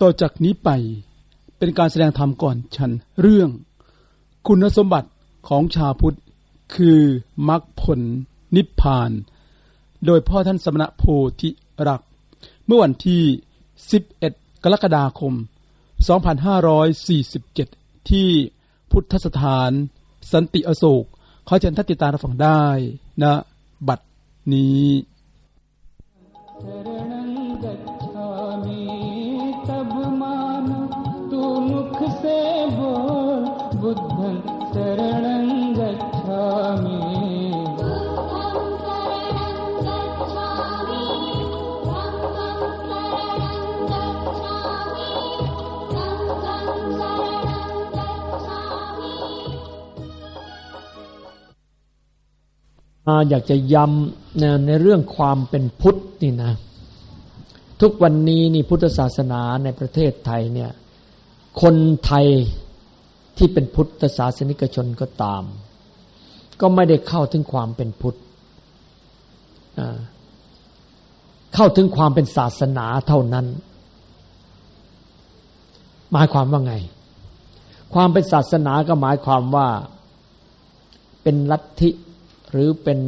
ต่อจากนี้ไปเป็นการแสดงธรรมก่อนฉันเรื่อง คุณสมบัติของชาวพุทธคือมรรคผลนิพพาน โดยพ่อท่านสมณะโพธิรัก เมื่อวันที่ 11 กรกฎาคม 2547 ที่พุทธสถาน สันติอโศกขอเชิญท่านติดตามรับฟังได้นะ บัดนี้ อยากจะย้ำในเรื่องความเป็นพุทธนี่นะ ทุกวันนี้นี่พุทธศาสนาในประเทศไทยเนี่ย คนไทยที่เป็นพุทธศาสนิกชนก็ตาม ก็ไม่ได้เข้าถึงความเป็นพุทธเข้าถึงความเป็นศาสนาเท่านั้น หมายความว่าไง ความเป็นศาสนาก็หมายความว่าเป็นลัทธิ หรือเป็น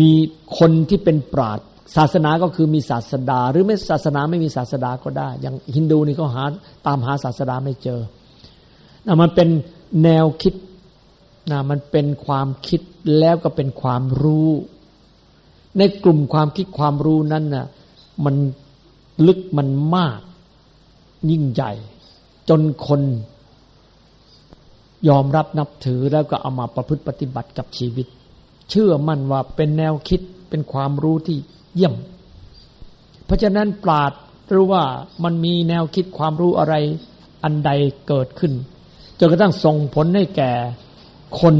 มีคนที่เป็นปราดศาสนาก็คือมีศาสดา หรือไม่ศาสนาไม่มีศาสดาก็ได้ อย่างฮินดูนี่ก็หาตามหาศาสดาไม่เจอนะมันเป็นแนวคิดนะมันเป็นความคิดแล้วก็เป็นความรู้ ในกลุ่มความคิดความรู้นั้นนะ่ะมันลึกมันมากยิ่งใหญ่ จนคน ยอมรับนับถือแล้วก็เอามาประพฤติปฏิบัติกับชีวิต เชื่อมั่นว่าเป็นแนวคิดเป็นความรู้ที่เยี่ยม เพราะฉะนั้นปราดรู้ว่ามันมีแนวคิดความรู้อะไรอันใดเกิดขึ้นจนกระทั่งส่งผลให้แก่คน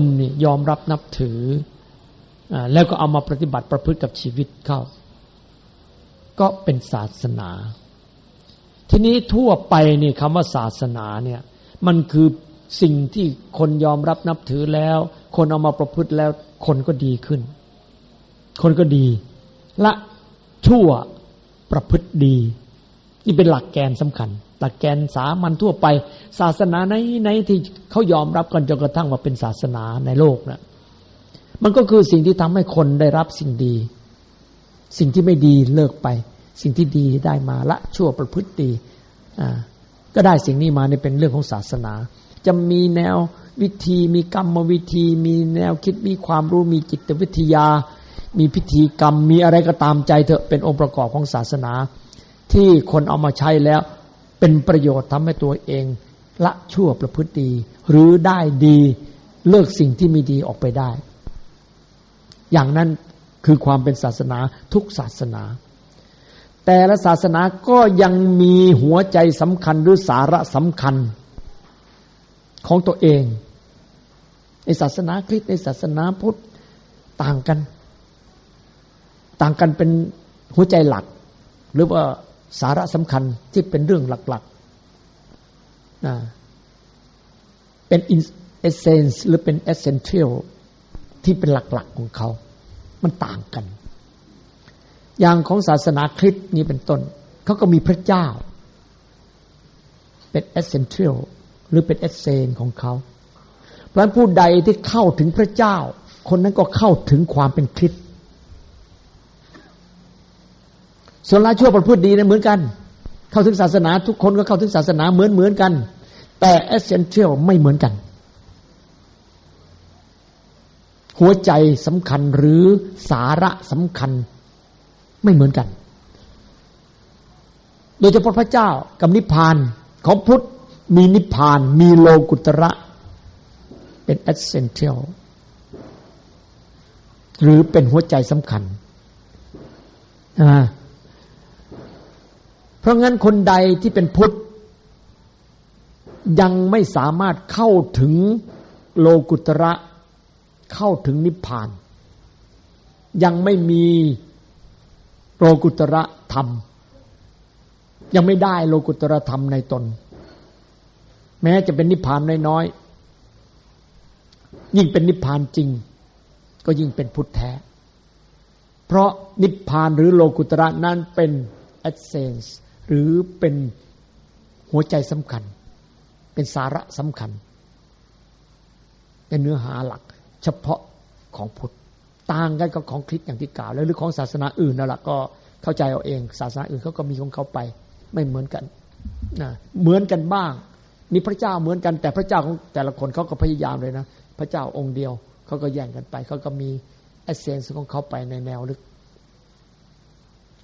ยอมรับนับถืออแล้วก็เอามาปฏิบัติประพฤติกับชีวิตเข้า ก็เป็นศาสนา ทีนี้ทั่วไปนี่คำว่าศาสนาเนี่ยมันคือ สิ่งที่คนยอมรับนับถือแล้ว คนเอามาประพฤติแล้ว คนก็ดีขึ้น คนก็ดี ละชั่วประพฤติดี นี่เป็นหลักแกนสำคัญ หลักแกนสามัญทั่วไป ศาสนาในในที่เขายอมรับกันจนกระทั่งว่าเป็นศาสนาในโลกนะมันก็คือสิ่งที่ทำให้คนได้รับสิ่งดี สิ่งที่ไม่ดีเลิกไป สิ่งที่ดีได้มาละชั่วประพฤติดี อ่า ก็ได้สิ่งนี้มาในเป็นเรื่องของศาสนา จะมีแนววิธีมีกรรมวิธี มีแนวคิดมีความรู้มีจิตวิทยา มีพิธีกรรมมีอะไรก็ตามใจเถอะเป็นองค์ประกอบของศาสนา ที่คนเอามาใช้แล้วเป็นประโยชน์ทำให้ตัวเอง ละชั่วประพฤติดีหรือได้ดีเลิกสิ่งที่ไม่ดีออกไปได้ อย่างนั้นคือความเป็นศาสนาทุกศาสนา แต่ละศาสนาก็ยังมีหัวใจสำคัญหรือสาระสำคัญ ของตัวเอง ในศาสนาคริสต์ในศาสนาพุทธต่างกัน ต่างกันเป็นหัวใจหลัก หรือว่าสาระสำคัญที่เป็นเรื่องหลักๆเป็น essence หรือเป็น essential ที่เป็นหลักๆของเขา มันต่างกัน อย่างของศาสนาคริสต์นี้เป็นต้น เขาก็มีพระเจ้า เป็น essential หรือเป็น essence ของเขา เพราะฉะนั้นผู้ใดที่เข้าถึงพระเจ้า คนนั้นก็เข้าถึงความเป็นคริสต์ส่วนละชั่วประพฤติดีนะเหมือนกัน เข้าถึงศาสนา ทุกคนก็เข้าถึงศาสนาเหมือนเหมือนกัน แต่เอเซนเชียลไม่เหมือนกัน หัวใจสำคัญหรือสาระสำคัญไม่เหมือนกัน โดยเฉพาะพระเจ้ากับนิพพานของพุทธ มีนิพพาน มีโลกุตระ เป็นเอเซนเทียลหรือเป็นหัวใจสำคัญ เพราะงั้นคนใดที่เป็นพุทธ ยังไม่สามารถเข้าถึงโลกุตระ เข้าถึงนิพพาน ยังไม่มีโลกุตระธรรม ยังไม่ได้โลกุตระธรรมในตน แม้จะเป็นนิพพานน้อยๆยิ่งเป็นนิพพานจริง ก็ยิ่งเป็นพุทธแท้ เพราะนิพพานหรือโลกุตระนั้นเป็นเอเซนส์หรือเป็นหัวใจสำคัญ เป็นสาระสำคัญ เป็นเนื้อหาหลัก เฉพาะของพุทธต่างกันกับของคริสต์อย่างที่กล่าว แล้วหรือของศาสนาอื่นนั่นแหละก็เข้าใจเอาเอง ศาสนาอื่นเขาก็มีของเขาไปไม่เหมือนกันนะเหมือนกันบ้าง มีพระเจ้าเหมือนกัน แต่พระเจ้าของแต่ละคนเขาก็พยายามเลยนะ พระเจ้าองค์เดียวเขาก็แย่งกันไปเขาก็มีเอเซนส์ของเขาไปในแนวลึก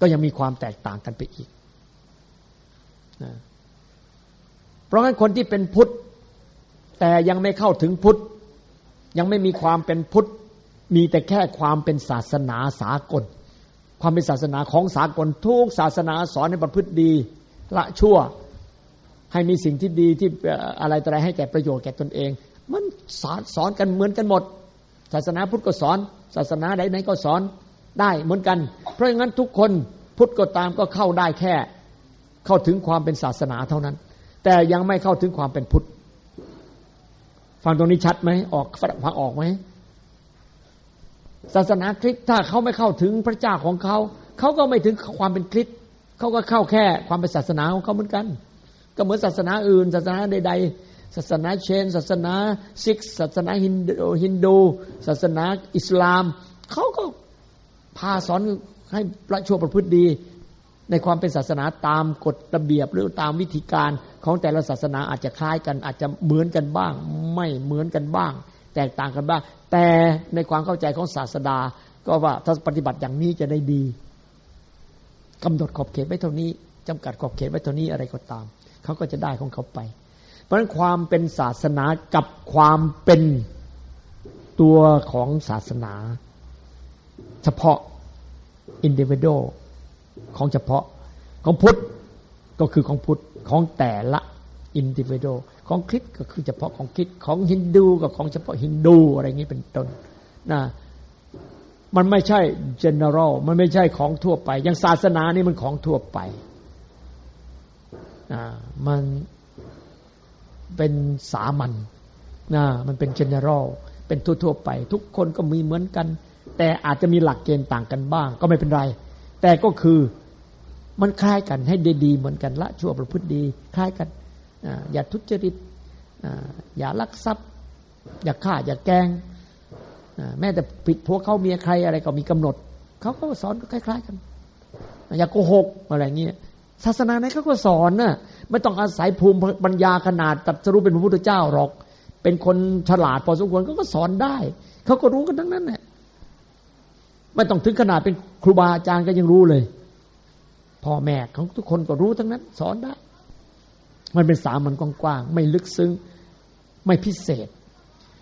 ก็ยังมีความแตกต่างกันไปอีกนะเพราะงั้นคนที่เป็นพุทธ แต่ยังไม่เข้าถึงพุทธ ยังไม่มีความเป็นพุทธ มีแต่แค่ความเป็นศาสนาสากล ความเป็นศาสนาของสากลทุกศาสนาสอนให้ประพฤติดีละชั่ว ให้มีสิ่งที่ดีที่อะไรต่ออะไรให้แก่ประโยชน์แก่ตนเอง มันสอนสอนกันเหมือนกันหมด ศาสนาพุทธก็สอน ศาสนาใดไหนก็สอนได้เหมือนกัน เพราะงั้นทุกคนพุทธก็ตามก็เข้าได้แค่ เข้าถึงความเป็นศาสนาเท่านั้น แต่ยังไม่เข้าถึงความเป็นพุทธฟังตรงนี้ชัดไหมออกฟังออกไหมศาสนาคริสต์ถ้าเขาไม่เข้าถึงพระเจ้าของเขา เขาก็ไม่ถึงความเป็นคริสต์เขาก็เข้าแค่ความเป็นศาสนาของเขาเหมือนกัน ก็เหมือนศาสนาอื่น ศาสนาใด ๆ ศาสนาเชน ศาสนาซิก ศาสนาฮินดูฮินดูศาสนาอิสลามเขาก็พาสอนให้ประชั่วประพฤติดี ในความเป็นศาสนาตามกฎระเบียบหรือตามวิธีการของแต่ละศาสนาอาจจะคล้ายกัน อาจจะเหมือนกันบ้าง ไม่เหมือนกันบ้าง แตกต่างกันบ้าง แต่ในความเข้าใจของศาสดา ก็ว่าถ้าปฏิบัติอย่างนี้จะได้ดีกำหนดขอบเขตไว้เท่านี้จำกัดขอบเขตไว้เท่านี้อะไรก็ตาม เขาก็จะได้ของเขาไป เพราะฉะนั้นความเป็นศาสนากับความเป็นตัวของศาสนา เฉพาะอินดิวิโดของเฉพาะของพุทธก็คือของพุทธของแต่ละอินดิวิโดของคริสก็คือเฉพาะของคริสของฮินดูกับของเฉพาะฮินดูอะไรอย่างนี้เป็นต้นนะมันไม่ใช่ general มันไม่ใช่ของทั่วไป อย่างศาสนานี่มันของทั่วไป มันเป็นสามัญนะมันเป็น general เป็นทั่วๆไป ทุกคนก็มีเหมือนกัน แต่อาจจะมีหลักเกณฑ์ต่างกันบ้าง ก็ไม่เป็นไร แต่ก็คือมันคล้ายกันให้ดีๆเหมือนกันละชั่วประพฤติดีคล้ายกันอย่าทุจริตอย่าลักทรัพย์ อย่าฆ่า อย่าแกงแม้แต่ผิดพวกเขาเมียใครอะไรก็มีกำหนด เขาก็สอนคล้าย ๆ กัน อย่าโกหกอะไรเงี้ย ศาสนาไหนเขาก็สอนนะ่ะไม่ต้องอาศัยภูมิปัญญาขนาดตัดสรู้เป็นพระพุทธเจ้าหรอก เป็นคนฉลาดพอสมควรเขาก็สอนได้เขาก็รู้กันทั้งนั้นแหละไม่ต้องถึงขนาดเป็นครูบาอาจารย์ก็ยังรู้เลยพ่อแม่ของทุกคนก็รู้ทั้งนั้น สอนได้ มันเป็นสามันกว้างๆไม่ลึกซึ้งไม่พิเศษ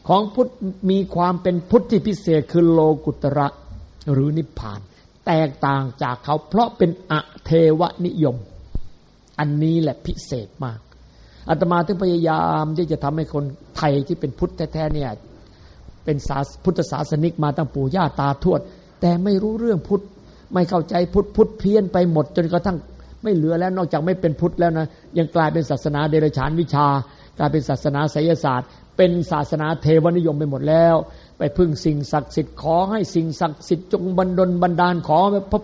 ของพุทธมีความเป็นพุทธที่พิเศษคือโลกุตระหรือนิพพาน แตกต่างจากเขาเพราะเป็นอเทวนิยม อันนี้แหละพิเศษมากอาตมาถึงพยายามที่จะทำให้คนไทยที่เป็นพุทธแท้ๆเนี่ยเป็นศาพุทธศาสนิกมาตั้งปู่ย่าตาทวด แต่ไม่รู้เรื่องพุทธไม่เข้าใจพุทธพุทธเพี้ยนไปหมดจนกระทั่งไม่เหลือแล้วนอกจากไม่เป็นพุทธแล้วนะยังกลายเป็นศาสนาเดรัจฉานวิชา กลายเป็นศาสนาไสยศาสตร์ เป็นศาสนาเทวนิยมไปหมดแล้ว ไปพึ่งสิ่งศักดิ์สิทธิ์ขอให้สิ่งศักดิ์สิทธิ์จงบันดลบันดาลขอพระ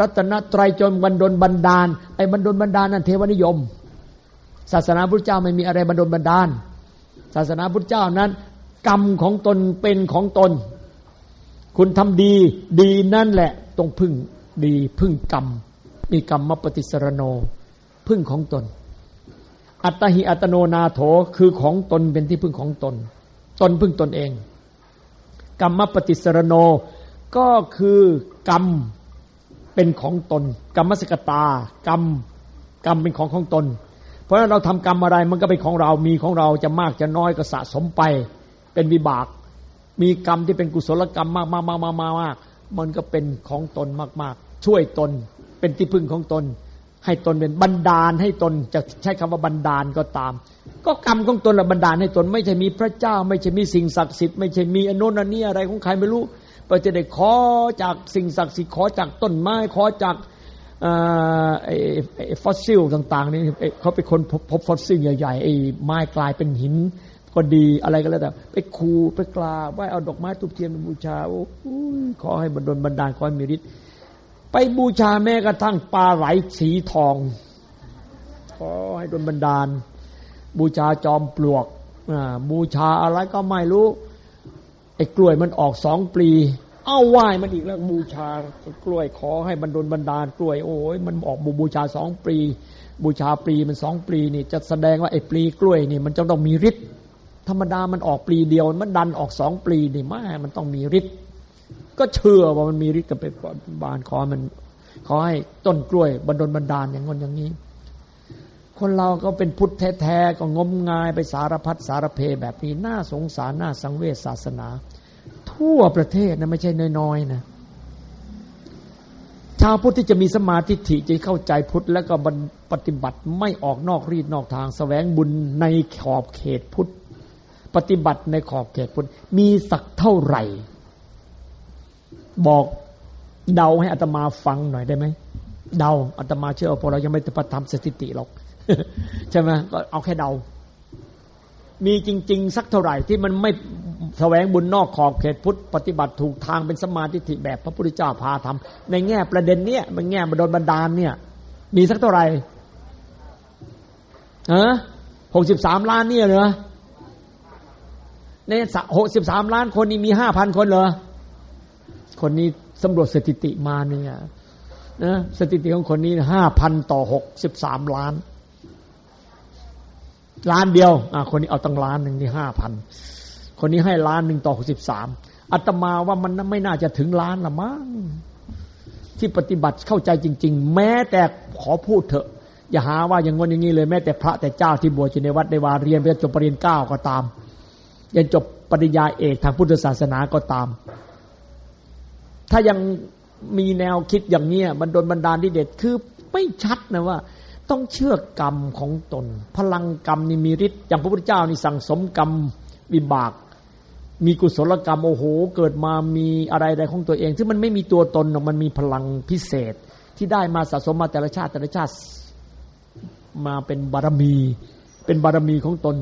รัตนตรัยจนบันดลบันดาลไอ้บันดลบันดาลนั่นเทวนิยม ศาสนาพุทธเจ้าไม่มีอะไรบันดลบันดาล ศาสนาพุทธเจ้านั้น กรรมของตนเป็นของตน คุณทำดีดีนั่นแหละต้องพึ่งดีพึ่งกรรม มีกรรมมปฏิสรโน พึ่งของตน อัตหิอัตโนนาโถคือของตนเป็นที่พึ่งของตน ตนพึ่งตนเอง กรรมมปฏิสรโนก็คือกรรม เป็นของตน กรรมสกตากรรมกรรมเป็นของของตน เพราะฉะนั้นเราทำกรรมอะไรมันก็เป็นของเรามีของเราจะมากจะน้อยก็สะสมไป เป็นวิบาก มีกรรมที่เป็นกุศลกรรมมากมากมากมากมากมันก็เป็นของตนมาก ๆ ช่วยตนเป็นที่พึ่งของตน ให้ตนเป็นบันดาลให้ตนจะใช้คำว่าบันดาลก็ตาม ก็กรรมของตนละบันดาลให้ตน ไม่ใช่มีพระเจ้า ไม่ใช่มีสิ่งศักดิ์สิทธิ์ไม่ใช่มีอันนู้นอันนี้อะไรของใครไม่รู้ ไปจะได้ขอจากสิ่งศักดิ์สิทธิ์ขอจากต้นไม้ขอจากฟอสซิลต่างๆนี่เขาเป็นคนพบฟอสซิลใหญ่ๆไอ้ไม้กลายเป็นหินก็ดีอะไรก็แล้วแต่ ไปคุกไปกราบไหว้เอาดอกไม้ธูปเทียนบูชาโอ้ขอให้บันดลบันดาลขอให้มีฤทธิ์ไปบูชาแม้กระทั่งปลาไหลสีทอง ขอให้ดลบันดาลบูชาจอมปลวกบูชาอะไรก็ไม่รู้ ไอ้กล้วยมันออกสองปลี เอาไหว้มันอีกแล้วบูชากล้วยขอให้บรรดลบรรดาลกล้วยโอ้ยมันออกบูบูชาสองปลี บูชาปลีมันสองปลีนี่ จะแสดงว่าไอ้ปลีกล้วยนี่ มันจะต้องมีฤทธิ์ธรรมดามันออกปลีเดียว มันดันออกสองปลีนี่ไม่มันต้องมีฤทธิ์ก็เชื่อว่ามันมีฤทธิ์กับไปบานขอมันขอให้ต้นกล้วยบรรดลบรรดาลอย่างงนอย่างนี้ คนเราก็เป็นพุทธแท้ๆก็งมงายไปสารพัดสารเพแบบนี้น่าสงสารน่าสังเวชศาสนา ทั่วประเทศนะไม่ใช่น้อยๆนะชาวพุทธที่จะมีสมาธิิจะเข้าใจพุทธแล้วก็ปฏิบัติไม่ออกนอกรีดนอกทางสแสวงบุญในขอบเขตพุทธปฏิบัติในขอบเขตพุทธมีสักเท่าไหร่ บอกเดาให้อัตมาฟังหน่อยได้ไหม เดาอัตมาเชื่อพอเรายังไม่ประทำสถิติหรอกใช่ไหมก็เอาแค่เดา มีจริง ๆ สักเท่าไหร่ที่มันไม่แสวงบุญนอกขอบเขตพุทธปฏิบัติถูกทางเป็นสมาธิิแบบพระพุทธเจ้าพาทำในแง่ประเด็นเนี้ยมันแง่บโดนบันดาลเนี่ย มีสักเท่าไหร่ฮะหกสิบสามล้านเนี่ยเหรอในหกสิบสามล้านคนนี้มีห้าพันคนเหรอคนนี้สำรวจสถิติมาเนี่ย นะสถิติของคนนี้ห้าพันต่อหกสิบสามล้าน ล้านเดียวอ่าคนนี้เอาตั้งล้านหนึ่งที่ห้าพันคนนี้ให้ล้านหนึ่งต่อหกสิบสามอัตมาว่ามันไม่น่าจะถึงล้านละมั้งที่ปฏิบัติเข้าใจจริง ๆ แม้แต่ขอพูดเถอะ อย่าหาว่าอย่างงี้อย่างนี้เลยแม้แต่พระแต่เจ้าที่บวชในวัดในวาเรียนไปจบปริญญาเก้าก็ตามยันจบปริญญาเอกทางพุทธศาสนาก็ตาม ถ้ายัง มีแนวคิดอย่างนี้บันดลบันดาลที่เด็ดคือไม่ชัดนะว่า ต้องเชื่อกรรมของตน พลังกรรมนี่มีฤทธิ์อย่างพระพุทธเจ้านี่สั่งสมกรรมวิบาก มีกุศลกรรมโอ้โห เกิดมามีอะไรใดของตัวเองที่มันไม่มีตัวตนมันมีพลังพิเศษ ที่ได้มาสะสมมาแต่ละชาติแต่ละชาติมาเป็นบารมี เป็นบารมีของตน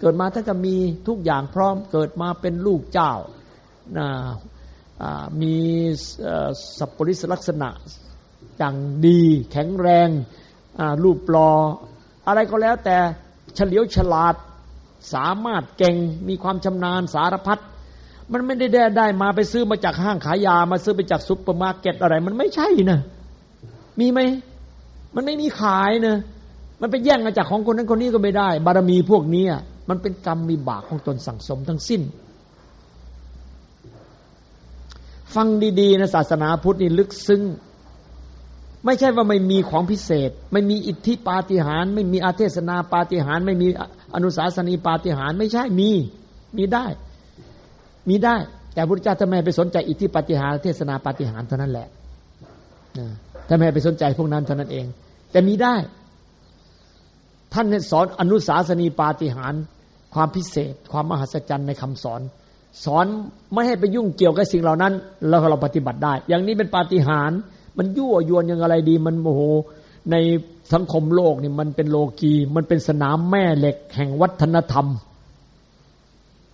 เกิดมาท่าก็มีทุกอย่างพร้อมเกิดมาเป็นลูกเจ้า มีสัปปุริสลักษณะอย่างดี แข็งแรงรูปหล่อ อะไรก็แล้วแต่เฉลียวฉลาดสามารถเก่งมีความชำนาญสารพัดมันไม่ได้ได้ได้มาไปซื้อมาจากห้างขายยา มาซื้อไปจากซุปเปอร์มาร์เก็ตอะไร มันไม่ใช่นะมีไหมมันไม่มีขายนะมันไปแย่งมาจากของคนนั้นคนนี้ก็ไม่ได้ บารมีพวกนี้มันเป็นกรรมมีบากของตนสั่งสมทั้งสิ้น ฟังดีๆนะศาสนาพุทธนี่ลึกซึ้งไม่ใช่ว่าไม่มีของพิเศษ ไม่มีอิทธิปาฏิหาริย์ไม่มีอาเทศนาปาฏิหาริย์ไม่มีอนุสาสนีปาฏิหาริย์ไม่ใช่มีมีได้ มีได้ แต่พระพุทธเจ้าทำไมไปสนใจอิทธิปาฏิหาริย์เทศนาปาฏิหาริย์เท่านั้นแหละทำไมไปสนใจพวกนั้นเท่านั้นเอง แต่มีได้ ท่านสอนอนุสาสนีปาฏิหาริย์ความพิเศษ ความมหัศจรรย์ในคำสอน สอนไม่ให้ไปยุ่งเกี่ยวกับสิ่งเหล่านั้น แล้วเราปฏิบัติได้ อย่างนี้เป็นปาฏิหาริย์มันยั่วยวนยังอะไรดี มันโมโหในสังคมโลกนี่มันเป็นโลกีมันเป็นสนามแม่เหล็ก แห่งวัฒนธรรม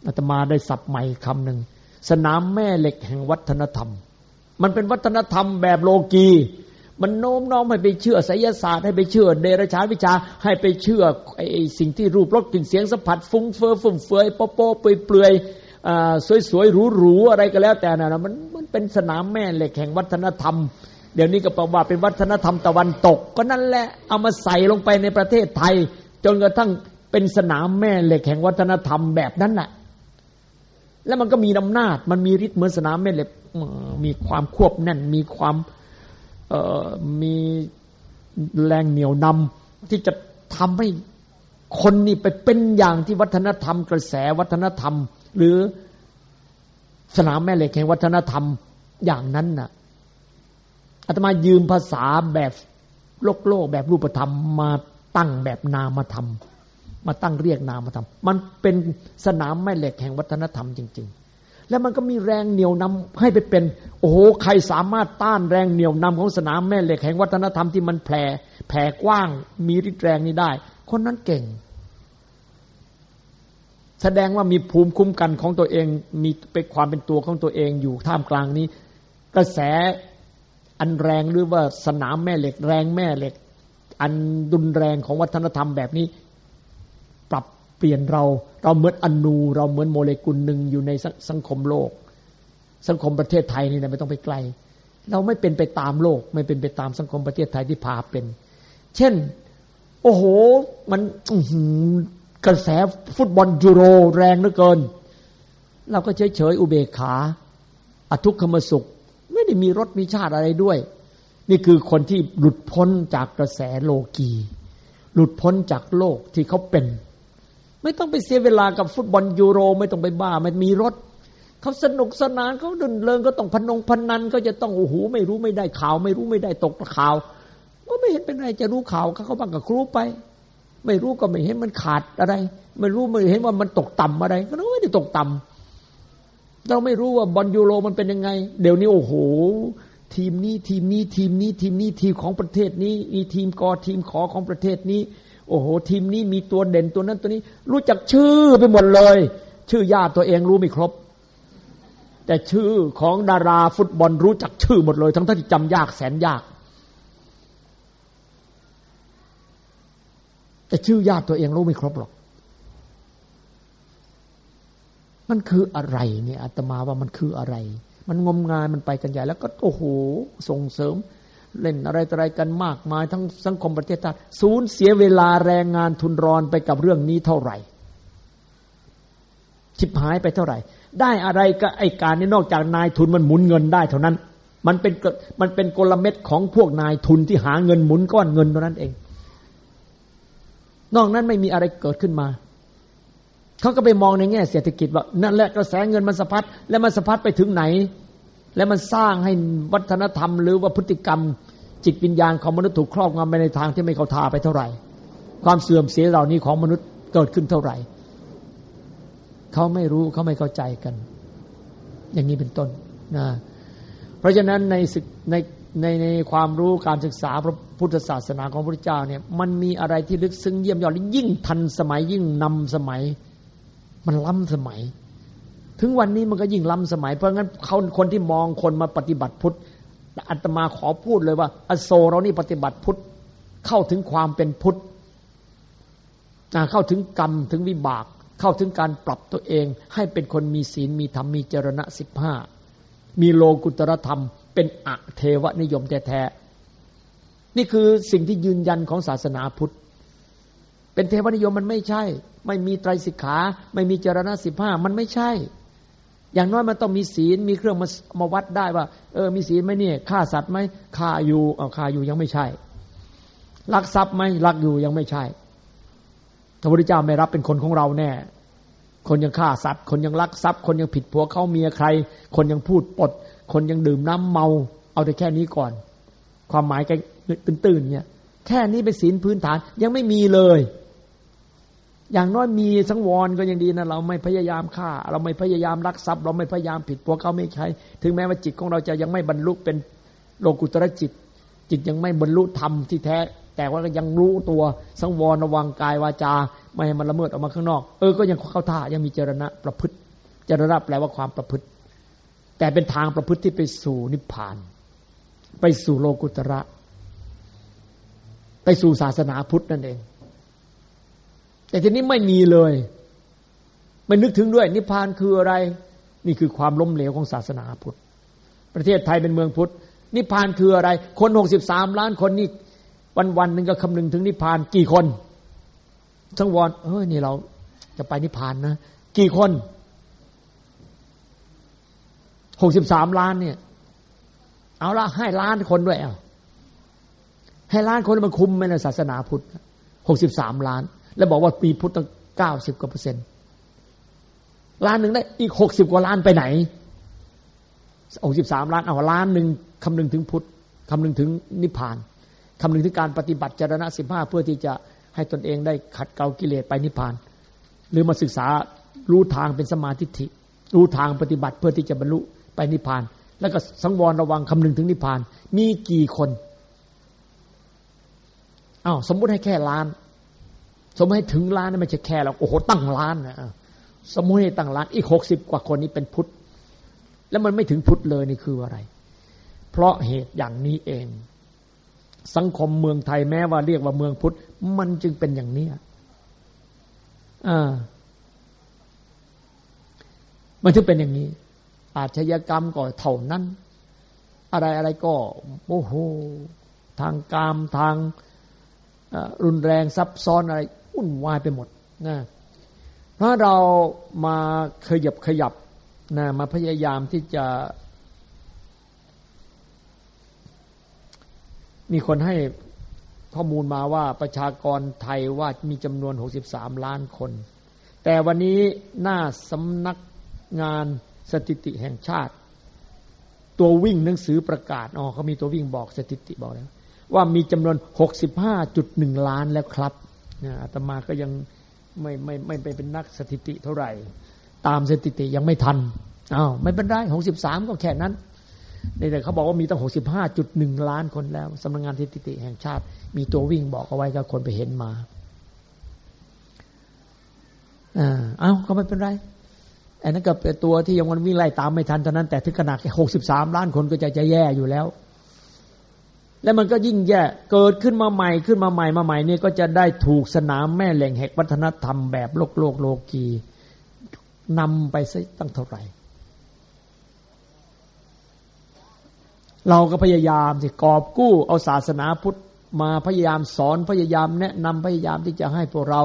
อาตมาได้สับใหม่คำหนึ่งสนามแม่เหล็กแห่งวัฒนธรรม มันเป็นวัฒนธรรมแบบโลกีมันโน้มน้อมให้ไปเชื่อไสยศาสตร์ให้ไปเชื่อเดรัจฉานวิชา ให้ไปเชื่อไอ้สิ่งที่รูปรสกลิ่นเสียงสัมผัสฟุ้งเฟ้อฟุ่มเฟือยโป๊โป๊เปยเปลือย สวยๆหรูๆอะไรก็แล้วแต่นะมันมันเป็นสนามแม่เหล็กแห่งวัฒนธรรม เดี๋ยวนี้ก็บอกว่าเป็นวัฒนธรรมตะวันตก ก็นั่นแหละเอามาใส่ลงไปในประเทศไทย จนกระทั่งเป็นสนามแม่เหล็กแห่งวัฒนธรรมแบบนั้นแหละแล้วมันก็มีอำนาจ มันมีฤทธิ์เหมือนสนามแม่เหล็กมีความควบแน่น มีความมีแรงเหนี่ยวนำที่จะทำให้คนนี่ไปเป็นอย่างที่วัฒนธรรม กระแสวัฒนธรรม หรือสนามแม่เหล็กแห่งวัฒนธรรมอย่างนั้นน่ะอาตมายืมภาษาแบบโลกโลกแบบรูปธรรมมาตั้งแบบนามธรรม มาตั้งเรียกนามธรรม มันเป็นสนามแม่เหล็กแห่งวัฒนธรรมจริง ๆ แล้วมันก็มีแรงเหนี่ยวนำให้ไปเป็น โอ้โหใครสามารถต้านแรงเหนี่ยวนำของสนามแม่เหล็กแห่งวัฒนธรรมที่มันแผ่แผ่กว้างมีฤทธิ์แรงนี้ได้ คนนั้นเก่ง แสดงว่ามีภูมิคุ้มกันของตัวเอง มีเป็นความเป็นตัวของตัวเองอยู่ท่ามกลางนี้ กระแสอันแรงหรือว่าสนามแม่เหล็ก แรงแม่เหล็ก อันดุนแรงของวัฒนธรรมแบบนี้ ปรับเปลี่ยนเรา เราเหมือนอนูเราเหมือนโมเลกุลหนึ่งอยู่ในสังคมโลก สังคมประเทศไทยนี่นะไม่ต้องไปไกล เราไม่เป็นไปตามโลก ไม่เป็นไปตามสังคมประเทศไทยที่พาเป็น เช่น โอ้โห มัน กระแสฟุตบอลยูโรแรงเหลือเกิน เราก็เฉยเฉยอุเบกขาอทุกขมสุข ไม่ได้มีรสมีชาติอะไรด้วย นี่คือคนที่หลุดพ้นจากกระแสโลกี หลุดพ้นจากโลกที่เขาเป็น ไม่ต้องไปเสียเวลากับฟุตบอลยูโร ไม่ต้องไปบ้าไม่มีรถเขาสนุกสนานเขาดินเริงก็ต้องพนงพนันก็จะต้องโอ้โหไม่รู้ไม่ได้ข่าว ไม่รู้ไม่ได้ตกข่าวก็ไม่เห็นเป็นไรจะรู้ข่าวเขาเขาบังกับครูไป ไม่รู้ก็ไม่เห็นมันขาดอะไร ไม่รู้ไม่เห็นว่ามันตกต่ำอะไรก็ไม่ได้ตกต่ำเราไม่รู้ว่าบอลยูโรมันเป็นยังไง เดี๋ยวนี้โอ้โห ทีมนี้ทีมนี้ทีมนี้ทีมนี้ทีมของประเทศนี้มีทีมกอทีมขอของประเทศนี้ โอ้โห ทีมนี้มีตัวเด่นตัวนั้นตัวนี้ รู้จักชื่อไปหมดเลย ชื่อญาติตัวเองรู้ไม่ครบ แต่ชื่อของดาราฟุตบอลรู้จักชื่อหมดเลย ทั้งที่จำยากแสนยาก แต่ชื่อญาติตัวเองรู้ไม่ครบหรอก มันคืออะไรเนี่ยอาตมาว่ามันคืออะไร มันงมงายมันไปกันใหญ่แล้วก็โอ้โหส่งเสริม เล่นอะไรอะไรกันมากมายทั้งสังคมประเทศชาติสูญเสียเวลาแรงงานทุนรอนไปกับเรื่องนี้เท่าไหร่ชิบหายไปเท่าไหร่ ได้อะไรก็ไอการนี้นอกจากนายทุนมันหมุนเงินได้เท่านั้น มันเป็นมันเป็นกลเม็ดของพวกนายทุนที่หาเงินหมุนก้อนเงินเท่านั้นเอง นอกนั้นไม่มีอะไรเกิดขึ้นมาเขาก็ไปมองในแง่เศรษฐกิจว่านั่นแหละกระแสเงินมันสะพัดและมันสะพัดไปถึงไหน และมันสร้างให้วัฒนธรรม หรือว่าพฤติกรรม จิตวิญญาณของมนุษย์ถูกครอบงำไปในทางที่ไม่เขาทาไปเท่าไหร่ ความเสื่อมเสียเหล่านี้ของมนุษย์เกิดขึ้นเท่าไหร่เขาไม่รู้เขาไม่เข้าใจกัน อย่างนี้เป็นต้นนะเพราะฉะนั้นในใน ในในความรู้การศึกษาพระพุทธศาสนาของพระเจ้าเนี่ยมันมีอะไรที่ลึกซึ้งเยี่ยมยอดยิ่งทันสมัยยิ่งนำสมัย มันล้ำสมัย ถึงวันนี้มันก็ยิ่งล้ำสมัย เพราะงั้นเขาคนที่มองคนมาปฏิบัติพุทธอัตมาขอพูดเลยว่า อโศเรานี่ปฏิบัติพุทธเข้าถึงความเป็นพุทธเข้าถึงกรรมถึงวิบาก เข้าถึงการปรับตัวเอง ให้เป็นคนมีศีลมีธรรมมีเจรณะสิบห้ามีโลกุตรธรรม เป็นอะเทวนิยมแท้ๆนี่คือสิ่งที่ยืนยันของศาสนาพุทธ เป็นเทวนิยมมันไม่ใช่ ไม่มีไตรสิกขา ไม่มีเจรณะสิบห้ามันไม่ใช่ อย่างน้อยมันต้องมีศีลมีเครื่องมามาวัดได้ว่า เออมีศีลไหมเนี่ยฆ่าสัตว์ไหมฆ่าอยู่เอาฆ่าอยู่ยังไม่ใช่ลักทรัพย์ไหมลักอยู่ยังไม่ใช่พระพุทธเจ้าไม่รับเป็นคนของเราแน่ คนยังฆ่าสัตว์ คนยังลักทรัพย์ คนยังผิดผัวเขาเมียใคร คนยังพูดปด คนยังดื่มน้ำเมา เอาแต่แค่นี้ก่อน ความหมายแกตื่นๆเนี่ยแค่นี้เป็นศีลพื้นฐานยังไม่มีเลย อย่างน้อยมีสังวรก็ยังดีนะเราไม่พยายามฆ่า เราไม่พยายามรักทรัพย์ เราไม่พยายามผิดพวกเขาไม่ใช่ถึงแม้ว่าจิตของเราจะยังไม่บรรลุเป็นโลกุตรจิต จิตยังไม่บรรลุธรรมที่แท้ แต่ว่าก็ยังรู้ตัวสังวรระวังกายวาจา ไม่ให้มันละเมิดออกมาข้างนอก เออก็ยังเข้าท่ายังมีเจรณะประพฤติ เจรณะแปลว่าความประพฤติ แต่เป็นทางประพฤติที่ไปสู่นิพพาน ไปสู่โลกุตระ ไปสู่ศาสนาพุทธนั่นเอง แต่ทีนี้ไม่มีเลย ไม่นึกถึงด้วย นิพพานคืออะไร นี่คือความล้มเหลวของศาสนาพุทธ ประเทศไทยเป็นเมืองพุทธ นิพพานคืออะไร คนหกสิบสามล้านคนนี่วันวันหนึ่งก็คำนึงถึงนิพพานกี่คนทั้งวอนเฮ้ยนี่เราจะไปนิพพานนะ กี่คน หกสิบสามล้านเนี่ย เอาละให้ล้านคนด้วยเอาให้ล้านคนมันคุมไหมในศาสนาพุทธหกสิบสามล้าน แล้วบอกว่าปีพุทธตั้งเก้าสิบกว่าเปอร์เซ็นต์ล้านหนึ่งได้อีกหกสิบกว่าล้านไปไหนหกสิบสามล้านเอาล้านหนึ่งคำนึงถึงพุทธคำนึงถึงนิพพานคำนึงถึงการปฏิบัติจรณะสิบห้าเพื่อที่จะให้ตนเองได้ขัดเกลากิเลสไปนิพพาน หรือมาศึกษารู้ทางเป็นสมาธิิรู้ทางปฏิบัติเพื่อที่จะบรรลุ ไปนิพพาน แล้วก็สังวรระวังคำนึงถึงนิพพาน มีกี่คนอ้าวสมมุติให้แค่ล้าน สมมติให้ถึงล้านนี่ไม่ใช่แค่หรอกโอ้โหตั้งล้านนะสมมติให้ตั้งล้านอีกหกสิบกว่าคนนี้เป็นพุทธ แล้วมันไม่ถึงพุทธเลยนี่คืออะไร เพราะเหตุอย่างนี้เอง สังคมเมืองไทยแม้ว่าเรียกว่าเมืองพุทธ มันจึงเป็นอย่างนี้อ่ามันถึงเป็นอย่างนี้ อาชญากรรมก็เท่านั้น อะไรอะไรก็โอ้โหทางกามทางรุนแรงซับซ้อนอะไรวุ่นวายไปหมดนะเพราะเรามาขยับขยับนะมาพยายามที่จะ มีคนให้ข้อมูลมาว่าประชากรไทยว่ามีจำนวน 63 ล้านคน แต่วันนี้หน้าสำนักงาน สถิติแห่งชาติ ตัววิ่งหนังสือประกาศอ๋อเขามีตัววิ่งบอกสถิติบอกแล้ว ว่ามีจำนวน 65.1 ล้านแล้วครับอาตมาก็ยังไม่ไม่ไม่ไปเป็นนักสถิติเท่าไหร่ ตามสถิติยังไม่ทันอ้าวไม่เป็นไร63ก็แค่นั้นนี่แต่เขาบอกว่ามีตั้ง65.1ล้านคนแล้วสำนักงานสถิติแห่งชาติ มีตัววิ่งบอกเอาไว้ก็คนไปเห็นมาอ่าเอ้าก็ไม่เป็นไร อันนั้นก็เป็นตัวที่ยังวันวิ่งไล่ตามไม่ทันเท่านั้นแต่ถึงขนาดแค่หกสิบสามล้านคนก็จะจะแย่อยู่แล้ว แล้วมันก็ยิ่งแย่เกิดขึ้นมาใหม่ขึ้นมาใหม่มาใหม่นี่ก็จะได้ถูกสนามแม่แหล่งแห่งวัฒนธรรมแบบโลกโลกโลกีนำไปซะตั้งเท่าไหร่ เราก็พยายามที่กอบกู้เอาศาสนาพุทธมาพยายามสอนพยายามแนะนำพยายามที่จะให้พวกเรา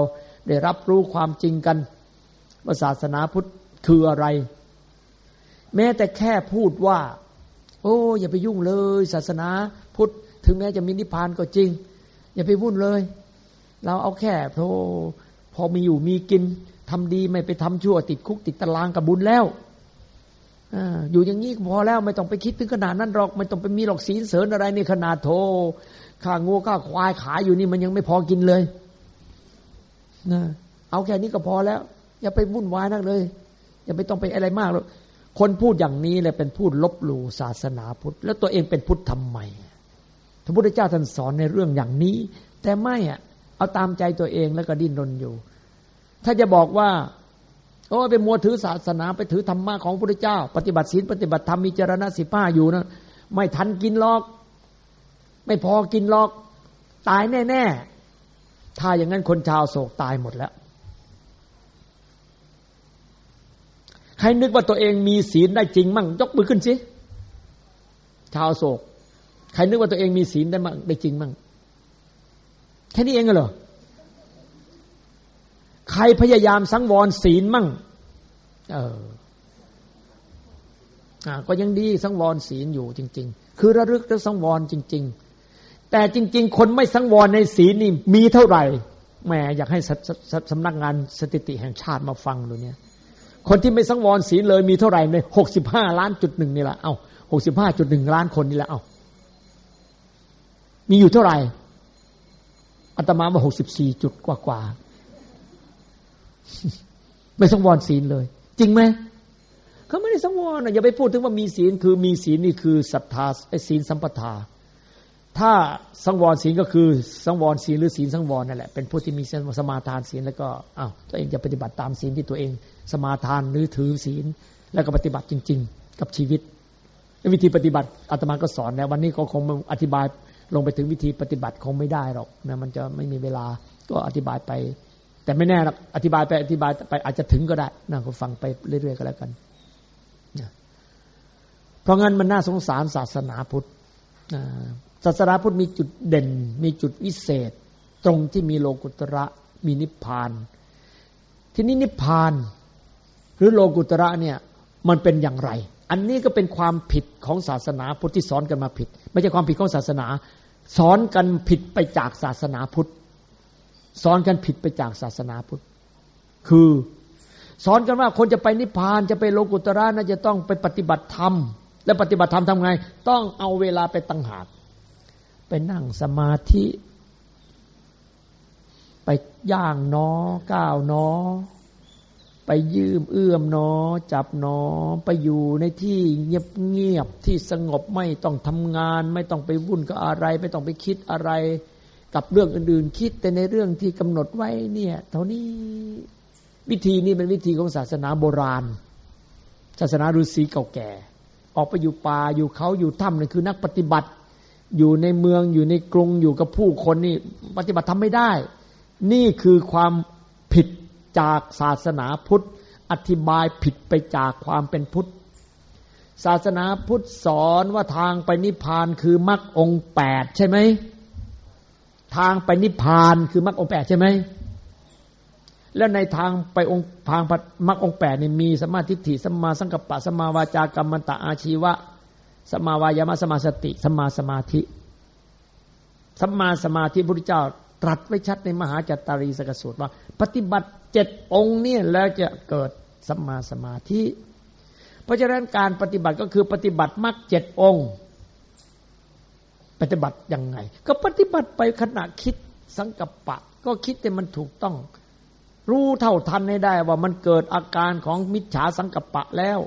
ได้รับรู้ความจริงกันว่าศาสนาพุทธ คืออะไร แม้แต่แค่พูดว่า โอ้อย่าไปยุ่งเลย ศาสนาพุทธถึงแม้จะมีนิพพานก็จริง อย่าไปวุ่นเลย เราเอาแค่พอพอมีอยู่มีกินทำดีไม่ไปทำชั่ว ติดคุกติดตารางกับบุญแล้วอยู่อย่างนี้พอแล้วไม่ต้องไปคิดถึงขนาดนั้นหรอกไม่ต้องไปมีหรอกศีลเสริญอะไรในขนาดโทข้างูข้าควายขายอยู่นี่มันยังไม่พอกินเลยนะเอาแค่นี้ก็พอแล้ว อย่าไปวุ่นวายนักเลย อย่าไปต้องไปอะไรมากหรอกคนพูดอย่างนี้เลยเป็นพูดลบหลู่ศาสนาพุทธ แล้วตัวเองเป็นพุทธทำไมพระพุทธเจ้าท่านสอนในเรื่องอย่างนี้ แต่ไม่อะเอาตามใจตัวเองแล้วก็ดิ้นรนอยู่ ถ้าจะบอกว่าโอ้ไปมัวถือศาสนาไปถือธรรมะของพระพุทธเจ้า ปฏิบัติศีลปฏิบัติธรรมมีจรณะสิบ้าอยู่นะไม่ทันกินหรอก ไม่พอกินหรอก ตายแน่ ๆ ถ้าอย่างนั้นคนชาวโศกตายหมดแล้ว ใครนึกว่าตัวเองมีศีลได้จริงมั่ง ยกมือขึ้นสิชาวโศก ใครนึกว่าตัวเองมีศีลได้มั่งได้จริงมั่งแค่นี้เองเหรอใครพยายามสังวรศีลมั่ง เออก็ยังดีสังวรศีลอยู่จริง ๆ คือระลึกและสังวรจริง ๆ แต่จริง ๆ คนไม่สังวรในศีลนี่มีเท่าไหร่แหมอยากให้สำนักงานสถิติแห่งชาติมาฟังดูเนี่ย คนที่ไม่สังวรศีลเลยมีเท่าไหร่ในหกสิบห้าล้านจุดหนึ่งนี่แหละเอาหกสิบห้าจุดหนึ่งล้านคนนี่แหละเอามีอยู่เท่าไหร่อัตมามาหกสิบสี่จุดกว่ากว่าไม่สังวรศีลเลย จริงไหมเขาไม่ได้สังวรอย่าไปพูดถึงว่ามีศีลคือมีศีลนี่คือศรัทธาไอ้ศีลสัมปทา ถ้าสังวรศีลก็คือสังวรศีลหรือศีลสังวรนั่นแหละเป็นผู้ที่มีสมาทานศีลแล้วก็อ้าวตัวเองจะปฏิบัติตามศีลที่ตัวเองสมาทานหรือถือศีลแล้วก็ปฏิบัติจริง ๆ กับชีวิต วิธีปฏิบัติอาตมาก็สอนแล้ววันนี้ก็คงอธิบายลงไปถึงวิธีปฏิบัติคงไม่ได้หรอกนะมันจะไม่มีเวลาก็อธิบายไป แต่ไม่แน่หรอกอธิบายไปอธิบายไปอาจจะถึงก็ได้นะก็ฟังไปเรื่อยๆก็แล้วกันเพราะงั้นมันน่าสงสารศาสนาพุทธ ศาสนาพุทธมีจุดเด่น มีจุดวิเศษ ตรงที่มีโลกุตระมีนิพพาน ที่นี้นิพพาน หรือโลกุตระเนี่ยมันเป็นอย่างไร อันนี้ก็เป็นความผิดของศาสนาพุทธที่สอนกันมาผิด ไม่ใช่ความผิดของศาสนา สอนกันผิดไปจากศาสนาพุทธสอนกันผิดไปจากศาสนาพุทธคือสอนกันว่าคนจะไปนิพพานจะไปโลกุตระน่าจะต้องไปปฏิบัติธรรม และปฏิบัติธรรมทำไง ต้องเอาเวลาไปตั้งหากไปนั่งสมาธิ ไปย่างนอก้าวนอไปยืมเอื้อมนอ จับนอ ไปอยู่ในที่เงียบเงียบที่สงบไม่ต้องทำงาน ไม่ต้องไปวุ่นกับอะไร ไม่ต้องไปคิดอะไร กับเรื่องอื่นๆ คิดแต่ในเรื่องที่กำหนดไว้เนี่ย เท่านี้วิธีนี้เป็นวิธีของศาสนาโบราณ ศาสนาฤาษีเก่าแก่ ออกไปอยู่ป่าอยู่เขาอยู่ถ้ำนั่นคือนักปฏิบัติ อยู่ในเมืองอยู่ในกรุงอยู่กับผู้คนนี่ปฏิบัติทำไม่ได้ นี่คือความผิดจากศาสนาพุทธ อธิบายผิดไปจากความเป็นพุทธ ศาสนาพุทธสอนว่าทางไปนิพพานคือมรรคองแปดใช่ไหมทางไปนิพพานคือมรรคองแปดใช่ไหม แล้วในทางไปองค์ทางมรรคองแปดนี่มีสมาธิฐิสมาสังกัปปะสมาวาจากรรมันตะอาชีวะ สมาวายามะสมาสติ สมาสมาธิสมาสมาธิพระพุทธเจ้า ตรัสไว้ชัดในมหาจัตตารีสกสูตรว่า ปฏิบัติเจ็ดองค์เนี่ยแล้วจะเกิดสมาสมาธิ เพราะฉะนั้นการปฏิบัติก็คือปฏิบัติมรรคเจ็ดองค์ ปฏิบัติยังไง ก็ปฏิบัติไปขณะคิดสังกัปปะ ก็คิดแต่มันถูกต้อง รู้เท่าทันให้ได้ว่ามันเกิดอาการของมิจฉาสังกัปปะแล้ว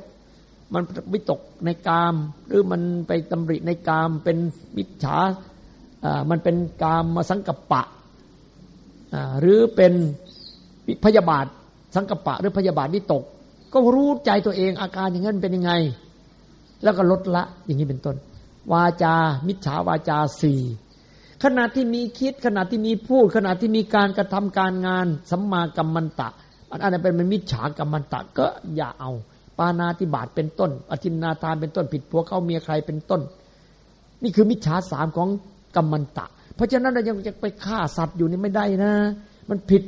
มันวิตกในกาม หรือมันไปตำริในกามเป็นมิจฉาอ่ามันเป็นกามมาสังกปะอ่าหรือเป็นพยาบาทสังกปะ หรือพยาบาทวิตก ก็รู้ใจตัวเองอาการอย่างนั้นเป็นยังไง แล้วก็ลดละอย่างนี้เป็นต้น วาจา มิจฉาวาจาสี่ ขณะที่มีคิด ขณะที่มีพูด ขณะที่มีการกระทำการงานสัมมากัมมันตะอันนั้นเป็นมิจฉากัมมันตะก็อย่าเอา ปานาติบาตเป็นต้น อธินาทานเป็นต้นผิดผัวเข้าเมียใครเป็นต้น นี่คือมิจฉาสามของกัมมันตะ เพราะฉะนั้นเรายังจะไปฆ่าสัตว์อยู่นี่ไม่ได้นะ มันผิด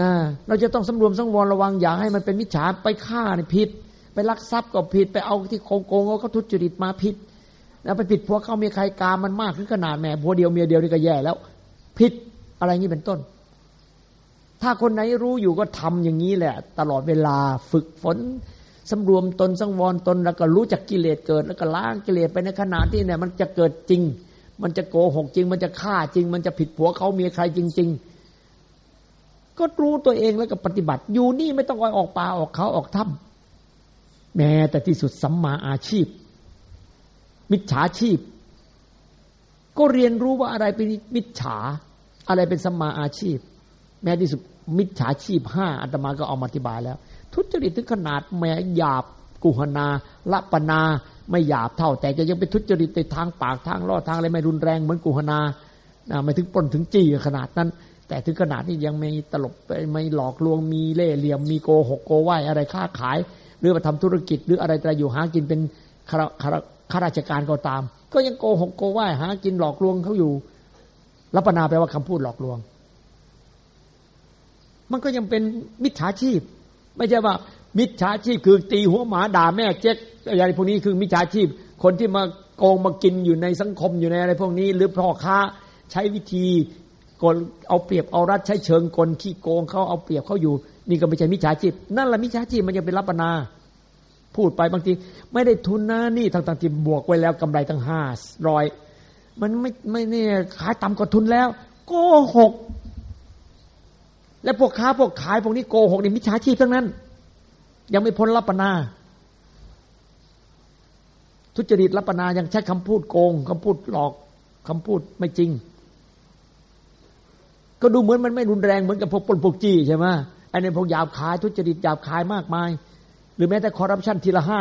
นะเราจะต้องสำรวมสังวรระวังอย่าให้มันเป็นมิจฉาไปฆ่าเนี่ผิด ไปลักทรัพย์ก็ผิดไปเอาที่โกงโกงเขาทุจริตมาผิด แล้วไปผิดผัวเขามีใครกามันมากถึงขนาดแม่ผัวเดียวเมียเดียวนี่ก็แย่แล้วผิดอะไรนี้เป็นต้น ถ้าคนไหนรู้อยู่ก็ทำอย่างนี้แหละ ตลอดเวลาฝึกฝนสำรวมตนสังวรตนแล้วก็รู้จักกิเลสเกิด แล้วก็ล้างกิเลสไปในขณะที่เนี่ย มันจะเกิดจริง มันจะโกหกจริง มันจะฆ่าจริง มันจะผิดผัวเขามีใครจริง ๆ ก็รู้ตัวเองแล้วก็ปฏิบัติ อยู่นี่ไม่ต้องออกป่าออกเขาออกถ้ำแม้แต่ที่สุดสัมมาอาชีพ มิจฉาชีพ ก็เรียนรู้ว่าอะไรเป็นมิจฉา อะไรเป็นสัมมาอาชีพ แม้ที่สุดมิจฉาชีพห้าอัตมาก็เอามาอธิบายแล้ว ทุจริตถึงขนาดแม้หยาบกุหนาละปนาไม่หยาบเท่า แต่จะยังเป็นทุจริตในทางปากทางล่อทางอะไรไม่รุนแรงเหมือนกุหนาไม่ถึงปนถึงจี้ขนาดนั้น แต่ถึงขนาดนี้ยังไม่ตลบไม่หลอกลวงมีเล่เหลี่ยมมีโกหกโกไหวอะไรค้าขาย หรือมาทำธุรกิจหรืออะไรแต่อยู่หากินเป็นคาร ข้าราชการก็ตาม ก็ยังโกหกโกไหวหากินหลอกลวงเขาอยู่รับปนาแปลว่าคำพูดหลอกลวง มันก็ยังเป็นมิจฉาชีพ ไม่ใช่ว่า มิจฉาชีพคือตีหัวหมาด่าแม่เจ๊กอะไรพวกนี้คือมิจฉาชีพ คนที่มาโกงมากินอยู่ในสังคมอยู่ในอะไรพวกนี้ หรือพ่อค้าใช้วิธีกลเอาเปรียบเอารัดใช้เชิงกลขี้โกงเขาเอาเปรียบเขาอยู่ นี่ก็ไม่ใช่มิจฉาชีพ นั่นแหละมิจฉาชีพมันยังเป็นรับปนา พูดไปบางที ไม่ได้ทุนนะนี่ทางต่างที่บวกไว้แล้วกำไรทั้งห้าร้อยมันไม่ไม่เนี่ยขายต่ำกว่าทุนแล้วโกหก และพวกค้าพวกขายพวกนี้โกหกนี่มิจฉาชีพทั้งนั้น ยังไม่พ้นรับปนาทุจริตรับปนายังใช้คำพูดโกงคำพูดหลอกคำพูดไม่จริง ก็ดูเหมือนมันไม่รุนแรงเหมือนกับพวกปนพวกจี้ใช่ไหมไอ้ในพวกหยาบขาย ทุจริตหยาบขายมากมาย รือแม้แต่คอร์รัปชันทีละห้า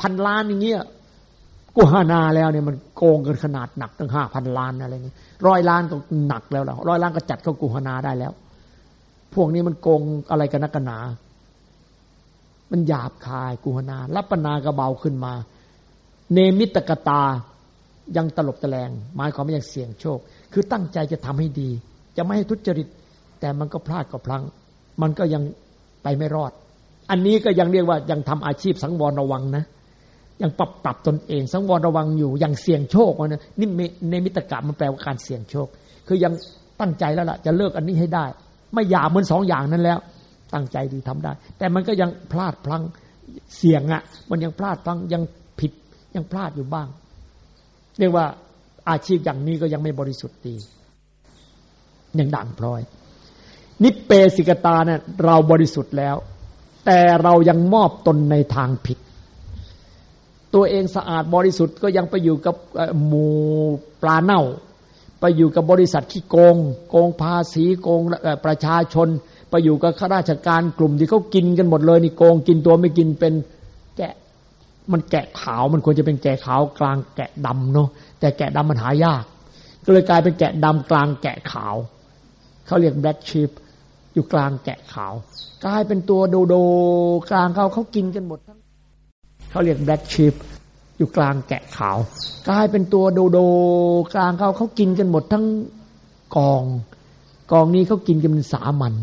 พันล้านอย่างเงี้ยกูหานาแล้วเนี่ยมันโกงเกันขนาดหนักตั้งห้าพันล้านอะไรเงี้ยร้อยล้านก็หนักแล้วล่ะร้อยล้านก็จัดเข้ากูหานาได้แล้ว พวกนี้มันโกงอะไรกันนักกันหนา มันหยาบคายกุหนารับปนากระเบาขึ้นมา เนมิตกตายังตลบตะแลงหมายความว่ายังเสี่ยงโชค คือตั้งใจจะทำให้ดี จะไม่ให้ทุจริต แต่มันก็พลาดก็พลัง มันก็ยังไปไม่รอด อันนี้ก็ยังเรียกว่ายังทำอาชีพสังวรระวังนะ ยังปรับปรับตนเอง สังวรระวังอยู่ยังเสี่ยงโชคนะนี่เนมิตรกะมันแปลว่าการเสี่ยงโชค คือยังตั้งใจแล้วล่ะ จะเลิกอันนี้ให้ได้ ไม่หยาบเหมือนสองอย่างนั้นแล้ว ตั้งใจดีทำได้ แต่มันก็ยังพลาดพลั้งเสี่ยงอะ่ะ มันยังพลาดพลั้งยังผิดยังพลาดอยู่บ้าง เรียกว่าอาชีพอย่างนี้ก็ยังไม่บริสุทธิ์ดียังด่างพร้อย นิเปสิกตาเนี่ยเราบริสุทธิ์แล้ว แต่เรายังมอบตนในทางผิด ตัวเองสะอาดบริสุทธิ์ก็ยังไปอยู่กับหมูปลาเน่า ไปอยู่กับบริษัทขี้โกง โกงภาษีโกงประชาชน ไปอยู่กับข้าราชการกลุ่มที่เขากินกันหมดเลยนี่โกงกินตัวไม่กินเป็นแกะมันแกะขาวมันควรจะเป็นแกะขาวกลางแกะดำเนาะแต่แกะดำมันหายาก ก็เลยกลายเป็นแกะดำกลางแกะขาวเขาเรียกแบล็กชีพ อยู่กลางแกะขาวกลายเป็นตัวโดโดกลางเขาเขากินกันหมดทั้งเขาเรียกแบล็กชีพอยู่กลางแกะขาวกลายเป็นตัวโดโดกลางเขาเขากินกันหมดทั้งกอง กองนี้เขากินกันเป็นสามัน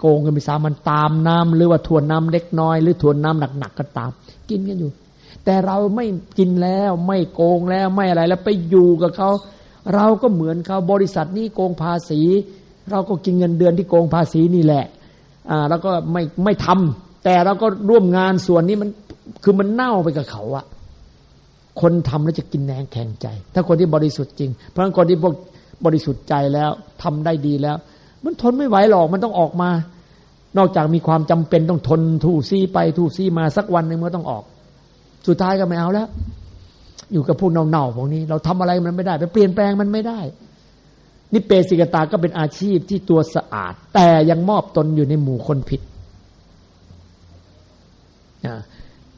โกงกันเป็นสามันตามน้ำหรือว่าทวนน้าเล็กน้อย หรือทวนน้ำหนักๆก็ตาม กินกันอยู่ แต่เราไม่กินแล้วไม่โกงแล้วไม่อะไรแล้วไปอยู่กับเขาเราก็เหมือนเขาบริษัทนี้โกงภาษี เราก็กินเงินเดือนที่โกงภาษีนี่แหละอ่าแล้วก็ไม่ไม่ทำแต่เราก็ร่วมงานส่วนนี้มันคือมันเน่าไปกับเขาอะคนทำแล้วจะกินแหนงแข็งใจ ถ้าคนที่บริสุทธิ์จริง เพราะฉะนั้นคนที่พวกบริสุทธิ์ใจแล้วทำได้ดีแล้ว มันทนไม่ไหวหรอกมันต้องออกมา นอกจากมีความจำเป็นต้องทนทู่ซี่ไปทู่ซี่มาสักวันหนึ่งมันต้องออก สุดท้ายก็ไม่เอาแล้ว อยู่กับพวกเน่าๆพวกนี้ เราทำอะไรมันไม่ได้ ไปเปลี่ยนแปลงมันไม่ได้ นิเปสิกตาก็เป็นอาชีพที่ตัวสะอาด แต่ยังมอบตนอยู่ในหมู่คนผิด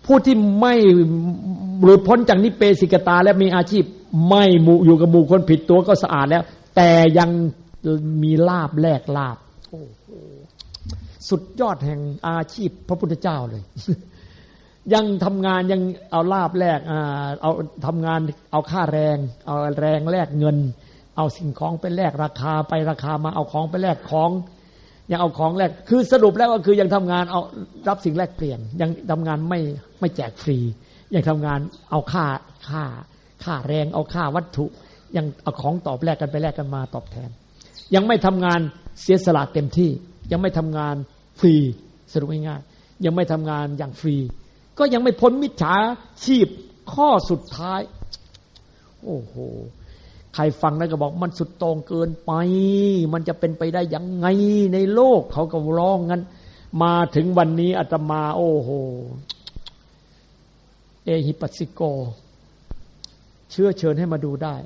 ผู้ที่ไม่หลุดพ้นจากนิเปสิกตา และมีอาชีพไม่มูอยู่กับหมู่คนผิดตัวก็สะอาดแล้ว แต่ยังมีลาบแลกลาบสุดยอดแห่งอาชีพพระพุทธเจ้าเลย ยังทำงานยังเอาลาบแลกเอาทำงานเอาค่าแรง เอาแรงแลกเงิน เอาสิ่งของไปแลกราคาไปราคามาเอาของไปแลกของ ยังเอาของแลกคือสรุปแล้วก็คือยังทำงานเอารับสิ่งแลกเปลี่ยน ยังทำงานไม่ไม่แจกฟรี ยังทำงานเอาค่าค่า ค่าแรงเอาค่าวัตถุ ยังเอาของตอบแลกกันไปแลกกันมาตอบแทน ยังไม่ทำงานเสียสละเต็มที่ ยังไม่ทำงานฟรีสรุปง่ายๆยังไม่ทำงานอย่างฟรี ก็ยังไม่พ้นมิจฉาชีพข้อสุดท้าย โอ้โห ครฟังแล้วก็บอกมันสุดโต่งเกินไป มันจะเป็นไปได้ยังไงในโลกเขาก็ร้องงั้น มาถึงวันนี้อาตมาโอ้โห เอฮิปัสสิโก เชื่อเชิญให้มาดูได้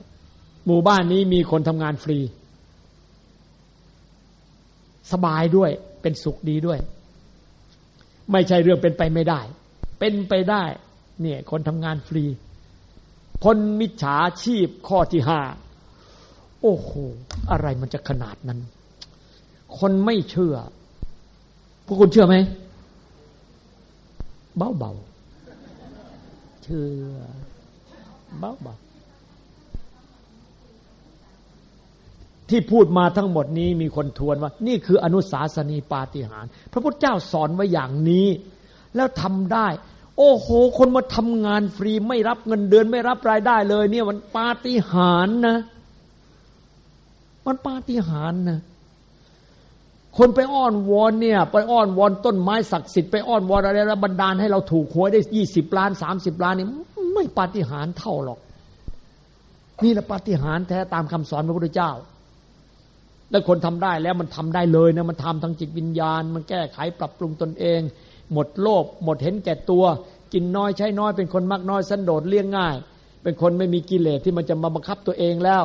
หมู่บ้านนี้มีคนทำงานฟรี สบายด้วยเป็นสุขดีด้วย ไม่ใช่เรื่องเป็นไปไม่ได้ เป็นไปได้ เนี่ย คนทำงานฟรี พ้นมิจฉาชีพข้อที่ห้าโอ้โห อะไรมันจะขนาดนั้น คนไม่เชื่อ พวกคุณเชื่อไหม เบาเบาเชื่อ เบาเบาที่พูดมาทั้งหมดนี้มีคนทวนว่า นี่คืออนุสาสนีปาฏิหาร พระพุทธเจ้าสอนไว้อย่างนี้ แล้วทำได้ โอ้โห คนมาทำงานฟรีไม่รับเงินเดือนไม่รับรายได้เลย เนี่ยมันปาฏิหาริย์นะ มันปาฏิหาริย์นะ คนไปอ้อนวอนเนี่ย ไปอ้อนวอนต้นไม้ศักดิ์สิทธิ์ไปอ้อนวอนอะไรแล้วบันดาลให้เราถูกหวยได้ยี่สิบล้านสามสิบล้านนี่ไม่ปาฏิหาริย์เท่าหรอก นี่แหละปาฏิหาริย์แท้ตามคำสอนพระพุทธเจ้า แล้วคนทำได้แล้วมันทำได้เลยนะมันทำทางจิตวิญญาณ มันแก้ไขปรับปรุงตนเอง หมดโลภหมดเห็นแก่ตัว กินน้อยใช้น้อยเป็นคนมักน้อยสันโดษเลี้ยงง่าย เป็นคนไม่มีกิเลสที่มันจะมาบังคับตัวเองแล้ว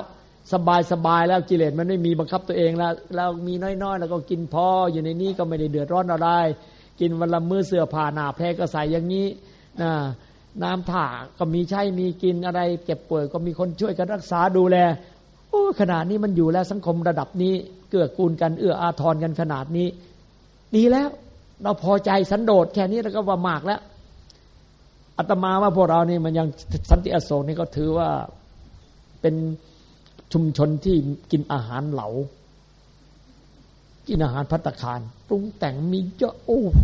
สบายสบายแล้วกิเลสมันไม่มีบังคับตัวเองแล้วเรามีน้อยๆ แล้วก็กินพออยู่ในนี้ก็ไม่ได้เดือดร้อนอะไร กินวันละมื้อเสื้อผ้าหนาแพรก็ใส่อย่างนี้นะน้ำถ่าก็มีใช้มีกินอะไรเก็บป่วยก็มีคนช่วยกันรักษาดูแลโอ้ขนาดนี้มันอยู่แล้วสังคมระดับนี้ เกื้อกูลกันเอื้ออาทรกันขนาดนี้ ดีแล้ว เราพอใจสันโดษแค่นี้เราก็ว่ามากแล้วอาตมาว่าพวกเรานี่มันยังสันติอโศกนี่ก็ถือว่าเป็นชุมชนที่กินอาหารเหลา กินอาหารพัตคารปรุงแต่งมีเยอะโอ้โห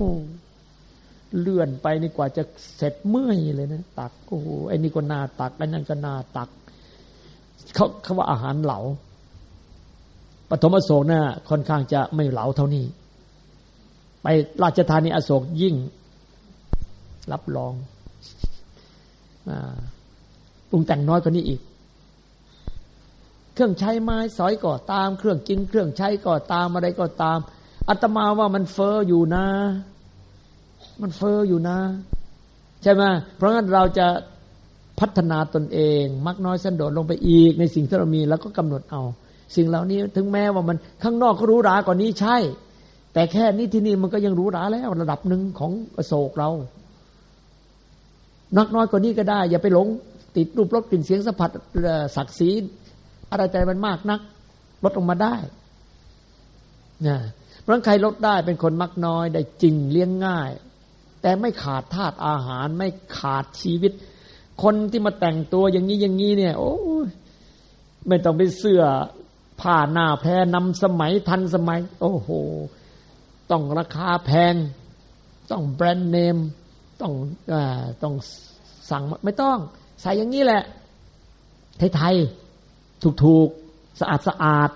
เลื่อนไปนี่กว่าจะเสร็จเมื่อยเลยนะตักโอ้โหไอ้นี่ก็นาตักไอ้นั่นก็นาตักเขาเขาว่าอาหารเหลาปฐมโศกนะ่ะค่อนข้างจะไม่เหลาเท่านี้ ไปราชธานีอโศกยิ่ง รับรองปรุงแต่งน้อยกว่านี้อีก เครื่องใช้ไม้สอยก็ตาม เครื่องกิน เครื่องใช้ก็ตามอะไรก็ตามอาตมาว่ามันเฟออยู่นะ มันเฟออยู่นะ ใช่ไหมเพราะงั้นเราจะพัฒนาตนเอง มักน้อยสันโดษลงไปอีกในสิ่งที่เรามี แล้วก็กำหนดเอา สิ่งเหล่านี้ถึงแม้ว่ามันข้างนอกเขารู้รากว่านี้ใช่ แต่แค่นี้ที่นี่มันก็ยังรู้ราแล้ว ระดับหนึ่งของโศกเรา นักน้อยกว่านี้ก็ได้ อย่าไปหลง ติดรูปรสกลิ่นเสียงสัมผัสศักดิ์ศรีอะไรใจมันมากนัก ลดลงมาได้นะเพราะใครลดได้เป็นคนมักน้อยได้จริงเลี้ยงง่าย แต่ไม่ขาดธาตุอาหารไม่ขาดชีวิต คนที่มาแต่งตัวอย่างนี้อย่างนี้เนี่ย โอ้ไม่ต้องไปเสื้อผ้าหน้าแพรนำสมัยทันสมัย โอ้โห ต้องราคาแพง ต้องแบรนด์เนม ต้องอต้องสั่งไม่ต้อง ใส่อย่างนี้แหละ ไทยๆถูกๆ สะอาดสะอาด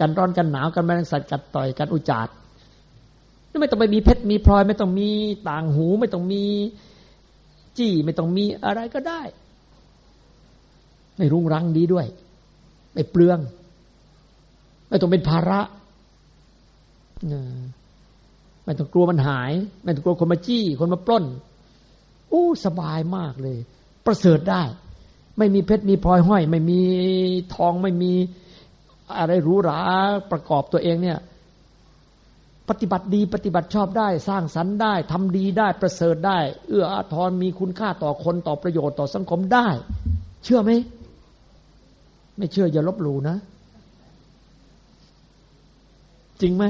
กันร้อนกันหนาวกันแมลงสัตว์กัดต่อยกันอุจาดไม่ต้องไปมีเพชรมีพลอย ไม่ต้องมีต่างหู ไม่ต้องมีจี้ไม่ต้องมีอะไรก็ได้ ไม่รุงรังดีด้วย ไม่เปลือง ไม่ต้องเป็นภาระ ไม่ต้องกลัวมันหาย ไม่ต้องกลัวคนมาจี้ คนมาปล้นอู้สบายมากเลย ประเสริฐได้ ไม่มีเพชรมีพลอยห้อย ไม่มีทองไม่มีอะไรหรูหราประกอบตัวเองเนี่ย ปฏิบัติดีปฏิบัติชอบได้ สร้างสรรค์ได้ทำดีได้ประเสริฐได้ เอื้ออาทรมีคุณค่าต่อคนต่อประโยชน์ต่อสังคมได้ เชื่อไหมไม่เชื่ออย่าลบหลู่นะ จริงไหม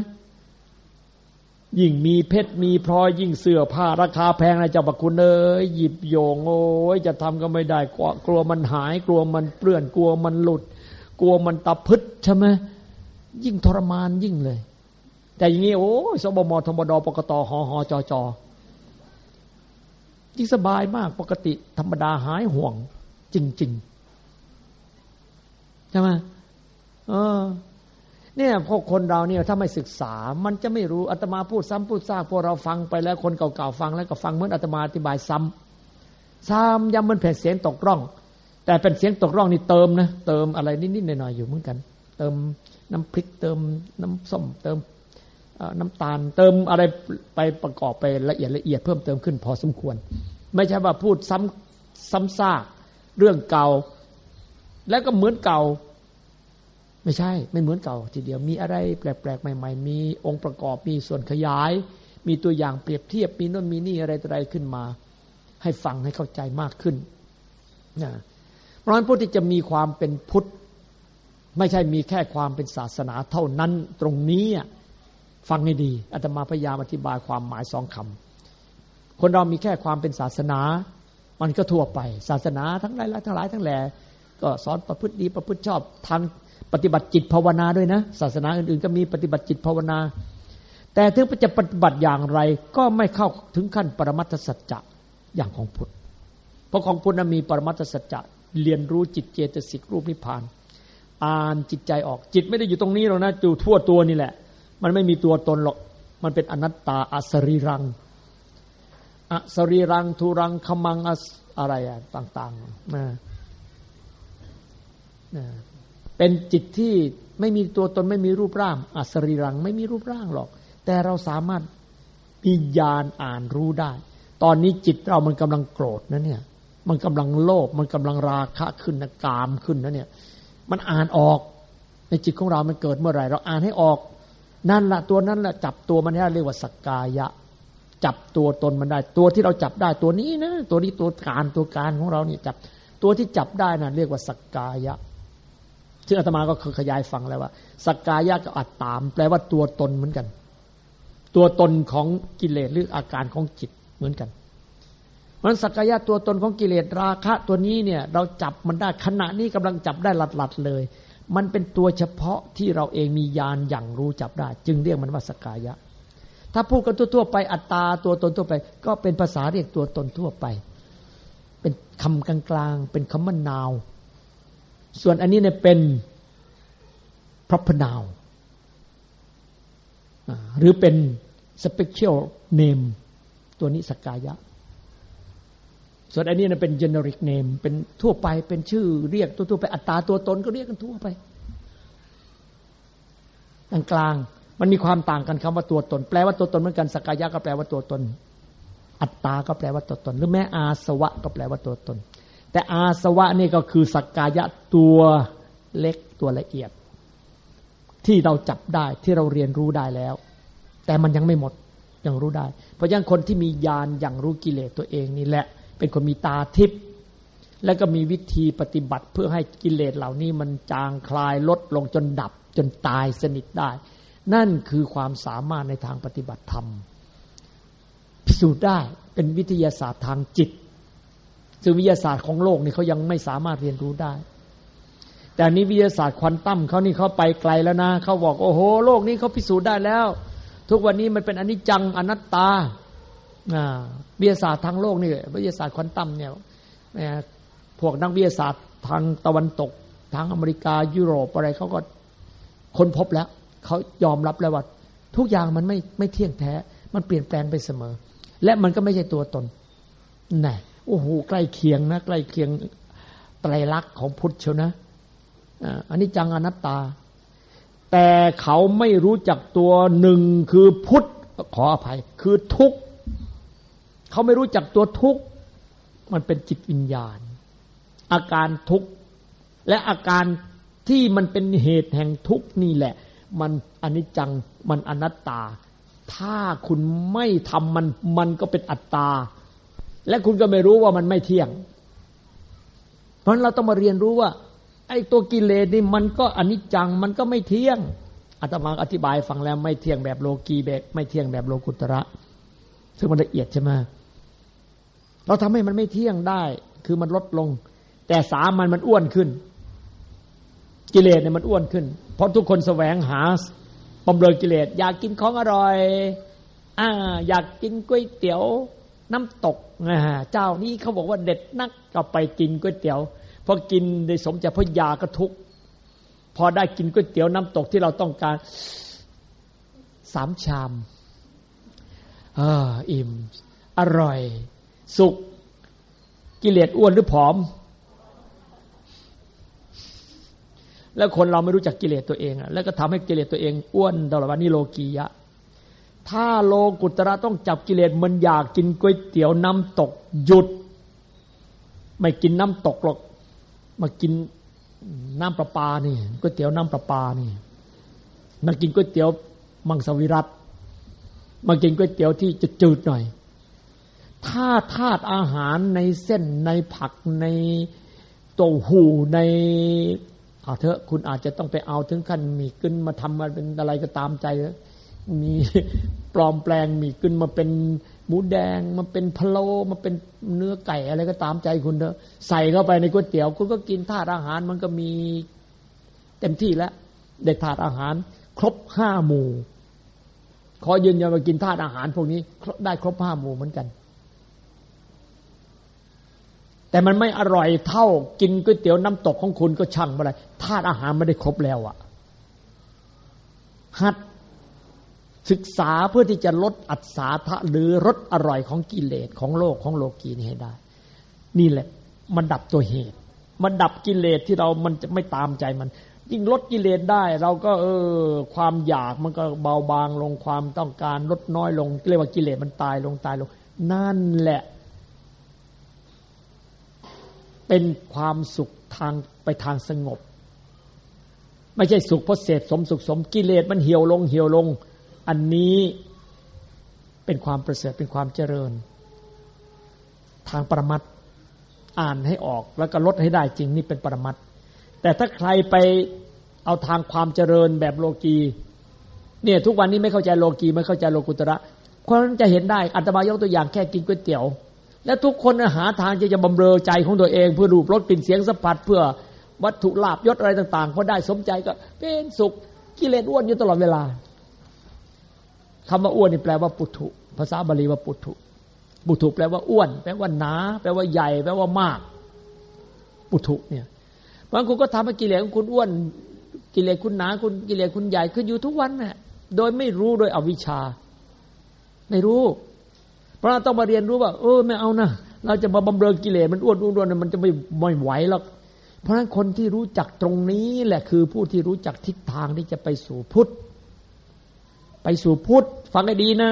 ยิ่งมีเพชรมีพลอยยิ่งเสื้อผ้าราคาแพงนะเจ้าปะคุณเอ้ยหยิบโยงโอ้ยจะทำก็ไม่ได้กลัวมันหาย กลัวมันเปื้อนกลัวมันหลุด กลัวมันตะพึดใช่ไหมยิ่งทรมานยิ่งเลย แต่อย่างนี้โอ้สบมธบดปกตหอหอจอจอยิ่งสบายมากปกติธรรมดาหายห่วง จริง ๆ ใช่ไหมเออ เนี่ยพวกคนเราเนี่ยถ้าไม่ศึกษา มันจะไม่รู้อาตมาพูดซ้ำพูดซากพวกเราฟังไปแล้วคนเก่าๆฟังแล้วก็ฟังเหมือนอาตมาอธิบายซ้ำซ้ำย้ำมันแผ่เสียงตกร่อง แต่เป็นเสียงตกร่องนี่เติมนะเติมอะไรนิดๆหน่อยๆอยู่เหมือนกัน เติมน้ำพริกเติมน้ำส้มเติมน้ำตาลเติมอะไรไปประกอบไปละเอียดละเอียดเพิ่มเติมขึ้นพอสมควร ไม่ใช่ว่าพูดซ้ำซ้ำซากเรื่องเก่า แล้วก็เหมือนเก่า ไม่ใช่ ไม่เหมือนเก่า ทีเดียวมีอะไรแปลกๆใหม่ ๆ มีองค์ประกอบมีส่วนขยาย มีตัวอย่างเปรียบเทียบมีโน่นมีนี่อะไรอะไรขึ้นมา ให้ฟังให้เข้าใจมากขึ้นนะราะฉะนั้นผู้ที่จะมีความเป็นพุทธ ไม่ใช่มีแค่ความเป็นศาสนาเท่านั้นตรงนี้ฟังให้ดีอาตมาพยายามอธิบายความหมายสองคำคนเรามีแค่ความเป็นศาสนา มันก็ทั่วไป ศาสนาทั้งหลายทั้งหลายทั้งแหล่ก็สอนประพฤติดีประพฤติชอบทาง ปฏิบัติจิตภาวนาด้วยนะ ศาสนาอื่นๆ ก็มีปฏิบัติจิตภาวนา แต่ถึงจะปฏิบัติอย่างไรก็ไม่เข้าถึงขั้นปรมัตถสัจจะอย่างของพุทธเพราะของพุทธนั้นมีปรมัตถสัจจะเรียนรู้จิตเจตสิกรูปนิพพาน อ่านจิตใจออกจิตไม่ได้อยู่ตรงนี้หรอกนะอยู่ทั่วตัวนี่แหละ มันไม่มีตัวตนหรอก มันเป็นอนัตตาอสรีรังอสรีรังทุรังขมังอะไรอะต่างๆนะ เป็นจิตที่ไม่มีตัวตนไม่มีรูปร่างอสรีรังไม่มีรูปร่างหรอก แต่เราสามารถมีญาณอ่านรู้ได้ ตอนนี้จิตเรามันกำลังโกรธนะเนี่ย มันกำลังโลภมันกำลังราคะขึ้นนะกามขึ้นนะเนี่ย มันอ่านออก ในจิตของเรามันเกิดเมื่อไหร่ เราอ่านให้ออก นั่นละตัวนั้นละจับตัวมันได้เรียกว่าสกกายะ จับตัวตนมันได้ ตัวที่เราจับได้ตัวนี้นะตัวนี้ตัวการตัวการของเราเนี่ยจับตัวที่จับได้น่ะเรียกว่าสกกายะ ซึ่งอาตมาก็ขยายฟังแล้วว่าสกกายะกับอัตตาม แปลว่าตัวตนเหมือนกัน ตัวตนของกิเลสหรืออาการของจิตเหมือนกันมันสักกายะตัวตนของกิเลสราคะตัวนี้เนี่ยเราจับมันได้ขณะนี้กำลังจับได้หลัดๆเลย มันเป็นตัวเฉพาะที่เราเองมีญาณอย่างรู้จับได้ จึงเรียกมันว่าสกายะ ถ้าพูดกันทั่วๆไปอัตตาตัวตนทั่วไป ก็เป็นภาษาเรียกตัวตนทั่วไป เป็นคำกลางๆเป็นคำมนาว ส่วนอันนี้เนี่ยเป็นพระพนาวหรือเป็น special name ตัวนี้สกายะ ส่วนอันนี้นะเป็น generic name เป็นทั่วไปเป็นชื่อเรียกทั่วๆไปอัตตาตัวตนก็เรียกกันทั่วไปกลางกลางมันมีความต่างกันคำว่าตัวตน แปลว่าตัวตนเหมือนกันสกายะก็แปลว่าตัวตน อัตตาก็แปลว่าตัวตน หรือแม้อาสวะก็แปลว่าตัวตน แต่อาสวะนี่ก็คือสักกายะตัวเล็กตัวละเอียด ที่เราจับได้ที่เราเรียนรู้ได้แล้ว แต่มันยังไม่หมดยังรู้ได้ เพราะฉะนั้นคนที่มีญาณอย่างรู้กิเลสตัวเองนี่แหละ เป็นคนมีตาทิพย์และก็มีวิธีปฏิบัติเพื่อให้กิเลสเหล่านี้มันจางคลายลดลงจนดับจนตายสนิทได้ นั่นคือความสามารถในทางปฏิบัติธรรมพิสูจน์ได้เป็นวิทยาศาสตร์ทางจิต ซึ่งวิทยาศาสตร์ของโลกนี่เขายังไม่สามารถเรียนรู้ได้ แต่นี้วิทยาศาสตร์ควอนตัมเขานี่เขาไปไกลแล้วนะเขาบอกโอ้โห โลกนี้เขาพิสูจน์ได้แล้ว ทุกวันนี้มันเป็นอนิจจังอนัตตาวิทยาศาสตร์ทางโลกนี่วิทยาศาสตร์ควอนตัมเนี่ยพวกนักวิทยาศาสตร์ทางตะวันตกทางอเมริกายุโรปอะไรเขาก็ค้นพบแล้วเขายอมรับแล้วว่าทุกอย่างมันไม่ไม่เที่ยงแท้ มันเปลี่ยนแปลงไปเสมอ และมันก็ไม่ใช่ตัวตนน่ โอ้โหใกล้เคียงนะใกล้เคียงไตรลักษณ์ของพุทธเชียวนะอันนี้จังอนัตตา แต่เขาไม่รู้จักตัวหนึ่งคือพุทธขออภัย คือทุกข์เขาไม่รู้จักตัวทุกข์มันเป็นจิตวิญญาณ อาการทุกข์และอาการที่มันเป็นเหตุแห่งทุกข์นี่แหละ มันอนิจจังมันอนัตตา ถ้าคุณไม่ทำมันมันก็เป็นอัตตา และคุณก็ไม่รู้ว่ามันไม่เที่ยง เพราะเราต้องมาเรียนรู้ว่า ไอ้ตัวกิเลสนี่มันก็อนิจจังมันก็ไม่เที่ยงอาตมาอธิบายฟังแล้วไม่เที่ยงแบบโลกีแบบ ไม่เที่ยงแบบโลกุตระ ซึ่งมันละเอียดใช่ไหมเราทำให้มันไม่เที่ยงได้ คือมันลดลง แต่สามันมันอ้วนขึ้น กิเลสเนี่ยมันอ้วนขึ้น เพราะทุกคนแสวงหาบำเรอกิเลส อยากกินของอร่อย อ่า อยากกินก๋วยเตี๋ยว น้ำตกนะฮะเจ้านี้เขาบอกว่าเด็ดนักก็ไปกินก๋วยเตี๋ยวพอกินได้สมใจพระยาก็ทุกพอได้กินก๋วยเตี๋ยวน้ำตกที่เราต้องการสามชามอ่าอิ่ม อร่อย สุขกิเลสอ้วนหรือผอม แล้วคนเราไม่รู้จักกิเลสตัวเองอะแล้วก็ทำให้กิเลสตัวเองอ้วนตลอดวันนี้โลกียะ ถ้าโลกุตระต้องจับกิเลสมันอยากกินก๋วยเตี๋ยวน้ำตกหยุด ไม่กินน้ำตกหรอกมากินน้ำประปานี่ก๋วยเตี๋ยวน้ำประปานี่มากินก๋วยเตี๋ยวมังสวิรัตมากินก๋วยเตี๋ยวที่จะจืดหน่อย ถ้าธาตุอาหารในเส้นในผักในโต้หูในเอาเถอะคุณอาจจะต้องไปเอาถึงขั้นมีกึนมาทำมาเป็นอะไรก็ตามใจ มีปลอมแปลงมีกึนมาเป็นหมูแดงมาเป็นพะโลมาเป็นเนื้อไก่อะไรก็ตามใจคุณเถอะใส่เข้าไปในก๋วยเตี๋ยว คุณก็กินธาตุอาหารมันก็มีเต็มที่แล้วได้ธาตุอาหาร ครบห้าหมู่ขอยืนยันว่ากินธาตุอาหารพวกนี้ได้ครบห้าหมู่เหมือนกัน แต่มันไม่อร่อยเท่ากินก๋วยเตี๋ยวน้ำตกของคุณก็ช่างอะไรธาตุอาหารไม่ได้ครบแล้วอะหัด ศึกษาเพื่อที่จะลดอัศาทะหรือลดอร่อยของกิเลสของโลกของโลกีนี้ให้ได้ นี่แหละมันดับตัวเหตุ มันดับกิเลสที่เรามันจะไม่ตามใจมัน ยิ่งลดกิเลสได้ เราก็เออความอยากมันก็เบาบางลงความต้องการลดน้อยลงเรียกว่ากิเลสมันตายลงตายลง นั่นแหละ เป็นความสุขทางไปทางสงบ ไม่ใช่สุขเพราะเสพสมสุขสมกิเลสมันเหี่ยวลงเหี่ยวลง อันนี้เป็นความประเสริฐเป็นความเจริญ ทางปรมัตอ่านให้ออกแล้วก็ลดให้ได้จริงนี่เป็นปรมัตแต่ถ้าใครไปเอาทางความเจริญแบบโลกีเนี่ยทุกวันนี้ไม่เข้าใจโลกีไม่เข้าใจโลกุตระคนจะเห็นได้อัตมายกตัวอย่างแค่กินก๋วยเตี๋ยว และทุกคนหาทางจะจะบำเรอใจของตัวเองเพื่อรูปรสกลิ่นเสียงสัมผัสเพื่อวัตถุลาบยศอะไรต่างๆพอได้สมใจก็เป็นสุขกิเลสอ้วนอยู่ตลอดเวลา คำว่าอ้วนนี่แปลว่าปุถุ ภาษาบาลีว่าปุถุปุถุแปลว่าอ้วน แปลว่าหนา แปลว่าใหญ่ แปลว่ามาก ปุถุเนี่ยบางคนก็ทำให้กิเลสของคุณอ้วน กิเลสคุณหนา คุณกิเลสคุณใหญ่ขึ้นอยู่ทุกวันน่ะโดยไม่รู้โดยอวิชชา ไม่รู้ เพราะเราต้องมาเรียนรู้ว่า เออไม่เอานะเราจะมาบำเรอกิเลสมันอ้วนอ้วนมันจะไม่ไม่ไหวหรอกเพราะฉะนั้นคนที่รู้จักตรงนี้แหละคือผู้ที่รู้จักทิศทางที่จะไปสู่พุทธ ไปสู่พุทธฟังให้ดีนะ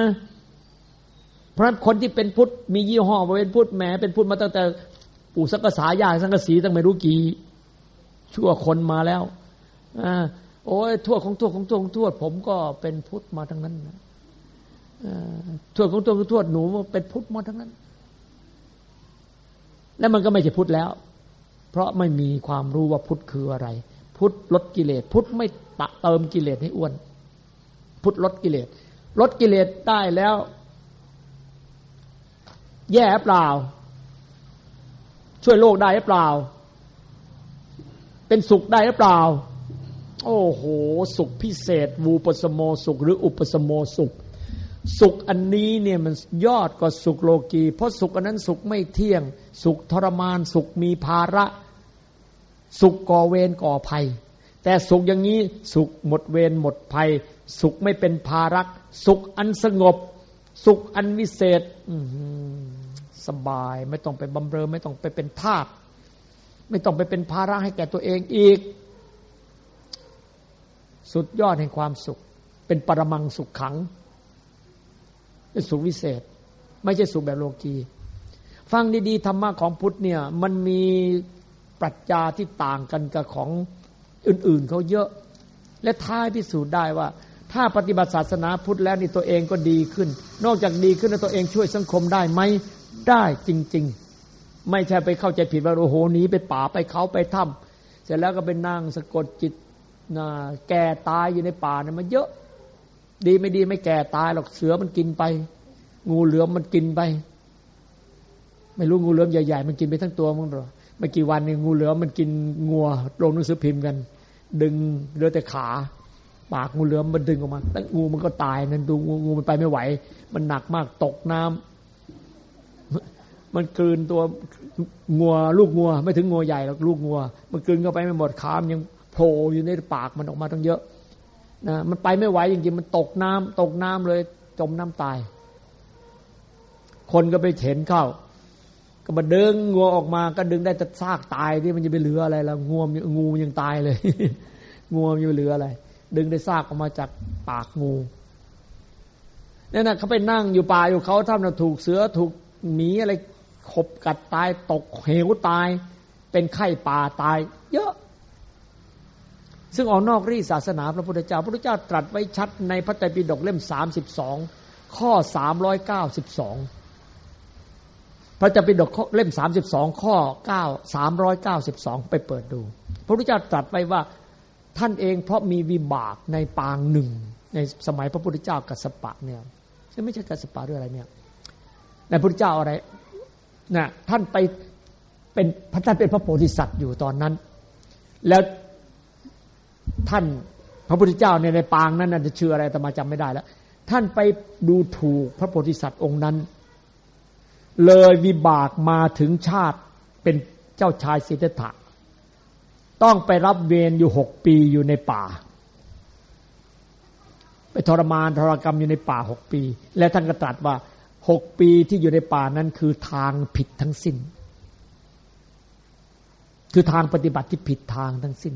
เพราะนั้นคนที่เป็นพุทธมียี่ห้อว่าเป็นพุทธแหมเป็นพุทธมาตั้งแต่ปู่สังกษายาสังกสีตั้งไม่รู้กี่ชั่วคนมาแล้วอโอ้ยทั่วของทั่วของทั่วของทั่วผมก็เป็นพุทธมาทั้งนั้นทั่วของทั่วของทั่วหนูเป็นพุทธมาทั้งนั้น แล้วมันก็ไม่ใช่พุทธแล้ว เพราะไม่มีความรู้ว่าพุทธคืออะไร พุทธลดกิเลสพุทธไม่ตะเติมกิเลสให้อ้วน พุทธลดกิเลสลดกิเลสได้แล้ว แย่เปล่า ช่วยโลกได้หรือเปล่า เป็นสุขได้หรือเปล่า โอ้โห สุขพิเศษ วูปสโมสุข หรืออุปสโมสุข สุขอันนี้เนี่ยมันยอดกว่าสุขโลกีเพราะสุขอันนั้นสุขไม่เที่ยง สุขทรมาน สุขมีภาระ สุขก่อเวรก่อภัย แต่สุขอย่างนี้สุขหมดเวรหมดภัย สุขไม่เป็นภารัก สุขอันสงบ สุขอันวิเศษสบายไม่ต้องไปบำเรอไม่ต้องไปเป็นทาสไม่ต้องไปเป็นภาระให้แก่ตัวเองอีก สุดยอดแห่งความสุข เป็นปรมังสุขขังเป็นสุขวิเศษ ไม่ใช่สุขแบบโลกีฟังดีๆธรรมะของพุทธเนี่ย มันมีปรัชญาที่ต่างกันกับของ อื่น ๆเขาเยอะ และท้ายพิสูจน์ได้ว่า ถ้าปฏิบัติศาสนาพุทธแล้วนี่ตัวเองก็ดีขึ้น นอกจากดีขึ้นแล้วตัวเองช่วยสังคมได้ไหมได้จริง ๆ ไม่ใช่ไปเข้าใจผิดว่าโอ้โหหนีไปป่าไปเขาไปถ้ำเสร็จแล้วก็ไปนั่งสะกดจิตนะแก่ตายอยู่ในป่าเนี่ยมันเยอะ ดีไม่ดีไม่แก่ตายหรอกเสือมันกินไป งูเหลือมมันกินไป ไม่รู้งูเหลือมใหญ่ๆมันกินไปทั้งตัวมั้งหรอไม่กี่วันเนี่ยงูเหลือมมันกินงัวลงหนังสือพิมพ์กัน ดึงเหลือแต่ขา ปากงูเหลือมมันดึงออกมา แต่งูมันก็ตายนั่นดูงูงูมันไปไม่ไหว มันหนักมากตกน้ำมันกลืนตัวงัว ลูกงัว ไม่ถึงงัวใหญ่หรอกลูกงัว มันกลืนเข้าไปไม่หมดขามยังโผล่อยู่ในปากมันออกมาตั้งเยอะนะมันไปไม่ไหวจริงๆมันตกน้ำตกน้ำเลยจมน้ำตาย คนก็ไปเห็นเข้า ก็มาดึงงัวออกมา ก็ดึงได้แต่ซากตายที่มันจะไปเหลืออะไรแล้วงูงูมันยังตายเลยงูมันยังเหลืออะไร ดึงได้ซากออกมาจากปากงูนี่นะเขาไปนั่งอยู่ป่าอยู่เขาทำนะถูกเสือถูกหมีอะไรขบกัดตายตกเหวตาย เป็นไข้ป่าตาย เยอะ ซึ่งออกนอกรีศาสนาพระพุทธเจ้าพระพุทธเจ้าตรัสไว้ชัดในพระไตรปิฎกเล่มสามสิบสองข้อสามร้อยเก้าสิบสอง พระไตรปิฎกเล่มสามสิบสองข้อเก้าสามร้อยเก้าสิบสองไปเปิดดู พระพุทธเจ้าตรัสไว้ว่าท่านเองเพราะมีวิบากในปางหนึ่ง ในสมัยพระพุทธเจ้ากัสปะเนี่ยไม่ใช่กัสปะหรืออะไรเนี่ยในพระพุทธเจ้าอะไรนะท่านไปเป็นพระท่านเป็นพระโพธิสัตว์อยู่ตอนนั้น แล้วท่านพระพุทธเจ้าในในปางนั้นน่ะจะชื่ออะไรแต่มาจำไม่ได้แล้ว ท่านไปดูถูกพระโพธิสัตว์องค์นั้น เลยวิบากมาถึงชาติเป็นเจ้าชายสิทธัตถะต้องไปรับเวรอยู่หกปีอยู่ในป่า ไปทรมานทรกรรมอยู่ในป่าหกปี และท่านก็ตรัสว่าหกปีที่อยู่ในป่านั้นคือทางผิดทั้งสิ้น คือทางปฏิบัติที่ผิดทางทั้งสิ้น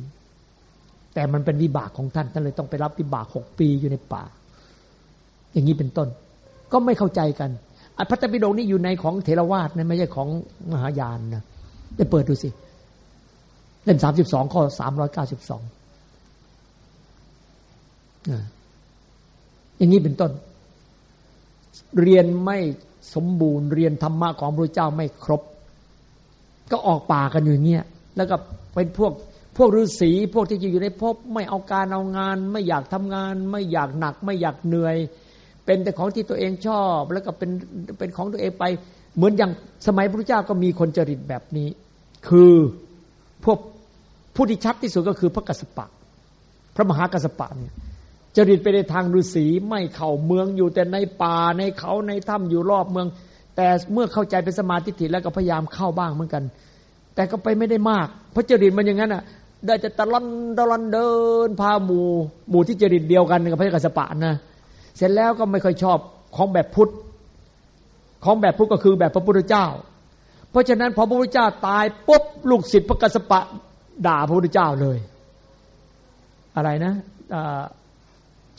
แต่มันเป็นวิบากของท่านท่านเลยต้องไปรับวิบากหกปีอยู่ในป่า อย่างนี้เป็นต้น ก็ไม่เข้าใจกัน อพระตปิฎกนี่อยู่ในของเทรวาสนะไม่ใช่ของมหายานนะไปเปิดดูสิเล่มสามสิบสองข้อสามร้อยเก้าสิบสองอย่างนี้เป็นต้น เรียนไม่สมบูรณ์ เรียนธรรมะของพระเจ้าไม่ครบ ก็ออกป่ากันอยู่เงี้ยแล้วก็เป็นพวกพวกฤาษีพวกที่อยู่ในภพไม่เอาการเอางาน ไม่อยากทำงาน ไม่อยากหนัก ไม่อยากเหนื่อย เป็นแต่ของที่ตัวเองชอบ แล้วก็เป็นเป็นของตัวเองไป เหมือนอย่างสมัยพระเจ้าก็มีคนจริตแบบนี้ คือพวกผู้ที่ชัดที่สุดก็คือพระกัสปะ พระมหากัสปะเนี่ยจริตไปในทางฤาษีไม่เข้าเมืองอยู่แต่ในป่าในเขาในถ้ำอยู่รอบเมือง แต่เมื่อเข้าใจเป็นสมาธิถิแล้วก็พยายามเข้าบ้างเหมือนกัน แต่ก็ไปไม่ได้มาก เพราะจริตมันอย่างนั้นอะ ได้จะตะลอนตะลอนเดิน พาหมู่หมู่ที่จริตเดียวกันกับพระกัสปะนะ เสร็จแล้วก็ไม่ค่อยชอบของแบบพุทธ ของแบบพุทธก็คือแบบพระพุทธเจ้า เพราะฉะนั้นพอพระพุทธเจ้าตายปุ๊บลูกศิษย์พระกัสสปะด่าพระพุทธเจ้าเลย อะไรนะ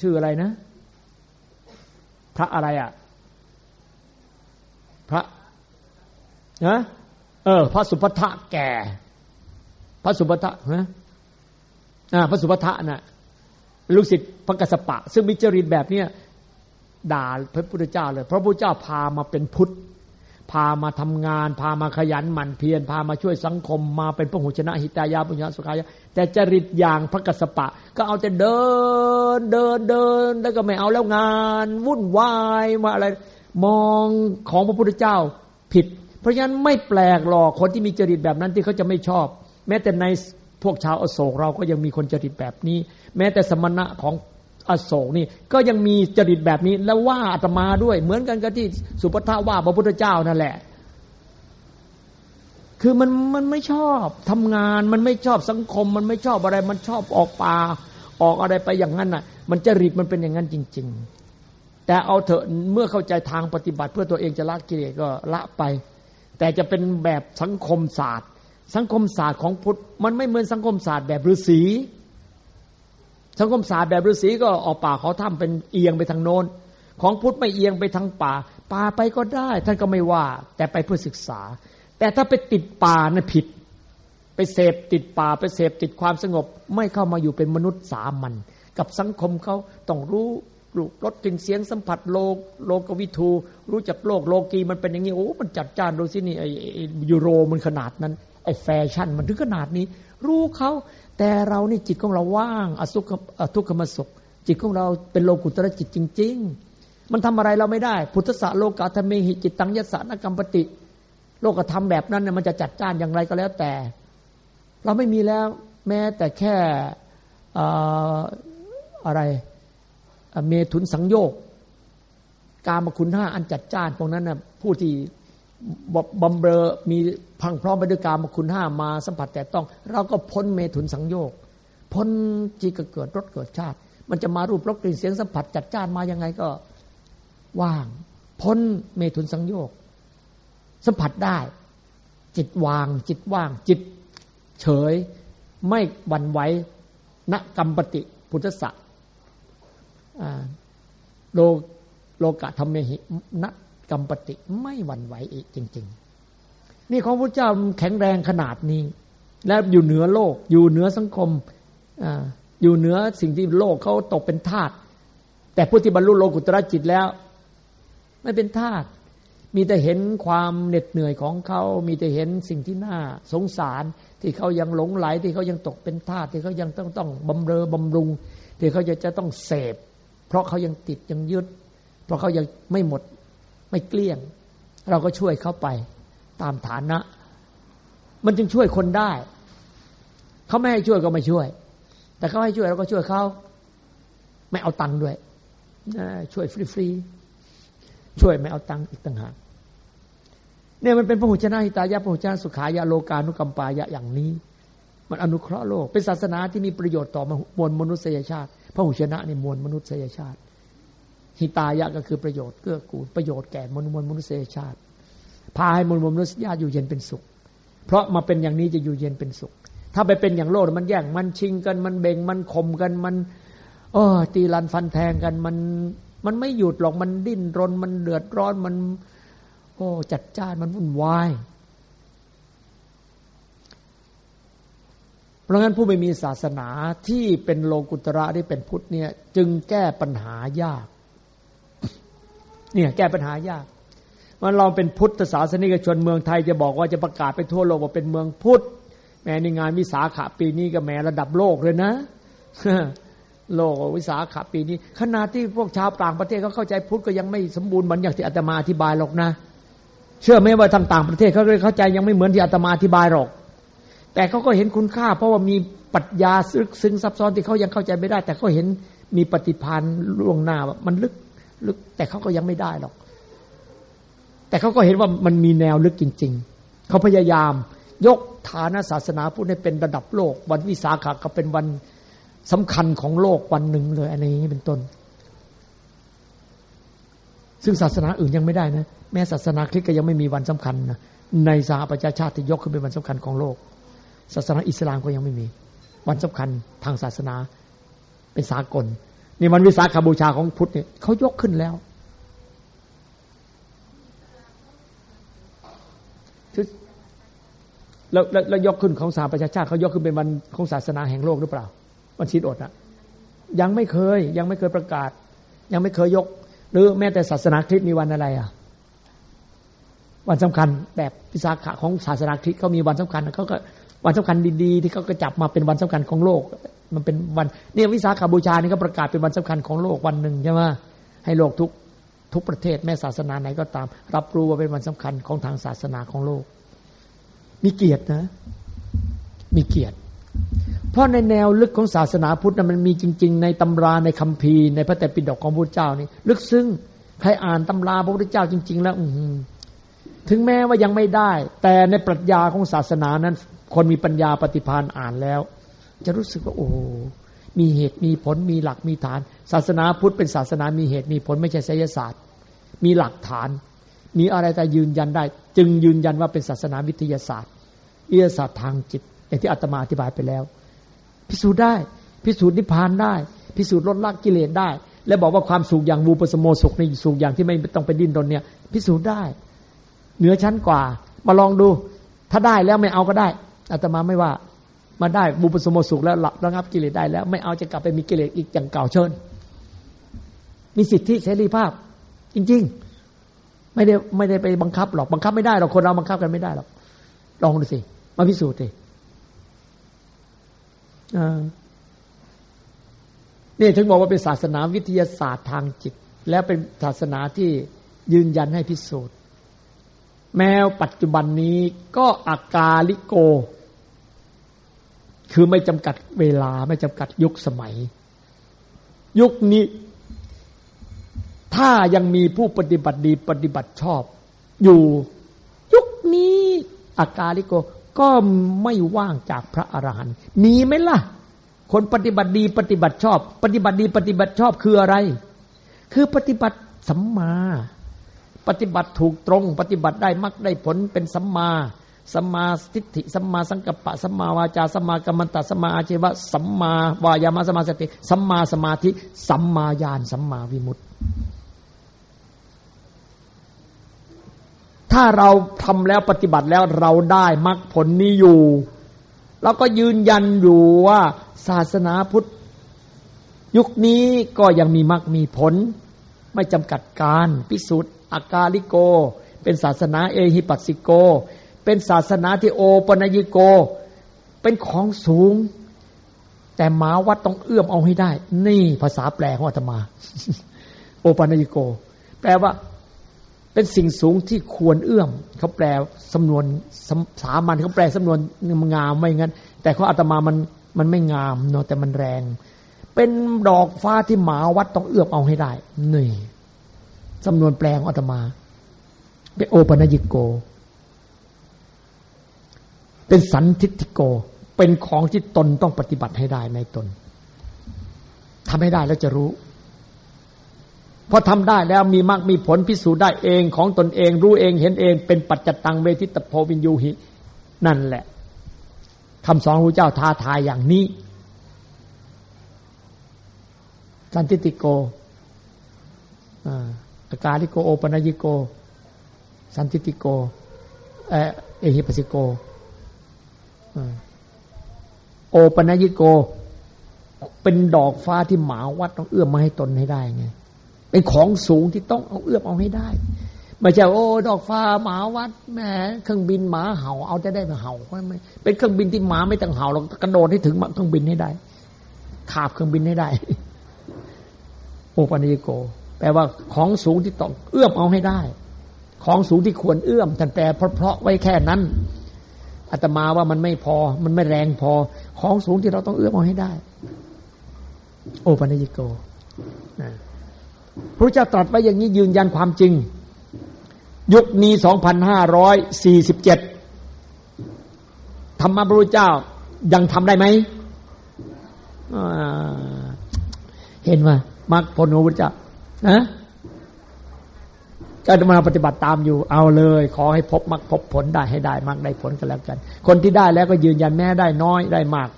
ชื่ออะไรนะ พระอะไรอะ พระนะเออ พระสุภทะแก่ พระสุภทะนะอ่าพระสุภทะน่ะ ลูกศิษย์พระกัสปะ ซึ่งมีจริตแบบเนี้ยด่าพระพุทธเจ้าเลยพระพุทธเจ้าพามาเป็นพุทธ พามาทำงาน พามาขยันหมั่นเพียรพามาช่วยสังคม มาเป็นพระหุชนะหิตายาปุญญาสุขายะแต่จริตอย่างพระกัสสปะ ก็เอาแต่เดินเดินเดินแล้วก็ไม่เอาแล้วงาน วุ่นวายมาอะไร มองของพระพุทธเจ้าผิด เพราะฉะนั้นไม่แปลกหรอกคนที่มีจริตแบบนั้นที่เขาจะไม่ชอบ แม้แต่ใน พวกชาวอโศกเราก็ยังมีคนจริตแบบนี้ แม้แต่สมณะของอโศกนี่ก็ยังมีจริตแบบนี้ แล้วว่าอาตมาด้วย เหมือนกันกับที่สุปทาว่าพระพุทธเจ้านั่นแหละ คือมันมันไม่ชอบทำงานมันไม่ชอบสังคม มันไม่ชอบอะไร มันชอบออกป่าออกอะไรไปอย่างนั้นน่ะ มันจริตมันเป็นอย่างนั้นจริง ๆ แต่เอาเถอะเมื่อเข้าใจทางปฏิบัติ เพื่อตัวเองจะละกิเลสก็ละไป แต่จะเป็นแบบสังคมศาสตร์ สังคมศาสตร์ของพุทธมันไม่เหมือนสังคมศาสตร์แบบฤาษีสังคมศาสตร์แบบฤาษีก็ออกป่าเขาถ้ำเป็นเอียงไปทางโน้น ของพุทธไม่เอียงไปทางป่า ป่าไปก็ได้ ท่านก็ไม่ว่า แต่ไปเพื่อศึกษา แต่ถ้าไปติดป่านะ่ะผิด ไปเสพติดป่าไปเสพติดความสงบ ไม่เข้ามาอยู่เป็นมนุษย์สามัญกับสังคมเขาต้องรู้รูปรสกลิ่นเสียงสัมผัสโลกโลกวิทู รู้จักโลกโลกีมันเป็นอย่างนี้โอ้มันจัดจ้านดูสินี่ไอยูโรมันขนาดนั้น ไอแฟชั่นมันถึงขนาดนี้ รู้เขาแต่เรานี่จิตของเราว่าง อสุขทุกขมสุข จิตของเราเป็นโลกุตระจิตจริง ๆ มันทำอะไรเราไม่ได้ พุทธะโลกาธรรมหิจิตตังยสสนกรรมปติโลกธรรมแบบนั้นเนี่ยมันจะจัดจ้านอย่างไรก็แล้วแต่ เราไม่มีแล้วแม้แต่แค่อะไรเมถุนสังโยก การมคุณห้าอันจัดจ้านพวกนั้นน่ะผู้ที่ บำเรอมีพังพร้อมไปด้วยการมคุณห้ามาสัมผัสแต่ต้อง เราก็พ้นเมถุนสังโยกพ้นจีกเกิดรถเกิดชาติ มันจะมารูปรสกลิ่นเสียงสัมผัสจัดจ้านมายังไงก็ว่าง พ้นเมถุนสังโยกสัมผัสได้ จิตวาง จิตว่าง จิตเฉย ไม่หวั่นไหวณกรรมปฏิพุทธะโลโลกะธรรมหิณ กรรมปฏิไม่หวั่นไหวอีกจริง ๆ นี่ของพระเจ้าแข็งแรงขนาดนี้ และอยู่เหนือโลก อยู่เหนือสังคมออยู่เหนือสิ่งที่โลกเขาตกเป็นทาสแต่ผู้ที่บรรลุโลกุตระจิตแล้ว ไม่เป็นทาสมีแต่เห็นความเหน็ดเหนื่อยของเขา มีแต่เห็นสิ่งที่น่าสงสารที่เขายังหลงไหลที่เขายังตกเป็นทาสที่เขายังต้องต้องบำเรอบำรุง ที่เขาจะจะต้องเสพ เพราะเขายังติดยังยึด เพราะเขายังไม่หมด ไม่เกลี้ยง เราก็ช่วยเขาไปตามฐานะ มันจึงช่วยคนได้ เขาไม่ให้ช่วยก็ไม่ช่วย แต่เขาให้ช่วยเราก็ช่วยเขาไม่เอาตังค์ด้วยช่วยฟรีๆช่วยไม่เอาตังค์อีกต่างหากเนี่ยมันเป็นพระหุชนะหิตายะพระหุชนะสุขายะโลกานุกัมปายะอย่างนี้ มันอนุเคราะห์โลก เป็นศาสนาที่มีประโยชน์ต่อมวลมนุษยชาติ พระหุชนะในมวลมนุษยชาติ หิตายะก็คือประโยชน์เกื้อกูลประโยชน์แก่มนุษย์มนุษยชาติ พาให้มนุษย์มนุษยชาติอยู่เย็นเป็นสุข เพราะมาเป็นอย่างนี้จะอยู่เย็นเป็นสุข ถ้าไปเป็นอย่างโลกมันแย่งมันชิงกันมันเบ่งมันข่มกันมันโอ้ตีลันฟันแทงกันมันมันไม่หยุดหรอกมันดิ้นรนมันเดือดร้อนมัน โอ้จัดจ้านมันวุ่นวายเพราะงั้นผู้ไม่มีศาสนาที่เป็นโลกุตระที่เป็นพุทธเนี่ย จึงแก้ปัญหายาก เนี่ยแก้ปัญหายากมันเราเป็นพุทธศาสนิกชนเมืองไทยจะบอกว่าจะประกาศไปทั่วโลกว่าเป็นเมืองพุทธแม้ในงานวิสาขะปีนี้ก็แม้ระดับโลกเลยนะโลกวิสาขะปีนี้ขณะที่พวกชาวต่างประเทศเขาเข้าใจพุทธก็ยังไม่สมบูรณ์เหมือนอย่างที่อาตมาอธิบายหรอกนะ เชื่อไหมว่าทางต่างประเทศเขาเลยเข้าใจยังไม่เหมือนที่อาตมาอธิบายหรอก แต่เขาก็เห็นคุณค่า เพราะว่ามีปรัชญาซึกซึ้งซับซ้อนที่เขายังเข้าใจไม่ได้ แต่เขาเห็นมีปฏิพันธ์ล่วงหน้ามันลึก ลึก แต่เขาก็ยังไม่ได้หรอก แต่เขาก็เห็นว่ามันมีแนวลึกจริง ๆ เขาพยายามยกฐานศาสนาพุทธให้เป็นระดับโลก วันวิสาขะก็เป็นวันสำคัญของโลกวันหนึ่งเลยอันนี้เป็นต้น ซึ่งศาสนาอื่นยังไม่ได้นะ แม้ศาสนาคริสต์ก็ยังไม่มีวันสำคัญนะในสหประชาชาติที่ยกขึ้นเป็นวันสำคัญของโลก ศาสนาอิสลามก็ยังไม่มี วันสำคัญทางศาสนาเป็นสากล นี่มันวิสาขบูชาของพุทธเนี่ยเขายกขึ้นแล้วแล้วแล้วยกขึ้นของสาประชาชาติเขายกขึ้นเป็นวันของศาสนาแห่งโลกหรือเปล่าวันชีดอดอะยังไม่เคย ยังไม่เคยประกาศ ยังไม่เคยยก หรือแม้แต่ศาสนาคริสต์มีวันอะไรอะ วันสำคัญแบบพิสาขะของศาสนาคริสต์เขามีวันสำคัญเขาก็วันสำคัญดีๆ ที่เขาก็จับมาเป็นวันสำคัญของโลก มันเป็นวันเนี่ยวิสาขาบูชานี่ก็ประกาศเป็นวันสำคัญของโลกวันหนึ่งใช่ไหมให้โลกทุกทุกประเทศแม้ศาสนาไหนก็ตาม รับรู้ว่าเป็นวันสำคัญของทางศาสนาของโลก มีเกียรตินะ มีเกียรติ เพราะในแนวลึกของศาสนาพุทธมันมีจริง ๆ ในตำราในคัมภีร์ในพระแต่ปิฎกของพระเจ้านี่ ลึกซึ้งใครอ่านตำราพระพุทธเจ้าจริง ๆ แล้ว อืถึงแม้ว่ายังไม่ได้ แต่ในปรัชญาของศาสนานั้น คนมีปัญญาปฏิพานอ่านแล้ว จะรู้สึกว่าโอ้มีเหตุมีผลมีหลักมีฐาน ศาสนาพุทธเป็นศาสนามีเหตุมีผลไม่ใช่ไสยศาสตร์ มีหลักฐาน มีอะไรแต่ยืนยันได้ จึงยืนยันว่าเป็นศาสนาวิทยาศาสตร์วิทยาศาสตร์ทางจิต อย่างที่อาตมาอธิบายไปแล้ว พิสูจน์ได้ พิสูจน์นิพพานได้ พิสูจน์ลดละกิเลสได้ และบอกว่าความสุขอย่างวูปสมโมสุขในสุขอย่างที่ไม่ต้องไปดิ้นรนเนี่ย พิสูจน์ได้ เหนือชั้นกว่า มาลองดู ถ้าได้แล้วไม่เอาก็ได้อาตมาไม่ว่า มาได้บุปสมสุขแล้วระงับกิเลสได้แล้ว ไม่เอาจะกลับไปมีกิเลสอีกอย่างเก่าเชิญ มีสิทธิเสรีภาพ จริง ๆ ไม่ได้ไม่ได้ไปบังคับหรอกบังคับไม่ได้หรอกคนเราบังคับกันไม่ได้หรอกลองดูสิมาพิสูจน์สินี่ถึงบอกว่าเป็นศาสนาวิทยาศาสตร์ทางจิต แล้วเป็นศาสนาที่ยืนยันให้พิสูจน์ แมวปัจจุบันนี้ก็อากาลิโก คือไม่จำกัดเวลาไม่จำกัดยุคสมัย ยุคนี้ ถ้ายังมีผู้ปฏิบัติดีปฏิบัติชอบ อยู่ ยุคนี้อากาลิโกก็ไม่ว่างจากพระอรหันต์มีไหมล่ะ คนปฏิบัติดีปฏิบัติชอบ ปฏิบัติดีปฏิบัติชอบคืออะไร คือปฏิบัติสัมมา ปฏิบัติถูกตรง ปฏิบัติได้มักได้ผลเป็นสัมมา สัมมาทิฏฐิสัมมาสังกัปปะสัมมาวาจาสัมมากัมมันตสัมมาอาชีวะสัมมาวายามะสัมมาสติสัมมาสมาธิสัมมาญาณสัมมาวิมุตติถ้าเราทำแล้วปฏิบัติแล้วเราได้มรรคผลนี้อยู่เราก็ยืนยันอยู่ว่าศาสนาพุทธ ยุคนี้ก็ยังมีมรรคมีผล ไม่จำกัดการ พิสูจน์อากาลิโก เป็นศาสนาเอหิปัสสิโก เป็นศาสนาที่โอปนยิโก เป็นของสูง แต่หมาวัดต้องเอื้อมเอาให้ได้ นี่ภาษาแปลของอาตมา โอปนยิโก แปลว่า เป็นสิ่งสูงที่ควรเอื้อม เขาแปลสำนวนสามัญเขาแปลสำนวนงามไม่งั้น แต่เขาอาตมามันมันไม่งามเนาะแต่มันแรง เป็นดอกฟ้าที่หมาวัดต้องเอื้อมเอาให้ได้นี่สำนวนแปลของอาตมาเป็นโอปัญญิโก เป็นสันทิติโก เป็นของที่ตนต้องปฏิบัติให้ได้ในตนทำให้ได้แล้วจะรู้พอทำได้แล้วมีมากมีผลพิสูจน์ได้เองของตนเอง รู้เองเห็นเอง เป็นปัจจตังเวทิตโพวินยูหิ นั่นแหละคำสอนพระเจ้าท้าทายอย่างนี้ สันติติโกอ่ากาลิโกโอปนยิโก สันติติโก เอหิปสิโก โอปนยิโก เป็นดอกฟ้าที่หมาวัดต้องเอื้อมมาให้ตนให้ได้ไงเป็นของสูงที่ต้องเอาเอื้อมเอาให้ได้ไม่ใช่โอ้ ดอกฟ้าหมาวัดแหมเครื่องบินหมาเห่า เอาจะได้มาเห่าไม่เป็นเครื่องบินที่หมาไม่ต้องเห่าเรากระโดดให้ถึงเครื่องบินให้ได้ขาบเครื่องบินให้ได้โอปนิโก แปลว่าของสูงที่ต้องเอื้อมเอาให้ได้ ของสูงที่ควรเอื้อมท่านแปลเพราะไว้แค่นั้น อาตมาว่ามันไม่พอ มันไม่แรงพอ ของสูงที่เราต้องเอื้อมเอาให้ได้ โอปัญญิโกพระเจ้าตรัสไว้อย่างนี้ยืนยันความจริง ยุคนี้สองพันห้าร้อยสี่สิบเจ็ดธรรมะพระพุทธเจ้ายังทำได้ไหม เห็นไหมมรรคผลของพระพุทธเจ้านะ ก็มาปฏิบัติตามอยู่เอาเลย ขอให้พบมรรคพบผลได้ให้ได้มรรคได้ผลกันแล้วกัน คนที่ได้แล้วก็ยืนยันแม้ได้น้อยได้มาก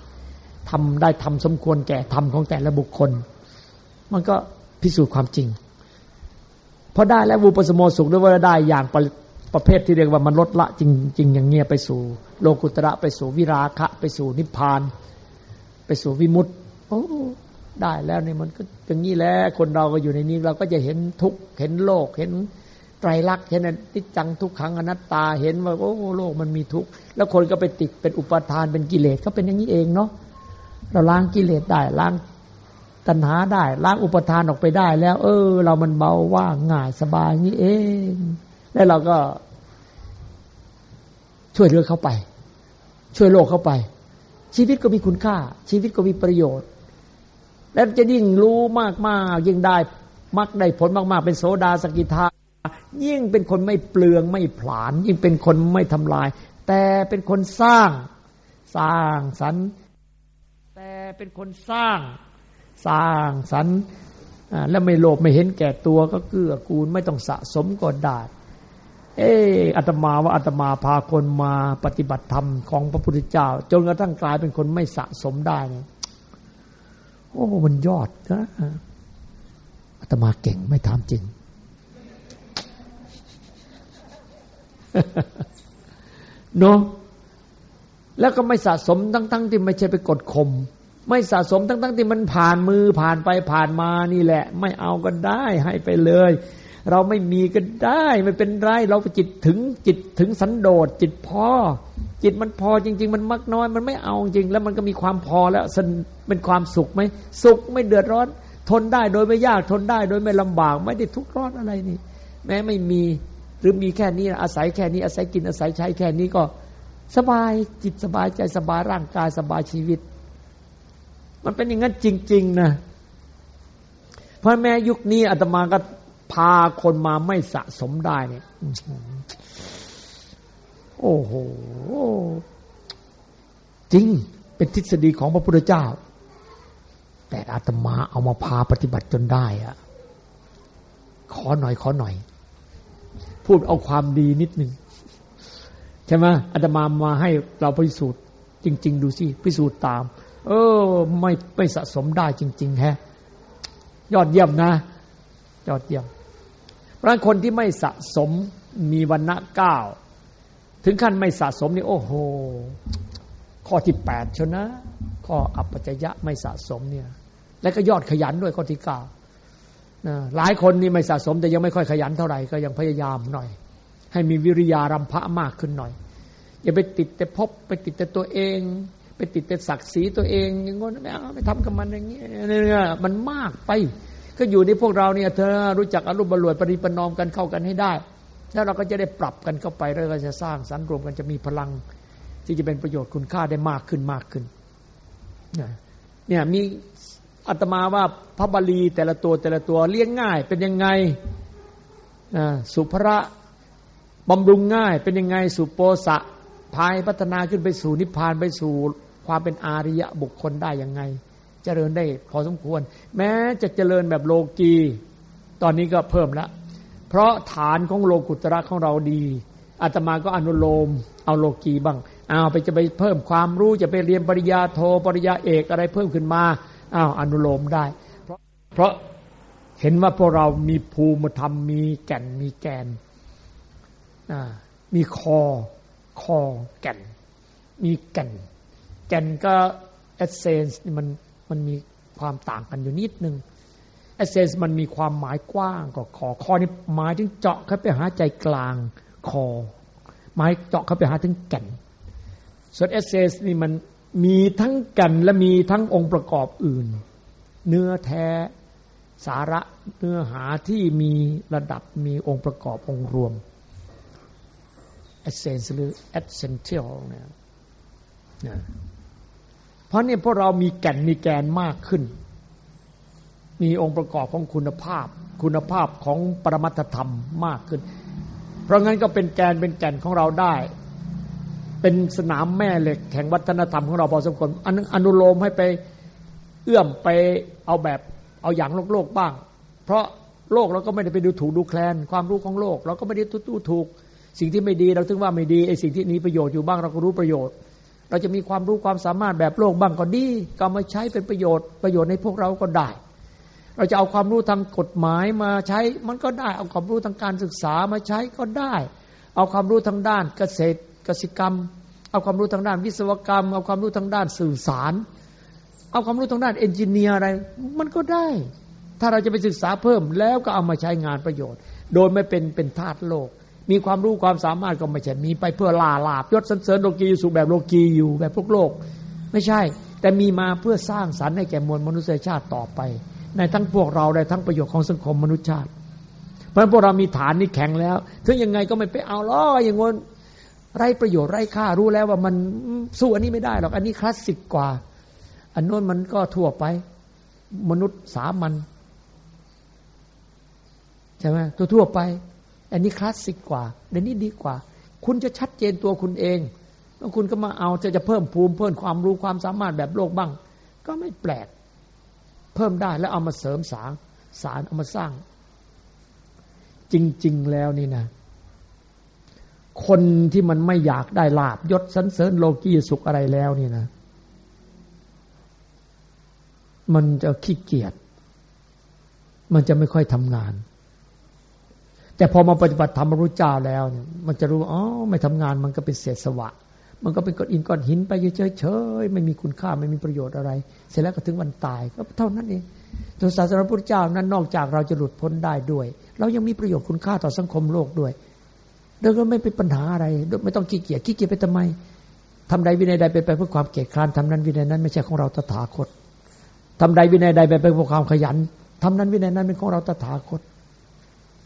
ทำได้ทำสมควรแก่ทำของแต่ละบุคคล มันก็พิสูจน์ความจริงพอได้แล้ววูปสมโมสุขด้วยว่าได้อย่างประประเภทที่เรียกว่ามันลดละจริงๆอย่างเงี้ยไปสู่ โลกุตระไปสู่วิราคะ ไปสู่นิพพาน ไปสู่วิมุตติโอ้ได้แล้วเนี่ยมันก็อย่างนี้แหละคนเราก็อยู่ในนี้เราก็จะเห็นทุกเห็นโลกเห็น ตรลักษณ์เห็นนิจจังทุกขังอนัตตาเห็นว่าโอ้โลกมันมีทุกข์แล้วคนก็ไปติดเป็นอุปทานเป็นกิเลสก็เป็นอย่างนี้เองเนาะเราล้างกิเลสได้ล้างตัณหาได้ล้างอุปทานออกไปได้ แล้ว เออ เรามันเบาว่างง่ายสบายนี้เอง แล้วเราก็ช่วยเหลือเขาไป ช่วยโลกเขาไป ชีวิตก็มีคุณค่า ชีวิตก็มีประโยชน์ แล้วจะยิ่งรู้มากมากยิ่งได้มักได้ผลมาก ๆ เป็นโสดาสกิทา ยิ่งเป็นคนไม่เปลืองไม่ผลาญยิ่งเป็นคนไม่ทำลาย แต่เป็นคนสร้างสร้างสรรแต่เป็นคนสร้าง สร้างสรรแล้วไม่โลภไม่เห็นแก่ตัวก็เกื้อกูลไม่ต้องสะสมก็ได้เอออาตมาว่าอาตมาพาคนมาปฏิบัติธรรมของพระพุทธเจ้า จนกระทั่งกลายเป็นคนไม่สะสมได้เนี่ยโอ้มันยอดนะอาตมาเก่งไม่ถามจริง เนาะแล้วก็ไม่สะสมทั้งๆที่ไม่ใช่ไปกดข่มไม่สะสมทั้งๆที่มันผ่านมือผ่านไปผ่านมานี่แหละ ไม่เอาก็ได้ให้ไปเลย เราไม่มีก็ได้ไม่เป็นไรเราจิตถึงจิตถึงสันโดษจิตพอ จิตมันพอจริง ๆ มันมักน้อย มันไม่เอาจริง แล้วมันก็มีความพอแล้วเป็นความสุขไหมสุขไม่เดือดร้อน ทนได้โดยไม่ยากทนได้โดยไม่ลำบาก ไม่ได้ทุกข์ร้อนอะไรนี่ แม้ไม่มี รือมีแค่นี้อาศัยแค่นี้อาศัยกินอาศัยใช้แค่นี้ก็ สบายจิตสบายใจสบายร่างกายสบายชีวิต มันเป็นอย่างนั้นจริง ๆ นะเพราะแม้ยุคนี้อาตมาก็พาคนมาไม่สะสมได้เนี่ยโอ้โหจริงเป็นทฤษฎีของพระพุทธเจ้า แต่อาตมาเอามาพาปฏิบัติจนได้อะขอหน่อยขอหน่อย พูดเอาความดีนิดหนึ่งใช่ไหมอาตมามาให้เราพิสูจน์จริง ๆ ดูสิพิสูจน์ตาม เออ ไม่ไม่สะสมได้จริง ๆ แฮะ ยอดเยี่ยมนะ ยอดเยี่ยมเพราะคนที่ไม่สะสมมีวันณะเก้าถึงขั้นไม่สะสมนี่โอ้โห ข้อที่แปดชนะ ข้ออัปปัจจยะไม่สะสมเนี่ย แล้วก็ยอดขยันด้วยข้อที่เก้า หลายคนนี่ไม่สะสมแต่ยังไม่ค่อยขยันเท่าไหร่ก็ยังพยายามหน่อย ให้มีวิริยารำพะมากขึ้นหน่อย อย่าไปติดแต่พบไปติดแต่ตัวเอง ไปติดแต่ศักดิ์ศรีตัวเองอย่างงี้ไม่เอาไม่ทำกับมันอย่างเงี้ยเนี่ยมันมากไป ก็อยู่ในพวกเราเนี่ยเธอรู้จักอารมณ์บรรลวยปริปนอมกันเข้ากันให้ได้ แล้วเราก็จะได้ปรับกันเข้าไปแล้วก็จะสร้างสรรค์รวมกันจะมีพลัง ที่จะเป็นประโยชน์คุณค่าได้มากขึ้นมากขึ้นเนี่ยมี อาตมาว่าพระบาลีแต่ละตัวแต่ละตัวเลี้ยงง่าย เป็นยังไงสุภระบำรุงง่าย เป็นยังไงสุโปสะพายพัฒนาขึ้นไปสู่นิพพานไปสู่ความเป็นอาริยะบุคคลได้ยังไง เจริญได้พอสมควร แม้จะเจริญแบบโลกี ตอนนี้ก็เพิ่มล้วเพราะฐานของโลกุตระของเราดีอาตมาก็อนุโลม เอาโลกีบ้างเอาไปจะไปเพิ่มความรู้จะไปเรียนปริญญาโทปริญญาเอกอะไรเพิ่มขึ้นมา อ้าวอนุโลมได้ เพราะเพราะเห็นว่าพวกเรามีภูมิธรรมมีแก่นมีแกนมีคอ คอแก่น มีแก่น แก่นก็เอเซนส์มันมันมีความต่างกันอยู่นิดนึงเอเซนส์มันมีความหมายกว้างกว่าคอ คอนี่หมายถึงเจาะเข้าไปหาใจกลางคอ หมายเจาะเข้าไปหาถึงแก่น ส่วนเอเซนส์นี่มัน มีทั้งแก่นและมีทั้งองค์ประกอบอื่น เนื้อแท้สาระเนื้อหาที่มีระดับมีองค์ประกอบองค์รวม essence หรือ essential เนี่ยเพราะนี่พวกเรามีแก่นมีแกนมากขึ้น มีองค์ประกอบของคุณภาพ คุณภาพของปรมัตธรรมมากขึ้น เพราะงั้นก็เป็นแกนเป็นแก่นของเราได้ เป็นสนามแม่เหล็กแห่งวัฒนธรรมของเราพอสมควรอนุโลมให้ไปเอื้อมไปเอาแบบเอาอย่างโลกโลกบ้าง เพราะโลกเราก็ไม่ได้ไปดูถูกดูแคลนความรู้ของโลก เราก็ไม่ได้ตู้ถูก สิ่งที่ไม่ดีเราถึงว่าไม่ดีไอ้สิ่งที่มีประโยชน์อยู่บ้างเราก็รู้ประโยชน์ เราจะมีความรู้ความสามารถแบบโลกบ้างก็ดีก็มาใช้เป็นประโยชน์ประโยชน์ในพวกเราก็ได้ เราจะเอาความรู้ทางกฎหมายมาใช้มันก็ได้ เอาความรู้ทางการศึกษามาใช้ก็ได้ เอาความรู้ทางด้านเกษตร กสิกรรม เอาความรู้ทางด้านวิศวกรรม เอาความรู้ทางด้านสื่อสาร เอาความรู้ทางด้านเอนจิเนียร์อะไร มันก็ได้ ถ้าเราจะไปศึกษาเพิ่มแล้วก็เอามาใช้งานประโยชน์ โดยไม่เป็นเป็นธาตุโลก มีความรู้ความสามารถก็ไม่ใช่มีไปเพื่อลาลาบยศสันเสริญโลกีสุแบบโลกีอยู่แบบพวกโลก ไม่ใช่ แต่มีมาเพื่อสร้างสรรค์ให้แก่มวลมนุษยชาติต่อไป ในทั้งพวกเราในทั้งประโยชน์ของสังคมมนุษยชาติเพราะพวกเรามีฐานนี้แข็งแล้ว ถึงยังไงก็ไม่ไปเอาล้ออย่างงน ไรประโยชน์ไรค่ารู้แล้วว่ามันสู้อันนี้ไม่ได้หรอกอันนี้คลาสสิกกว่า อันโน้นมันก็ทั่วไป มนุษย์สามัญใช่ไหมตัวทั่วไป อันนี้คลาสสิกกว่าเดี๋ยวนี้ดีกว่า คุณจะชัดเจนตัวคุณเองแล้วคุณก็มาเอาจะจะเพิ่มภูมิเพิ่มความรู้ความสามารถแบบโลกบ้าง ก็ไม่แปลก เพิ่มได้แล้วเอามาเสริมสางสารเอามาสร้าง จริง ๆ แล้วนี่นะ คนที่มันไม่อยากได้ลาบยศสันเสริญโลกีสุขอะไรแล้วนี่นะ มันจะขี้เกียจมันจะไม่ค่อยทำงาน แต่พอมาปฏิบัติธรรมรู้เจ้าแล้วเนี่ยมันจะรู้อ๋อไม่ทำงานมันก็เป็นเศษสวะ มันก็เป็นก้อนอินก้อนหินไปเฉยเฉยไม่มีคุณค่าไม่มีประโยชน์อะไร เสร็จแล้วก็ถึงวันตายก็เท่านั้นเองตัวศาสนาพุทธเจ้านั้นนอกจากเราจะหลุดพ้นได้ด้วย เรายังมีประโยชน์คุณค่าต่อสังคมโลกด้วย เดินก็ไม่เป็นปัญหาอะไร ไม่ต้องขี้เกียจขี้เกียจไปทำไมทำใดวินัยใดไปไปเพื่อความเกียจคร้านทำนั้นวินัยนั้นไม่ใช่ของเราตถาคตทำใดวินัยใดไปไปเพื่อความขยันทำนั้นวินัยนั้นเป็นของเราตถาคต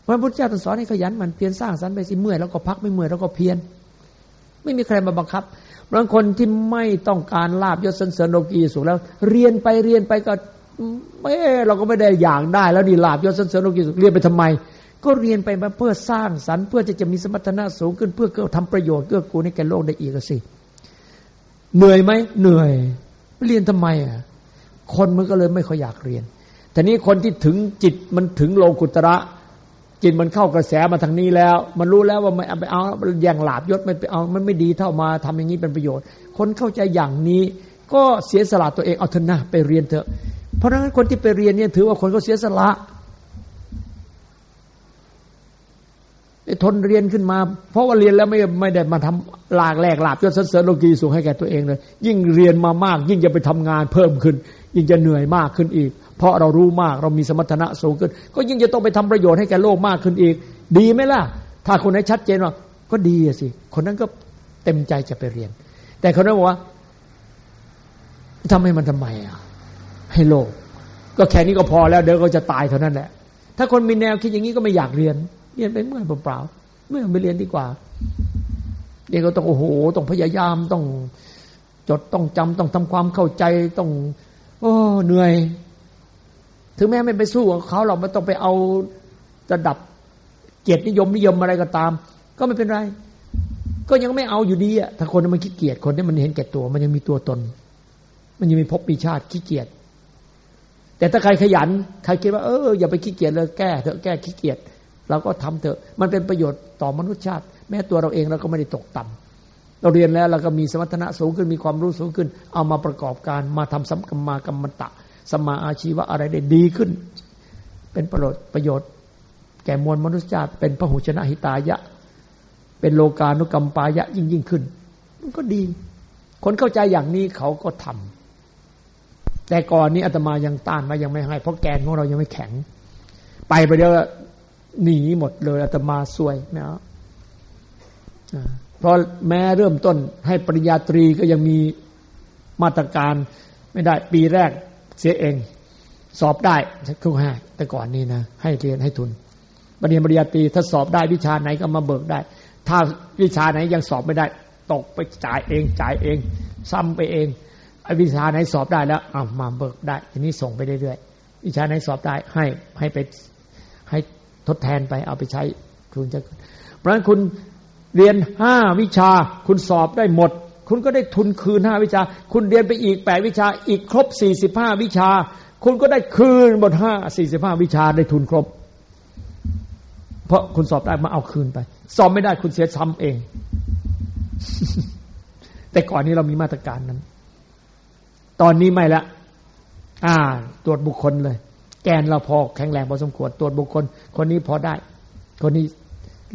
พระพุทธเจ้าตรัสสอนให้ขยันมันเพียรสร้างสรรค์ไปสิเมื่อยแล้วก็พักไม่เมื่อยแล้วก็เพียรไม่มีใครมาบังคับบางคนที่ไม่ต้องการลาบยศสันเสริญโลกีสุขแล้ว เรียนไปเรียนไปก็ไม่เราก็ไม่ได้อย่างได้ แล้วนี่ลาบยศสันเสริญโลกีสุขเรียนไปทำไม ก็เรียนไปเพื่อสร้างสรรค์เพื่อจะจะมีสมรรถนะสูงขึ้นเพื่อเกิดทำประโยชน์เกื้อกูลให้แก่โลกได้อีกสิเหนื่อยไหมเหนื่อยเรียนทำไมอะคนมันก็เลยไม่ค่อยอยากเรียนแต่นี้คนที่ถึงจิตมันถึงโลกุตระจิตมันเข้ากระแสมาทางนี้แล้ว มันรู้แล้วว่าไม่เอาไปเอาแย่งหลาบยศไม่ไปเอามันไม่ดีเท่ามาทำอย่างนี้เป็นประโยชน์ คนเข้าใจอย่างนี้ ก็เสียสละตัวเองเอาเถอะนะไปเรียนเถอะ เพราะฉะนั้นคนที่ไปเรียนเนี่ยถือว่าคนเขาเสียสละ ทนเรียนขึ้นมา เพราะว่าเรียนแล้วไม่ไม่ได้มาทำหลากแลกหลาบยศเสริญโลกีสูงให้แก่ตัวเองเลย ยิ่งเรียนมามาก ยิ่งจะไปทำงานเพิ่มขึ้น ยิ่งจะเหนื่อยมากขึ้นอีก เพราะเรารู้มากเรามีสมรรถนะสูงขึ้น ก็ยิ่งจะต้องไปทำประโยชน์ให้แก่โลกมากขึ้นอีก ดีไหมล่ะ ถ้าคนไหนชัดเจนว่า ก็ดีสิ คนนั้นก็เต็มใจจะไปเรียน แต่คนนั้นบอกว่าทำให้มันทำไมอะ ให้โลก ก็แค่นี้ก็พอแล้วเดี๋ยวก็จะตายเท่านั้นแหละถ้าคนมีแนวคิดอย่างนี้ก็ไม่อยากเรียน เรียนไปเมื่อยเปล่าเมื่อไปเรียนดีกว่าเด็กก็ต้องโอ้โหต้องพยายามต้องจดต้องจำต้องทำความเข้าใจต้อง โอ้เหนื่อย ถึงแม้ไม่ไปสู้กับเขาเราไม่ต้องไปเอาระดับเกียรตินิยมนิยมอะไรก็ตาม ก็ไม่เป็นไร ก็ยังไม่เอาอยู่ดีอะถ้าคนมันขี้เกียจคนที่มันเห็นแก่ตัว มันยังมีตัวตน มันยังมีภพปีชาติขี้เกียจแต่ถ้าใครขยัน ใครคิดว่าเอออย่าไปขี้เกียจเลยแก้เถอะแก้ขี้เกียจ เราก็ทำเถอะ มันเป็นประโยชน์ต่อมนุษยชาติ แม้ตัวเราเองเราก็ไม่ได้ตกต่ำเราเรียนแล้วเราก็มีสมรรถนะสูงขึ้นมีความรู้สูงขึ้น เอามาประกอบการมาทำสัมกรรมากรรมตะ สมาอาชีวะอะไรได้ดีขึ้น เป็นประโยชน์ประโยชน์ แก่มวลมนุษยชาติเป็นพระหุชนะหิตายะ เป็นโลกานุกรรมปายะยิ่งยิ่งขึ้น มันก็ดี คนเข้าใจอย่างนี้เขาก็ทำแต่ก่อนนี้อาตมายังต้านมายังไม่ให้ เพราะแกนของเรายังไม่แข็ง ไปไปเดียว หนีหมดเลยอาตมาซวยนะเพราะแม้เริ่มต้นให้ปริญญาตรีก็ยังมีมาตรการไม่ได้ปีแรกเสียเอง สอบได้คือให้แต่ก่อนนี้นะให้เรียนให้ทุนปริญญาปริญญาตรีถ้าสอบได้วิชาไหนก็มาเบิกได้ ถ้าวิชาไหนยังสอบไม่ได้ ตกไปจ่ายเองจ่ายเอง ซ้ำไปเองไอ้วิชาไหนสอบได้แล้วอ่ามาเบิกได้ ทีนี้ส่งไปเรื่อยๆวิชาไหนสอบได้ให้ให้ไปให้ ทดแทนไปเอาไปใช้ทุนจะเพราะฉะนั้นคุณเรียนห้าวิชา คุณสอบได้หมด คุณก็ได้ทุนคืนห้าวิชา คุณเรียนไปอีกแปดวิชา อีกครบสี่สิบห้าวิชา คุณก็ได้คืนหมดห้าสี่สิบห้าวิชาได้ทุนครบ เพราะคุณสอบได้มาเอาคืนไป สอบไม่ได้คุณเสียซ้ำเอง แต่ก่อนนี้เรามีมาตรการนั้น ตอนนี้ไม่ละอ่า ตรวจบุคคลเลย แกนเราพอแข็งแรงพอสมควรตรวจบุคคล คนนี้พอได้ คนนี้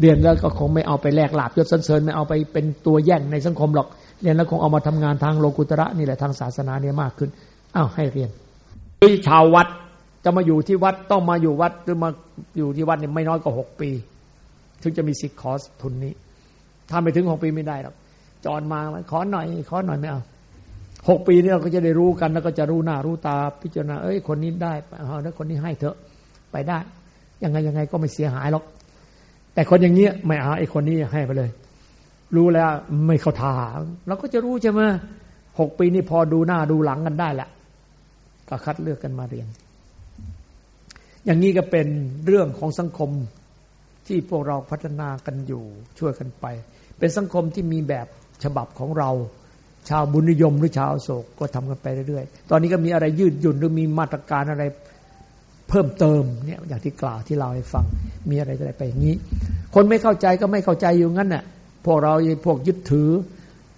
เรียนแล้วก็คงไม่เอาไปแลกหลาบยศสันเสริญไม่เอาไปเป็นตัวแย่งในสังคมหรอก เรียนแล้วคงเอามาทำงานทางโลกุตระนี่แหละทางศาสนาเนี่ยมากขึ้นอ้าวให้เรียนที่ชาววัดจะมาอยู่ที่วัดต้องมาอยู่วัดหรือมาอยู่ที่วัดเนี่ยไม่น้อยกว่าหกปี ถึงจะมีสิทธิ์ขอทุนนี้ ถ้าไม่ถึงหกปีไม่ได้หรอกจอนมาขอหน่อย ขอหน่อยไม่เอา หกปีนี่เราก็จะได้รู้กัน แล้วก็จะรู้หน้ารู้ตาพิจารณาเอ้ยคนนี้ได้เอาแล้วคนนี้ให้เถอะไปได้ ยังไงยังไงก็ไม่เสียหายหรอก แต่คนอย่างเงี้ยไม่เอาไอ้คนนี้ให้ไปเลย รู้แล้วไม่เข้าทางเราก็จะรู้ใช่ไหมหกปีนี่พอดูหน้าดูหลังกันได้แหละก็คัดเลือกกันมาเรียน อย่างนี้ก็เป็นเรื่องของสังคมที่พวกเราพัฒนากันอยู่ช่วยกันไป เป็นสังคมที่มีแบบฉบับของเรา ชาวบุญนิยมหรือชาวโศกก็ทำกันไปเรื่อยๆ ตอนนี้ก็มีอะไรยืดหยุ่นหรือมีมาตรการอะไรเพิ่มเติมเนี่ยอย่างที่กล่าวที่เราให้ฟังมีอะไรอะไรไปอย่างนี้ คนไม่เข้าใจก็ไม่เข้าใจอยู่งั้นน่ะพวกเราพวกยึดถือ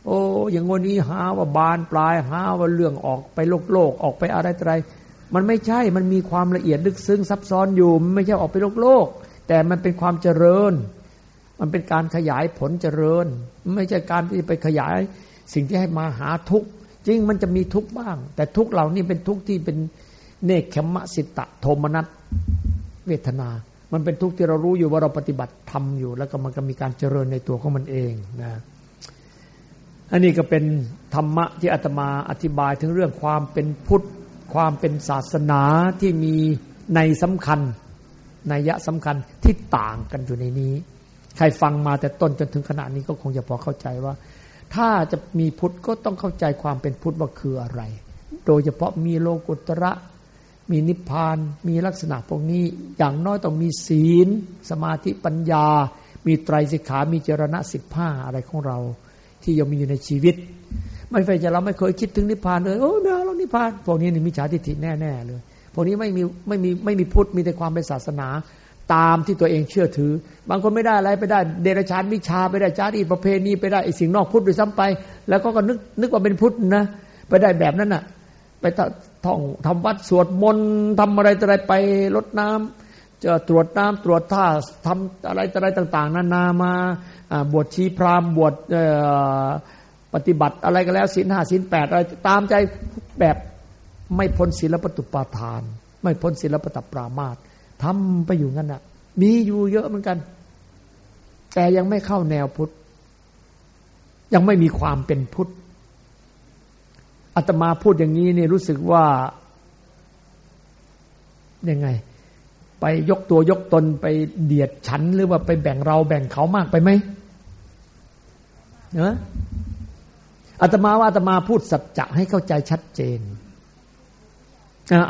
โอ้อย่างวันนี้หาว่าบานปลายหาว่าเรื่องออกไปโลกโลกออกไปอะไรอะไร มันไม่ใช่มันมีความละเอียดลึกซึ้งซับซ้อนอยู่มันไม่ใช่ออกไปโลกโลก แต่มันเป็นความเจริญ มันเป็นการขยายผลเจริญ ไม่ใช่การที่ไปขยาย สิ่งที่ให้มาหาทุกข์จริงมันจะมีทุกข์บ้าง แต่ทุกข์เหล่านี้เป็นทุกข์ที่เป็นเนคขมะสิตะโทมนัสเวทนา มันเป็นทุกข์ที่เรารู้อยู่ว่าเราปฏิบัติทำอยู่ แล้วก็มันก็มีการเจริญในตัวของมันเองนะอันนี้ก็เป็นธรรมะที่อาตมาอธิบายถึงเรื่องความเป็นพุทธ ความเป็นศาสนาที่มีในสำคัญนัยยะสำคัญที่ต่างกันอยู่ในนี้ ใครฟังมาแต่ต้นจนถึงขณะนี้ก็คงจะพอเข้าใจว่า ถ้าจะมีพุทธก็ต้องเข้าใจความเป็นพุทธว่าคืออะไร โดยเฉพาะมีโลกุตระ มีนิพพาน มีลักษณะพวกนี้ อย่างน้อยต้องมีศีล สมาธิปัญญา มีไตรสิกขา มีเจรณะสิบห้าอะไรของเรา ที่ยังมีอยู่ในชีวิต ไม่ใช่จะเราไม่เคยคิดถึงนิพพานเลย โอ้เอาเรานิพพาน พวกนี้นี่มิจฉาทิฏฐิแน่ๆเลย พวกนี้ไม่มีไม่มีไม่มีพุทธ มีแต่ความเป็นศาสนา ตามที่ตัวเองเชื่อถือ บางคนไม่ได้อะไรไปได้เดรัจฉานวิชาไปได้จารีประเพณีไปได้ไอสิ่งนอกพุทธด้วยซ้ำไป แล้วก็ก็นึกนึกว่าเป็นพุทธนะไปได้แบบนั้นน่ะ ไปท่องทำวัดสวดมนต์ทำอะไรอะไรไปลดน้ำจะตรวจน้ำตรวจท่าทำอะไรอะไรต่าง ๆ นานามาบวชชีพราหมณ์บวชปฏิบัติอะไรก็แล้วศีลห้าศีลแปดอะไรตามใจแบบไม่พ้นศีลปตุปาทาน ไม่พ้นศีลปตปรามาต ทำไปอยู่งั้นอะ มีอยู่เยอะเหมือนกัน แต่ยังไม่เข้าแนวพุทธ ยังไม่มีความเป็นพุทธอาตมาพูดอย่างนี้เนี่ยรู้สึกว่ายังไง ไปยกตัวยกตนไปเดียดฉันหรือว่าไปแบ่งเราแบ่งเขามากไปไหมเนอะอาตมาว่าอาตมาพูดสัจจะให้เข้าใจชัดเจน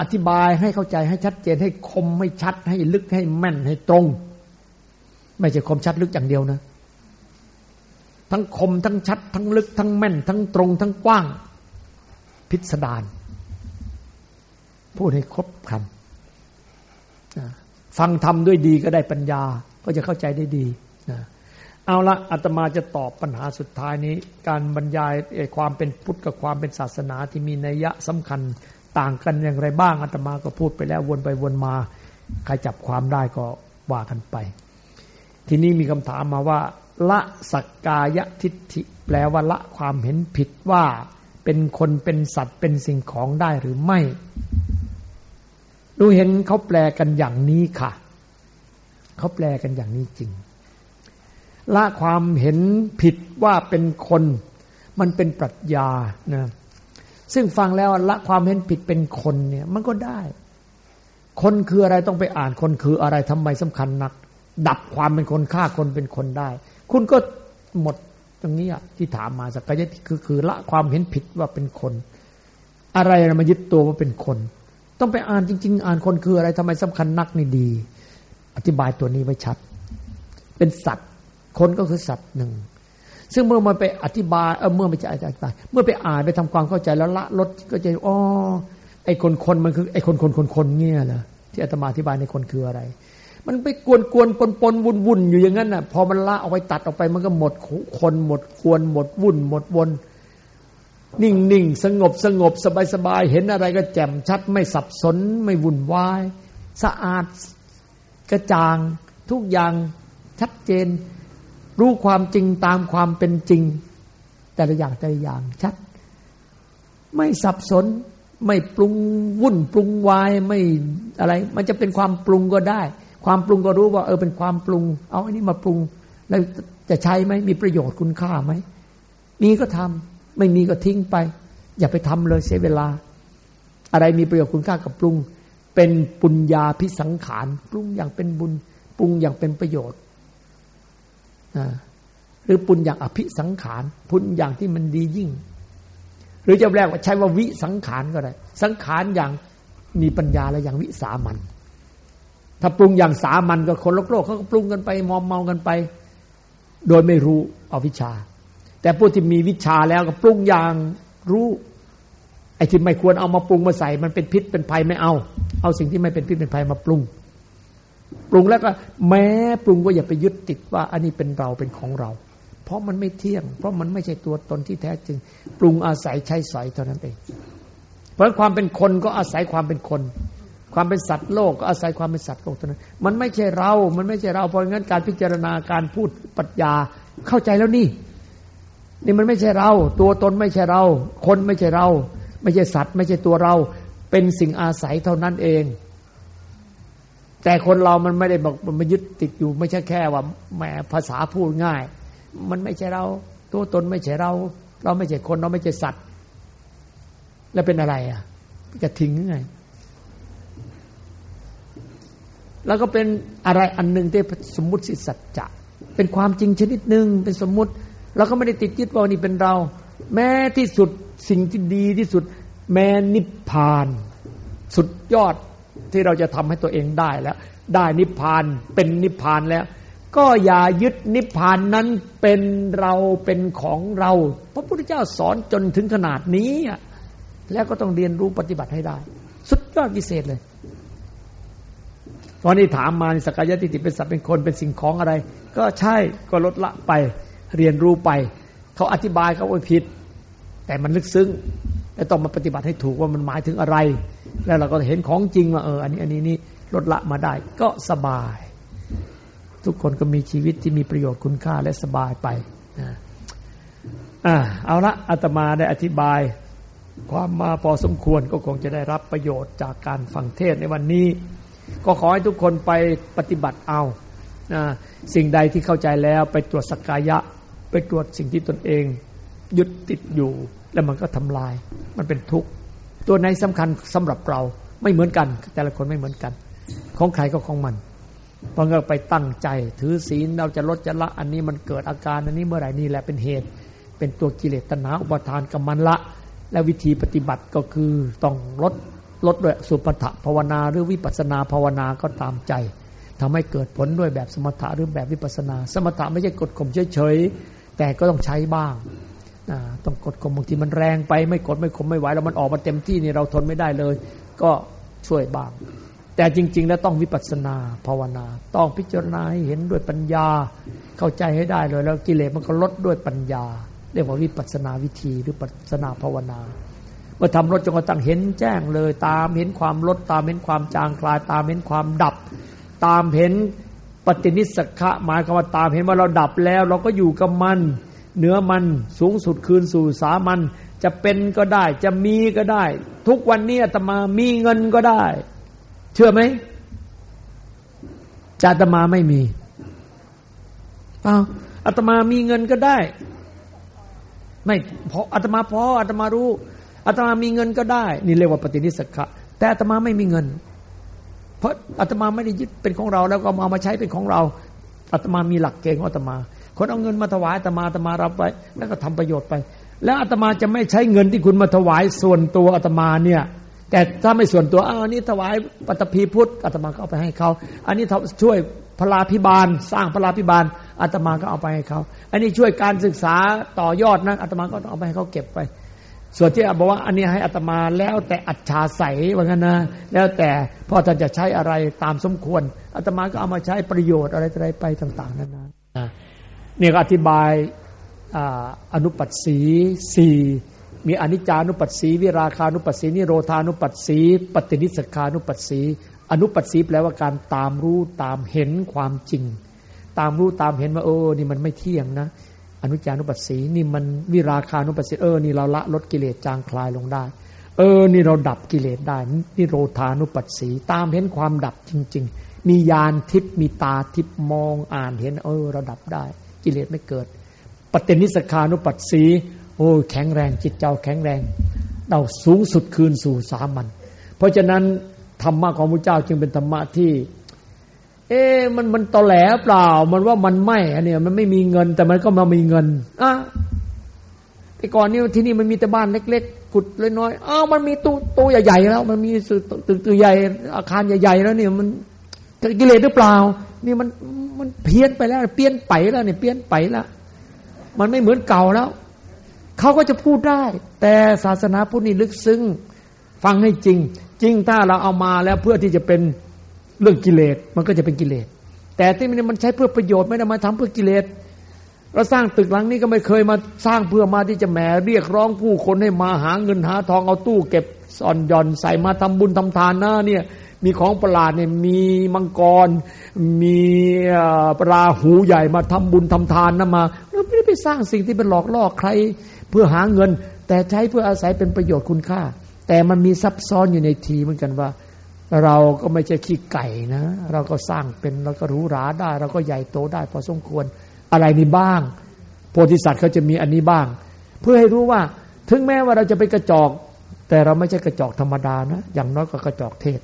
อธิบายให้เข้าใจให้ชัดเจนให้คมให้ชัด ให้ลึกให้แม่นให้ตรง ไม่ใช่คมชัดลึกอย่างเดียวนะ ทั้งคมทั้งชัด ทั้งลึก ทั้งแม่น ทั้งตรง ทั้งกว้าง พิสดารพูดให้ครบคำฟังทำด้วยดีก็ได้ปัญญา ก็จะเข้าใจได้ดีนะเอาละอาตมาจะตอบปัญหาสุดท้ายนี้ การบรรยายความเป็นพุทธกับความเป็นศาสนาที่มีนัยยะสำคัญ ต่างกันอย่างไรบ้างอาตมาก็พูดไปแล้ววนไปวนมา ใครจับความได้ก็ว่ากันไป ทีนี้มีคำถามมาว่า ละสักกายทิฏฐิแปลว่าละความเห็นผิดว่าเป็นคนเป็นสัตว์เป็นสิ่งของได้หรือไม่ดูเห็นเขาแปลกันอย่างนี้ค่ะ เขาแปลกันอย่างนี้จริง ละความเห็นผิดว่าเป็นคน มันเป็นปรัชญานะ ซึ่งฟังแล้วละความเห็นผิดเป็นคนเนี่ย มันก็ได้ คนคืออะไรต้องไปอ่านคนคืออะไรทำไมสำคัญนัก ดับความเป็นคนฆ่าคนเป็นคนได้ คุณก็หมดตรงนี้อะที่ถามมาสักกายทิคือคือละความเห็นผิดว่าเป็นคน อะไรมายึดตัวว่าเป็นคน ต้องไปอ่านจริง ๆ อ่านคนคืออะไรทำไมสำคัญนักนี่ดี อธิบายตัวนี้ไว้ชัด เป็นสัตว์ คนก็คือสัตว์หนึ่ง ซึ่งเมื่อมาไปอธิบายเออเมื่อไปจะอธิบายเมื่อไปอ่านไปทำความเข้าใจแล้วละลดก็จะอ๋อไอ้คนคนมันคือไอ้คนคนคนคนเงี้ยเหรอที่อาตมาอธิบายในคนคืออะไร มันไปกวนกวนปนปนวุ่นวุ่นอยู่อย่างนั้นน่ะ พอมันละเอาไปตัดออกไปมันก็หมดคนหมดกวนหมดวุ่น หมดวนนิ่งนิ่งสงบสงบสบายสบายเห็นอะไรก็แจ่มชัดไม่สับสนไม่วุ่นวาย สะอาดกระจ่าง ทุกอย่างชัดเจน รู้ความจริงตามความเป็นจริง แต่ละอย่างแต่ละอย่างชัด ไม่สับสน ไม่ปรุงวุ่นปรุงวายไม่อะไร มันจะเป็นความปรุงก็ได้ ความปรุงก็รู้ว่า เออเป็นความปรุง เอาอันนี้มาปรุง แล้วจะใช้ไหมมีประโยชน์คุณค่าไหมมีก็ทำไม่มีก็ทิ้งไป อย่าไปทำเลยเสียเวลา อะไรมีประโยชน์คุณค่ากับปรุง เป็นปุญญาพิสังขารปรุงอย่างเป็นบุญปรุงอย่างเป็นประโยชน์ หรือปุญอย่างอภิสังขารปุญอย่างที่มันดียิ่ง หรือจะแรกว่าใช้ว่าวิสังขารก็ได้ สังขารอย่างมีปัญญาและอย่างวิสามันถ้าปรุงอย่างสามันก็คนโลกโลกเขาก็ปรุงกันไปมอมเมากันไป โดยไม่รู้อวิชาแต่ผู้ที่มีวิชาแล้วก็ปรุงอย่างรู้ไอ้ที่ไม่ควรเอามาปรุงมาใส่มันเป็นพิษเป็นภัยไม่เอา เอาสิ่งที่ไม่เป็นพิษเป็นภัยมาปรุง ปรุงแล้วก็แม้ปรุงก็อย่าไปยึดติดว่า อันนี้เป็นเราเป็นของเรา เพราะมันไม่เที่ยง เพราะมันไม่ใช่ตัวตนที่แท้จริง ปรุงอาศัยใช้สอยเท่านั้นเอง เพราะความเป็นคนก็อาศัยความเป็นคน ความเป็นสัตว์โลกก็อาศัยความเป็นสัตว์โลกเท่านั้น มันไม่ใช่เรา มันไม่ใช่เรา เพราะงั้นการพิจารณาการพูดปัญญาเข้าใจแล้วนี่นี่มันไม่ใช่เรา ตัวตนไม่ใช่เรา คนไม่ใช่เรา ไม่ใช่สัตว์ ไม่ใช่ตัวเรา เป็นสิ่งอาศัยเท่านั้นเอง แต่คนเรามันไม่ได้บอกมันมายึดติดอยู่ ไม่ใช่แค่ว่าแหมภาษาพูดง่าย มันไม่ใช่เรา ตัวตนไม่ใช่เรา เราไม่ใช่คนเราไม่ใช่สัตว์ แล้วเป็นอะไรอะจะทิ้งยังไง แล้วก็เป็นอะไรอันหนึ่งที่สมมติสิสัจจะเป็นความจริงชนิดหนึ่งเป็นสมมุติเราก็ไม่ได้ติดยึดว่านี่เป็นเรา แม้ที่สุดสิ่งที่ดีที่สุด แม้นิพพาน สุดยอด ที่เราจะทำให้ตัวเองได้แล้ว ได้นิพพานเป็นนิพพานแล้ว ก็อย่ายึดนิพพานนั้นเป็นเราเป็นของเรา พระพุทธเจ้าสอนจนถึงขนาดนี้ แล้วก็ต้องเรียนรู้ปฏิบัติให้ได้ สุดยอดพิเศษเลยตอนนี้ถามมาสกายติติเป็นสัตว์เป็นคนเป็นสิ่งของอะไร ก็ใช่ก็ลดละไปเรียนรู้ไป เขาอธิบายเขาว่าผิด แต่มันลึกซึ้ง และต้องมาปฏิบัติให้ถูกว่ามันหมายถึงอะไร แล้วเราก็เห็นของจริงว่าเอออันนี้อันนี้นี่ลดละมาได้ก็สบาย ทุกคนก็มีชีวิตที่มีประโยชน์คุณค่าและสบายไปนะอ่าเอาละอาตมาได้อธิบาย ความมาพอสมควรก็คงจะได้รับประโยชน์จากการฟังเทศในวันนี้ ก็ขอให้ทุกคนไปปฏิบัติเอาสิ่งใดที่เข้าใจแล้วไปตรวจสกกายะ ไปตรวจสิ่งที่ตนเองยึดติดอยู่ แล้วมันก็ทำลาย มันเป็นทุกข์ ตัวไหนสำคัญสำหรับเราไม่เหมือนกัน แต่ละคนไม่เหมือนกัน ของใครก็ของมันพอเราไปตั้งใจ ถือศีลเราจะลดจะละอันนี้มันเกิดอาการอันนี้เมื่อไหร่นี่แหละเป็นเหตุ เป็นตัวกิเลสตนาอุปทานกับมันละ และวิธีปฏิบัติก็คือต้องลดลดด้วยสุปฏะภาวนาหรือวิปัสนาภาวนาก็ตามใจทำให้เกิดผลด้วยแบบสมถะหรือแบบวิปัสนา สมถะไม่ใช่กดข่มเฉยๆแต่ก็ต้องใช้บ้าง ต้องกดข่มบางทีมันแรงไปไม่กดไม่ข่มไม่ไหวแล้วมันออกมาเต็มที่นี่เราทนไม่ได้เลย ก็ช่วยบ้าง แต่จริง ๆ แล้วต้องวิปัสสนาภาวนา ต้องพิจารณาให้เห็นด้วยปัญญา เข้าใจให้ได้เลย แล้วกิเลสมันก็ลดด้วยปัญญา เรียกว่าวิปัสสนาวิธีหรือปัสนาภาวนาเมื่อทำรถจนกระทั่งเห็นแจ้งเลย ตามเห็นความลดตามเห็นความจางคลาย ตามเห็นความดับ ตามเห็นปฏินิสขะหมายคำว่าตามเห็นว่าเราดับแล้ว เราก็อยู่กับมัน เหนือมันสูงสุดคืนสู่สามัญจะเป็นก็ได้ จะมีก็ได้ ทุกวันนี้อาตมามีเงินก็ได้ เชื่อไหมจาตมาไม่มีอ้าวอาตมามีเงินก็ได้ ไม่พออาตมาพออาตมารู้อาตมามีเงินก็ได้ นี่เรียกว่าปฏินิสขะแต่อาตมาไม่มีเงิน เพราะอาตมาไม่ได้ยึดเป็นของเรา แล้วก็เอามาใช้เป็นของเราอาตมามีหลักเกณฑ์ของอาตมา คนเอาเงินมาถวายอาตมาอาตมารับไว้ แล้วก็ทำประโยชน์ไป แล้วอาตมาจะไม่ใช้เงินที่คุณมาถวายส่วนตัวอาตมาเนี่ย แต่ถ้าไม่ส่วนตัวอ้าวนี้ถวายปัตภีพุทธอาตมาก็เอาไปให้เขาอันนี้ช่วยพลาพิบาล สร้างพลาพิบาลอาตมาก็เอาไปให้เขาอันนี้ช่วยการศึกษาต่อยอดนะอาตมาก็ต้องเอาไปให้เขาเก็บไป ส่วนที่บอกว่า อันนี้ให้อัตมาแล้วแต่อัจฉาใสว่างั้นนะ แล้วแต่พ่อท่านจะใช้อะไรตามสมควรอัตมาก็เอามาใช้ประโยชน์อะไรอะไรไปต่าง ๆนั้นนะนี่ก็อธิบายอนุปัสสีสี่มีอนิจจานุปัสสี วิราคานุปัสสีนิโรธานุปัสสีปฏินิสขานุปัสสี อนุปัสสีแปลว่าการตามรู้ตามเห็นความจริง ตามรู้ตามเห็นว่าเออนี่มันไม่เที่ยงนะ อนุจานุปัสสีนี่มันวิราคานุปัสสีเออนี่เราละลดกิเลสจางคลายลงได้ เออนี่เราดับกิเลสได้นิโรธานุปัสสี ตามเห็นความดับจริง ๆ มีญาณทิพย์มีตาทิพย์มองอ่านเห็นเออเราดับได้ กิเลสไม่เกิดปฏินิสขานุปัสสีโอ้แข็งแรงจิตเจ้าแข็งแรงเราสูงสุดคืนสู่สามัญเพราะฉะนั้นธรรมะของพระเจ้าจึงเป็นธรรมะที่ เอ๊มันมันตอแหลเปล่า มันว่ามันไม่นเนี้ยมันไม่มีเงินแต่มันก็มามีเงินอะแต่ก่อนนี้ที่นี่มันมีแต่บ้านเล็ก ๆ กุดเล็กน้อยอ้าวมันมีตู้ตู้ใหญ่ๆแล้ว มันมีตึกตึกใหญ่อาคารใหญ่ๆแล้วเนี่ยมัน กิเลสหรือเปล่า นี่มันมันเพี้ยนไปแล้วเปลี่ยนไปแล้วเนี่ยเปลี่ยนไปแล้วมันไม่เหมือนเก่าแล้ว เขาก็จะพูดได้ แต่ศาสนาพุทธนี่ลึกซึ้งฟังให้จริง จริงถ้าเราเอามาแล้วเพื่อที่จะเป็นเรื่องกิเลสมันก็จะเป็นกิเลส แต่ที่มันมันใช้เพื่อประโยชน์ไม่ได้มาทำเพื่อกิเลสเราสร้างตึกหลังนี้ก็ไม่เคยมาสร้างเพื่อมาที่จะแหมเรียกร้องผู้คนให้มาหาเงินหาทองเอาตู้เก็บซ่อนย่อนใส่มาทำบุญทำทานนะเนี่ย มีของประหลาดเนี่ยมีมังกร มีปลาหูใหญ่มาทำบุญทำทานนะมาเราไม่ได้ไปสร้างสิ่งที่เป็นหลอกล่อใคร เพื่อหาเงิน แต่ใช้เพื่ออาศัยเป็นประโยชน์คุณค่า แต่มันมีซับซ้อนอยู่ในทีเหมือนกันว่า เราก็ไม่ใช่ขี้ไก่นะ เราก็สร้างเป็นเราก็รู้ราได้ เราก็ใหญ่โตได้พอสมควรอะไรนี้บ้าง โพธิสัตว์เขาจะมีอันนี้บ้าง เพื่อให้รู้ว่าถึงแม้ว่าเราจะเป็นกระจอก แต่เราไม่ใช่กระจอกธรรมดานะ อย่างน้อยก็กระจอกเทศ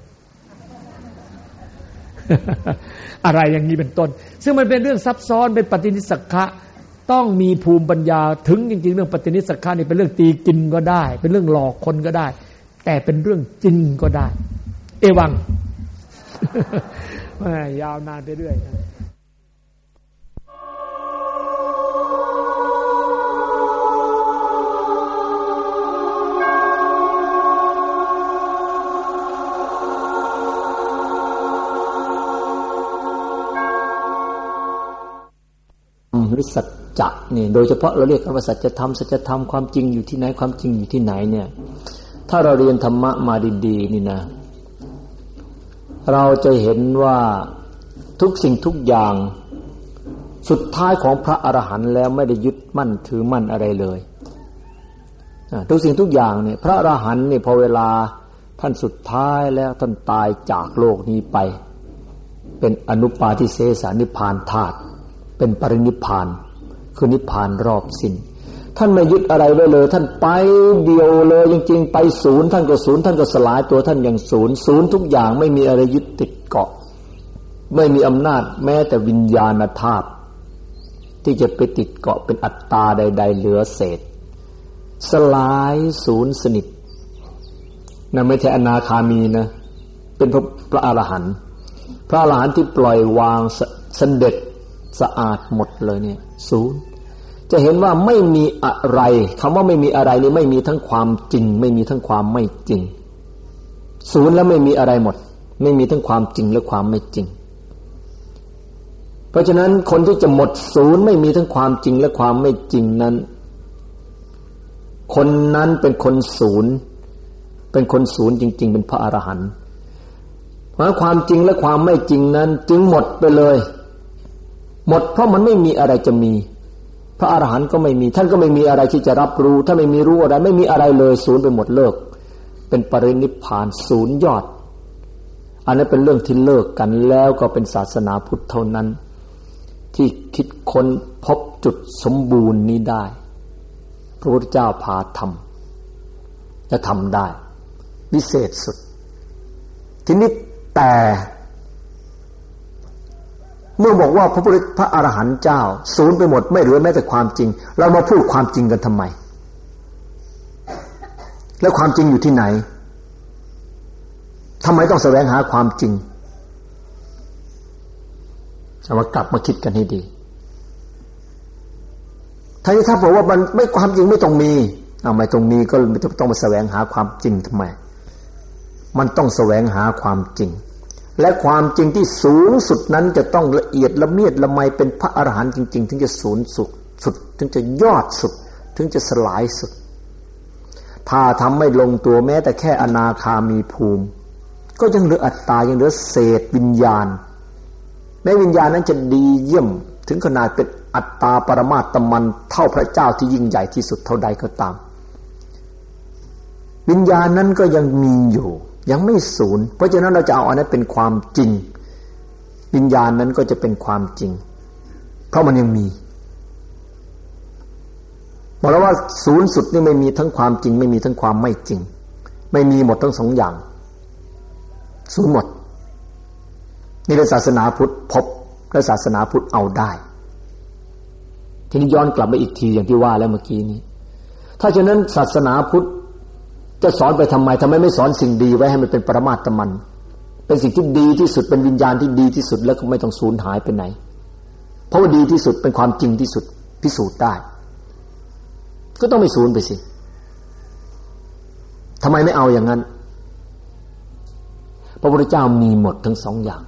อะไรอย่างนี้เป็นต้น ซึ่งมันเป็นเรื่องซับซ้อนเป็นปฏินิสักขะต้องมีภูมิปัญญาถึงจริง ๆ เรื่องปฏินิสักขานี่เป็นเรื่องตีกินก็ได้ เป็นเรื่องหลอกคนก็ได้ แต่เป็นเรื่องจริงก็ได้ เอวังยาวนานไปเรื่อย รือสัจจะนี่โดยเฉพาะเราเรียกว่าสัจธรรมสัจธรรมความจริงอยู่ที่ไหนความจริงอยู่ที่ไหนเนี่ย ถ้าเราเรียนธรรมะมาดีๆนี่นะ เราจะเห็นว่าทุกสิ่งทุกอย่าง สุดท้ายของพระอรหันต์แล้วไม่ได้ยึดมั่นถือมั่นอะไรเลยทุกสิ่งทุกอย่างเนี่ยพระอรหันต์เนี่ยพอเวลาท่านสุดท้ายแล้วท่านตายจากโลกนี้ไป เป็นอนุปาทิเสสานิพานธาตุ เป็นปรินิพาน คือนิพานรอบสิน้น ท่านไม่ยึดอะไรไว้เลย ท่านไปเดียวเลยจริงๆ ไปศูนย์ท่านก็ศูนย์ท่านก็สลายตัวท่านอย่างศูนย์ศูนย์ทุกอย่างไม่มีอะไรยึดติดเกาะ ไม่มีอำนาจแม้แต่วิญญาณธาตุที่จะไปติดเกาะเป็นอัตตาใด ๆ เหลือเศษ สลายศูนย์สนิทนั่นไม่ใช่อนาคามีนะ เป็นพระพระอรหันต์พระอรหันต์ที่ปล่อยวางสเด็จ สะอาดหมดเลยเนี่ยศูนย์จะเห็นว่าไม่มีอะไรคำว่าไม่มีอะไรนี่ไม่มีทั้งความจริง ไม่มีทั้งความไม่จริง ศูนย์แล้วไม่มีอะไรหมด ไม่มีทั้งความจริงและความไม่จริง เพราะฉะนั้นคนที่จะหมดศูนย์ไม่มีทั้งความจริงและความไม่จริงนั้น คนนั้นเป็นคนศูนย์เป็นคนศูนย์จริง ๆ เป็นพระอรหันต์เพราะความจริงและความไม่จริงนั้น จึงหมดไปเลย หมดเพราะมันไม่มีอะไรจะมี พระอรหันต์ก็ไม่มี ท่านก็ไม่มีอะไรที่จะรับรู้ ถ้าไม่มีรู้อะไร ไม่มีอะไรเลยศูนย์ไปหมดเลิก เป็นปรินิพานศูนย์ยอด อันนั้นเป็นเรื่องที่เลิกกันแล้วก็เป็นศาสนาพุทธเท่านั้น ที่คิดค้นพบจุดสมบูรณ์นี้ได้ พระพุทธเจ้าพาทำจะทำได้ วิเศษสุด ทีนี้แต่ เมื่อบอกว่าพระพุทธพระอรหันต์เจ้าศูนย์ไปหมดไม่เหลือแม้แต่ความจริง เรามาพูดความจริงกันทำไม แล้วความจริงอยู่ที่ไหนทำไมต้องแสวงหาความจริงเอามากลับมาคิดกันให้ดีถ้าถ้าบอกว่ามันไม่ความจริงไม่ต้องมีเอาไม่ตรงนี้ก็ต้องมาแสวงหาความจริงทำไม มันต้องแสวงหาความจริง และความจริงที่สูงสุดนั้นจะต้องละเอียดละเมียดละไมเป็นพระอรหันต์จริง ๆ ถึงจะสูงสุดสุด ถึงจะยอดสุด ถึงจะสลายสุด ถ้าทำไม่ลงตัวแม้แต่แค่อนาคามีภูมิ ก็ยังเหลืออัตตายังเหลือเศษวิญญาณแม้วิญญาณนั้นจะดีเยี่ยม ถึงขนาดเป็นอัตตาปรมาตมันเท่าพระเจ้าที่ยิ่งใหญ่ที่สุดเท่าใดก็ตาม วิญญาณนั้นก็ยังมีอยู่ ยังไม่สูญเพราะฉะนั้นเราจะเอาอันนั้นเป็นความจริง วิญญาณนั้นก็จะเป็นความจริง เพราะมันยังมีบอกแล้วว่าศูนย์สุดนี่ไม่มีทั้งความจริง ไม่มีทั้งความไม่จริง ไม่มีหมดทั้งสองอย่าง ศูนย์หมด นี่เป็นศาสนาพุทธพบและศาสนาพุทธเอาได้ ทีนี้ย้อนกลับไปอีกทีอย่างที่ว่าแล้วเมื่อกี้นี้ ถ้าฉะนั้นศาสนาพุทธ จะสอนไปทำไมทำไมไม่สอนสิ่งดีไว้ให้มันเป็นปรมาตมัน เป็นสิ่งที่ดีที่สุดเป็นวิญญาณที่ดีที่สุดแล้วก็ไม่ต้องสูญหายไปไหน เพราะว่าดีที่สุดเป็นความจริงที่สุดพิสูจน์ได้ ก็ต้องไม่สูญไปสิทำไมไม่เอาอย่างนั้น พระพุทธเจ้ามีหมดทั้งสองอย่าง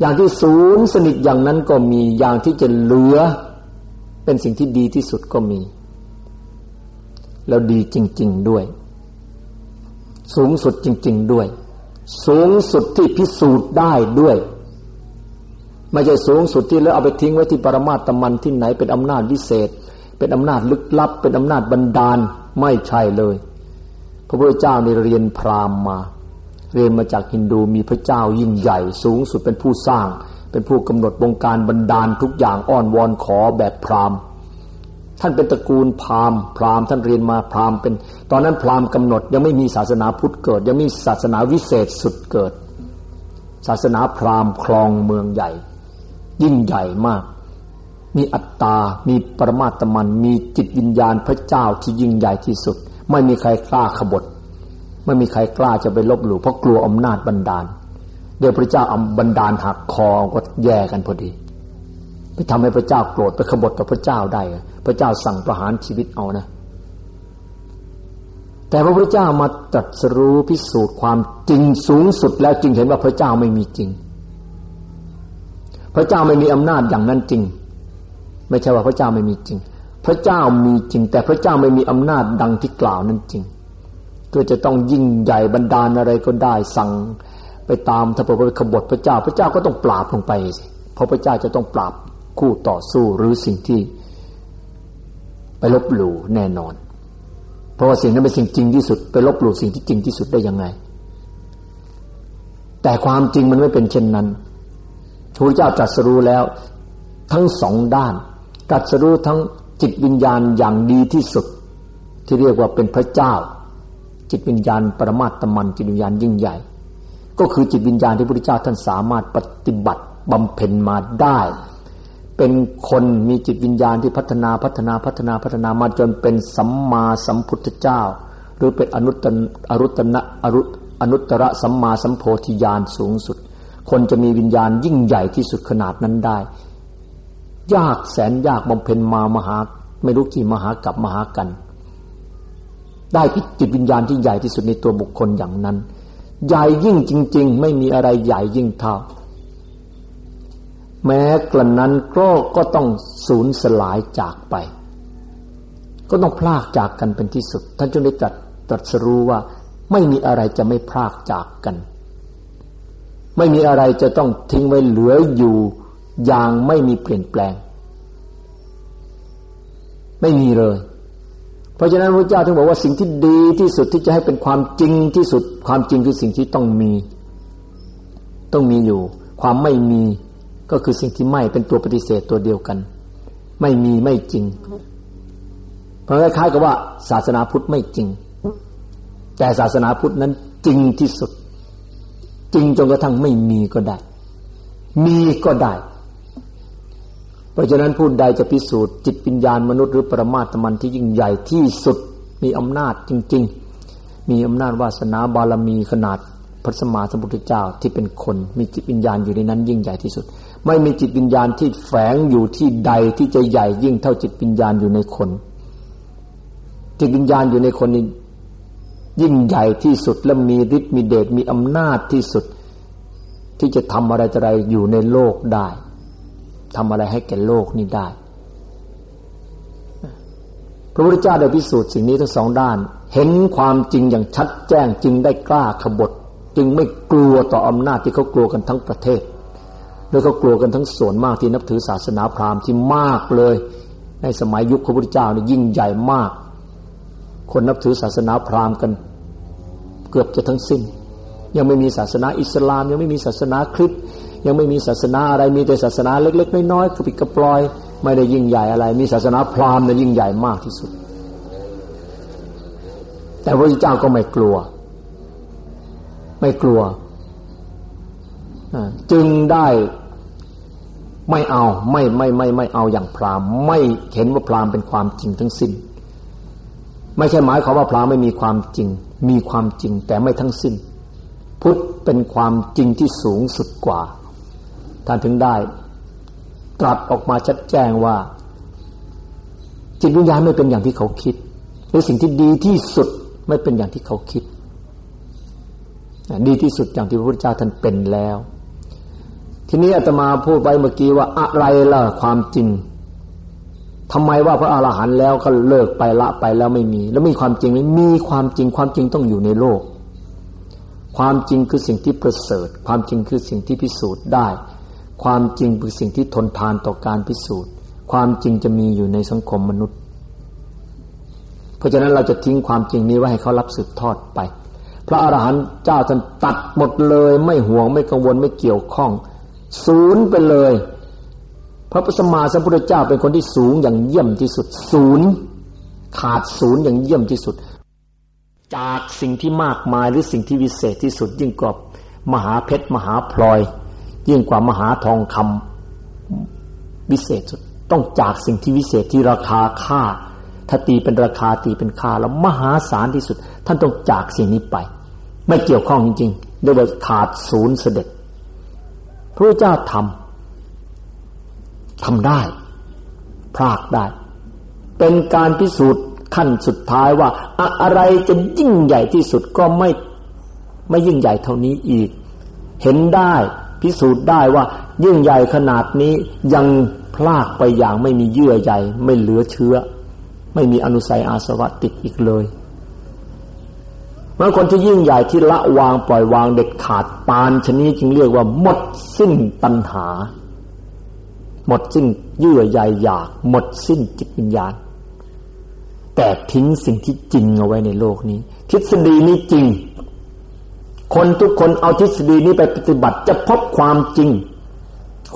อย่างที่ศูนย์สนิทอย่างนั้นก็มีอย่างที่จะเหลือ เป็นสิ่งที่ดีที่สุดก็มี แล้วดีจริง ๆด้วย สูงสุดจริง ๆด้วย สูงสุดที่พิสูจน์ได้ด้วย ไม่ใช่สูงสุดที่แล้วเอาไปทิ้งไว้ที่ปรมาตมันที่ไหนเป็นอำนาจวิเศษ เป็นอำนาจลึกลับ เป็นอำนาจบันดาลไม่ใช่เลย พระพุทธเจ้าในเรียนพราหมณ์มา เรียนมาจากฮินดูมีพระเจ้ายิ่งใหญ่ สูงสุดเป็นผู้สร้าง เป็นผู้กำหนดวงการบันดาลทุกอย่างอ้อนวอนขอแบบพราหมณ์ ท่านเป็นตระกูลพราหมณ์พราหมณ์ท่านเรียนมาพราหมณ์เป็น ตอนนั้นพราหมณ์กำหนดยังไม่มีศาสนาพุทธเกิด ยังมีศาสนาวิเศษสุดเกิด ศาสนาพราหมณ์ครองเมืองใหญ่ ยิ่งใหญ่มาก มีอัตตา มีปรมาตมัน มีจิตวิญญาณพระเจ้าที่ยิ่งใหญ่ที่สุด ไม่มีใครกล้าขบฏไม่มีใครกล้าจะไปลบหลู่เพราะกลัวอำนาจบันดาล เดี๋ยวพระเจ้าอำบันดาลหักคอก็แย่กันพอดี ไปทำให้พระเจ้าโกรธไปขบฏต่อพระเจ้าได้ พระเจ้าสั่งประหารชีวิตเอานะ แต่พระพุทธเจ้ามาตรัสรู้พิสูจน์ความจริงสูงสุดแล้วจึงเห็นว่าพระเจ้าไม่มีจริง พระเจ้าไม่มีอำนาจอย่างนั้นจริง ไม่ใช่ว่าพระเจ้าไม่มีจริง พระเจ้ามีจริง แต่พระเจ้าไม่มีอำนาจดังที่กล่าวนั้นจริงก็จะต้องยิ่งใหญ่บรรดาลอะไรก็ได้สั่งไปตามถ้าเปิดขบฏพระเจ้า พระเจ้าก็ต้องปราบลงไปสิเพราะพระเจ้าจะต้องปราบ คู่ต่อสู้หรือสิ่งที่ไปลบหลู่แน่นอน เพราะว่าสิ่งนั้นเป็นสิ่งจริงที่สุด ไปลบหลู่สิ่งที่จริงที่สุดได้ยังไง แต่ความจริงมันไม่เป็นเช่นนั้นพระเจ้าตรัสรู้แล้ว ทั้งสองด้านตรัสรู้ทั้งจิตวิญญาณอย่างดีที่สุด ที่เรียกว่าเป็นพระเจ้า จิตวิญญาณปรมาตมันจิตวิญญาณยิ่งใหญ่ ก็คือจิตวิญญาณที่พระพุทธเจ้าท่านสามารถปฏิบัติบำเพ็ญมาได้ เป็นคนมีจิตวิญญาณที่พัฒนาพัฒนาพัฒนาพัฒนามาจนเป็นสัมมาสัมพุทธเจ้า หรือเป็นอนุตตอรุตนะอรุอนุตตรสัมมาสัมโพธิญาณสูงสุด คนจะมีวิญญาณยิ่งใหญ่ที่สุดขนาดนั้นได้ ยากแสนยากบำเพ็ญมามหาไม่รู้กี่มหากับมหากัน ได้จิตวิญญาณที่ใหญ่ที่สุดในตัวบุคคลอย่างนั้น ใหญ่ยิ่งจริง ๆ ไม่มีอะไรใหญ่ยิ่งเท่า แม้กระนั้นก็ก็ต้องสูญสลายจากไป ก็ต้องพลากจากกันเป็นที่สุด ท่านจึงได้ตรัสตรัสรู้ว่าไม่มีอะไรจะไม่พลากจากกัน ไม่มีอะไรจะต้องทิ้งไว้เหลืออยู่อย่างไม่มีเปลี่ยนแปลง ไม่มีเลย เพราะฉะนั้นพระเจ้าถึงบอกว่าสิ่งที่ดีที่สุดที่จะให้เป็นความจริงที่สุด ความจริงคือสิ่งที่ต้องมี ต้องมีอยู่ ความไม่มี ก็คือสิ่งที่ไม่เป็นตัวปฏิเสธตัวเดียวกัน ไม่มีไม่จริง เพราะคล้ายๆกับว่าศาสนาพุทธไม่จริง แต่ศาสนาพุทธนั้นจริงที่สุด จริงจนกระทั่งไม่มีก็ได้ มีก็ได้ เพราะฉะนั้นผู้ใดจะพิสูจน์จิตวิญญาณมนุษย์หรือปรมาตมันที่ยิ่งใหญ่ที่สุดมีอำนาจจริง ๆ มีอำนาจวาสนาบารมีขนาดพระสมมาสัมพุทธเจ้าที่เป็นคน มีจิตวิญญาณอยู่ในนั้นยิ่งใหญ่ที่สุด ไม่มีจิตวิญญาณที่แฝงอยู่ที่ใดที่จะใหญ่ยิ่งเท่าจิตวิญญาณอยู่ในคน จิตวิญญาณอยู่ในคนนี้ยิ่งใหญ่ที่สุดและมีฤทธิ์มีเดชมีอำนาจที่สุด ที่จะทำอะไรอะไรอยู่ในโลกได้ทำอะไรให้แก่โลกนี้ได้พระพุทธเจ้าได้พิสูจน์สิ่งนี้ทั้งสองด้าน เห็นความจริงอย่างชัดแจ้งจึงได้กล้าขบฏ จึงไม่กลัวต่ออำนาจที่เขากลัวกันทั้งประเทศ โดยเขากลัวกันทั้งส่วนมากที่นับถือศาสนาพราหมณ์ที่มากเลย ในสมัยยุคพระพุทธเจ้านี่ยิ่งใหญ่มาก คนนับถือศาสนาพราหมณ์กันเกือบจะทั้งสิ้น ยังไม่มีศาสนาอิสลาม ยังไม่มีศาสนาคริสต์ยังไม่มีศาสนาอะไรมีแต่ศาสนาเล็ก ๆ น้อยๆกระปิดกระปลอย ไม่ได้ยิ่งใหญ่อะไร มีศาสนาพราหมณ์เนี่ยยิ่งใหญ่มากที่สุด แต่พระพุทธเจ้าก็ไม่กลัว ไม่กลัวจึงได้ ไม่เอาไม่ไม่ไม่ไม่เอาอย่างพราหมณ์ ไม่เห็นว่าพราหมณ์เป็นความจริงทั้งสิ้น ไม่ใช่หมายความว่าพราหมณ์ไม่มีความจริง มีความจริงแต่ไม่ทั้งสิ้น พุทธเป็นความจริงที่สูงสุดกว่า ท่านถึงได้ ตรัสออกมาชัดแจ้งว่า จิตวิญญาณไม่เป็นอย่างที่เขาคิดหรือสิ่งที่ดีที่สุดไม่เป็นอย่างที่เขาคิด ดีที่สุดอย่างที่พระพุทธเจ้าท่านเป็นแล้ว ทีนี้อาตมาพูดไปเมื่อกี้ว่าอะไรล่ะความจริงทำไมว่าพระอาหารหันต์แล้วก็เลิกไปละไปแล้วไม่มี แล้วมีความจริงไหมมีความจริงความจริงต้องอยู่ในโลก ความจริงคือสิ่งที่ประเสริฐ ความจริงคือสิ่งที่พิสูจน์ได้ ความจริงคือสิ่งที่ทนทานต่อการพิสูจน์ ความจริงจะมีอยู่ในสังคมมนุษย์ เพราะฉะนั้นเราจะทิ้งความจริงนี้ไว้ให้เขารับสืบทอดไป พระอาหารหันต์เจ้าท่านตัดหมดเลย ไม่ห่วงไม่กังวลไม่เกี่ยวข้อง ศูนย์ไปเลย พระพุทธมาสัมพุทธเจ้าเป็นคนที่สูงอย่างเยี่ยมที่สุด ศูนย์ขาดศูนย์อย่างเยี่ยมที่สุด จากสิ่งที่มากมายหรือสิ่งที่วิเศษที่สุด ยิ่งกว่ามหาเพชรมหาพลอย ยิ่งกว่ามหาทองคำวิเศษสุด ต้องจากสิ่งที่วิเศษที่ราคาค่าถ้าตีเป็นราคาตีเป็นค่าแล้วมหาศาลที่สุด ท่านต้องจากสิ่งนี้ไป ไม่เกี่ยวข้องจริงๆด้วยว่าขาดศูนย์เสด็จ พระเจ้าทำทำได้ พรากได้ เป็นการพิสูจน์ขั้นสุดท้ายว่า อะไรจะยิ่งใหญ่ที่สุดก็ไม่ไม่ยิ่งใหญ่เท่านี้อีก เห็นได้พิสูจน์ได้ว่า ยิ่งใหญ่ขนาดนี้ยังพลากไปอย่างไม่มีเยื่อใยไม่เหลือเชื้อ ไม่มีอนุสัยอาสวะติดอีกเลย มื่อคนที่ยิ่งใหญ่ที่ละวางปล่อยวางเด็ดขาดปานชนิดจึงเรียกว่า หมดสิ้นตัณหา หมดสิ้นเยื่อใยอยาก หมดสิ้นจิตวิญญาณ แต่ทิ้งสิ่งที่จริงเอาไว้ในโลกนี้ ทฤษฎีนี้จริง คนทุกคนเอาทฤษฎีนี้ไปปฏิบัติจะพบความจริง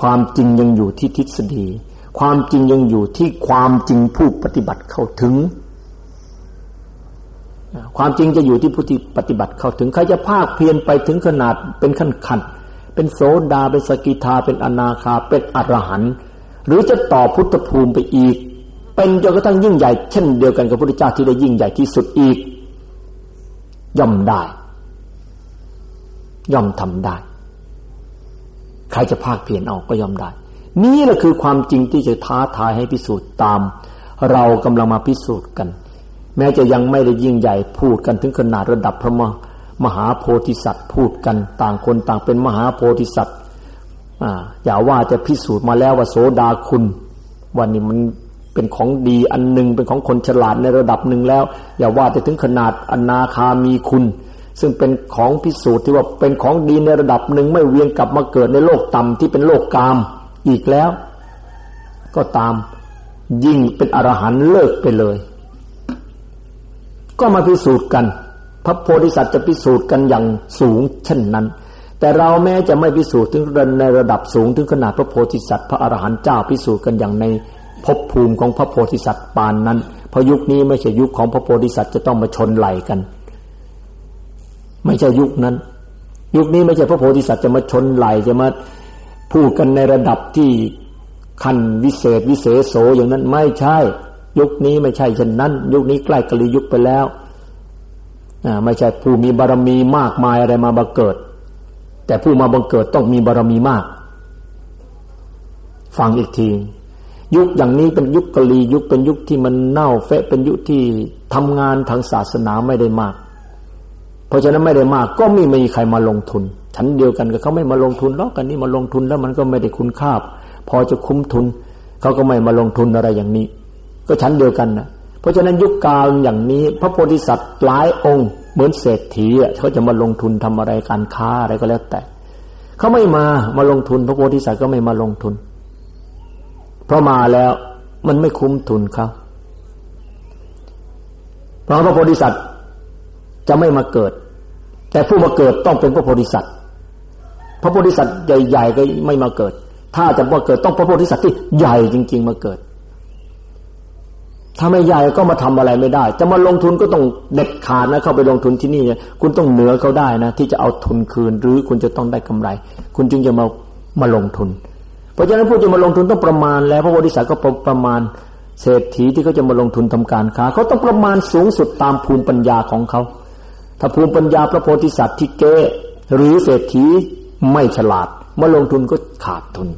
ความจริงยังอยู่ที่ทฤษฎี ความจริงยังอยู่ที่ความจริงผู้ปฏิบัติเข้าถึง ความจริงจะอยู่ที่ผู้ที่ปฏิบัติเข้าถึงใครจะภาคเพียรไปถึงขนาดเป็นขั้นขันเป็นโสดาเป็นสกิทาเป็นอนาคาเป็นอรหันต์หรือจะต่อพุทธภูมิไปอีก เป็นจนกระทั่งยิ่งใหญ่เช่นเดียวกันกับพระพุทธเจ้าที่ได้ยิ่งใหญ่ที่สุดอีก ย่อมได้ ย่อมทำได้ ใครจะภาคเพียรเอาก็ย่อมได้ นี่แหละคือความจริงที่จะท้าทายให้พิสูจน์ตาม เรากำลังมาพิสูจน์กัน แม้จะยังไม่ได้ยิ่งใหญ่พูดกันถึงขนาดระดับพระมมหาโพธิสัตว์พูดกันต่างคนต่างเป็นมหาโพธิสัตว์อย่าว่าจะพิสูจน์มาแล้วว่าโสดาคุณวันนี้มันเป็นของดีอันหนึ่งเป็นของคนฉลาดในระดับหนึ่งแล้ว อย่าว่าจะถึงขนาดอนาคามีคุณ ซึ่งเป็นของพิสูจน์ที่ว่าเป็นของดีในระดับหนึ่งไม่เวียนกลับมาเกิดในโลกต่ำที่เป็นโลกกามอีกแล้ว ก็ตามยิ่งเป็นอรหันต์เลิกไปเลย ก็มาพิสูจน์กัน พระโพธิสัตว์จะพิสูจน์กันอย่างสูงเช่นนั้น แต่เราแม้จะไม่พิสูจน์ถึงในระดับสูงถึงขนาดพระโพธิสัตว์พระอรหันต์เจ้าพิสูจน์กันอย่างในภพภูมิของพระโพธิสัตว์ปานนั้นเพราะยุคนี้ไม่ใช่ยุคของพระโพธิสัตว์จะต้องมาชนไหลกัน ไม่ใช่ยุคนั้น ยุคนี้ไม่ใช่พระโพธิสัตว์จะมาชนไหลจะมาพูดกันในระดับที่ขั้นวิเศษวิเศษโสอย่างนั้นไม่ใช่ ยุคนี้ไม่ใช่เช่นนั้น ยุคนี้ใกล้กลียุคไปแล้วไม่ใช่ผู้มีบารมีมากมายอะไรมาบังเกิด แต่ผู้มาบังเกิดต้องมีบารมีมาก ฟังอีกที ยุคอย่างนี้เป็นยุคกะลียุคเป็นยุคที่มันเน่าเฟะเป็นยุคที่ทำงานทางศาสนาไม่ได้มาก เพราะฉะนั้นไม่ได้มาก ก็ไม่มีใครมาลงทุนชั้นเดียวกันกับเขาไม่มาลงทุนหรอกกันนี้มาลงทุนแล้วมันก็ไม่ได้คุณค่าพอจะคุ้มทุนเขาก็ไม่มาลงทุนอะไรอย่างนี้ ก็ชั้นเดียวกันนะเพราะฉะนั้นยุคกาลอย่างนี้ พระโพธิสัตว์หลายองค์ เหมือนเศรษฐีอะเขาจะมาลงทุนทำอะไรการค้าอะไรก็แล้วแต่เขาไม่มามาลงทุน พระโพธิสัตว์ก็ไม่มาลงทุน เพราะมาแล้วมันไม่คุ้มทุนเขาเพราะพระโพธิสัตว์จะไม่มาเกิด แต่ผู้มาเกิดต้องเป็นพระโพธิสัตว์พระโพธิสัตว์ใหญ่ ๆ ก็ไม่มาเกิด ถ้าจะมาเกิดต้องพระโพธิสัตว์ที่ใหญ่จริง ๆ มาเกิด ถ้าไม่ใหญ่ก็มาทำอะไรไม่ได้ จะมาลงทุนก็ต้องเด็ดขาดนะเข้าไปลงทุนที่นี่เนี่ยคุณต้องเหนือเขาได้นะ ที่จะเอาทุนคืน หรือคุณจะต้องได้กำไร คุณจึงจะมามาลงทุน เพราะฉะนั้นผู้จะมาลงทุนต้องประมาณแล้วพระโพธิสัตว์ก็ประมาณเศรษฐีที่เขาจะมาลงทุนทำการค้าเขาต้องประมาณสูงสุดตามภูมิปัญญาของเขาถ้าภูมิปัญญาพระโพธิสัตว์ที่เก้หรือเศรษฐีไม่ฉลาดมาลงทุนก็ขาดทุน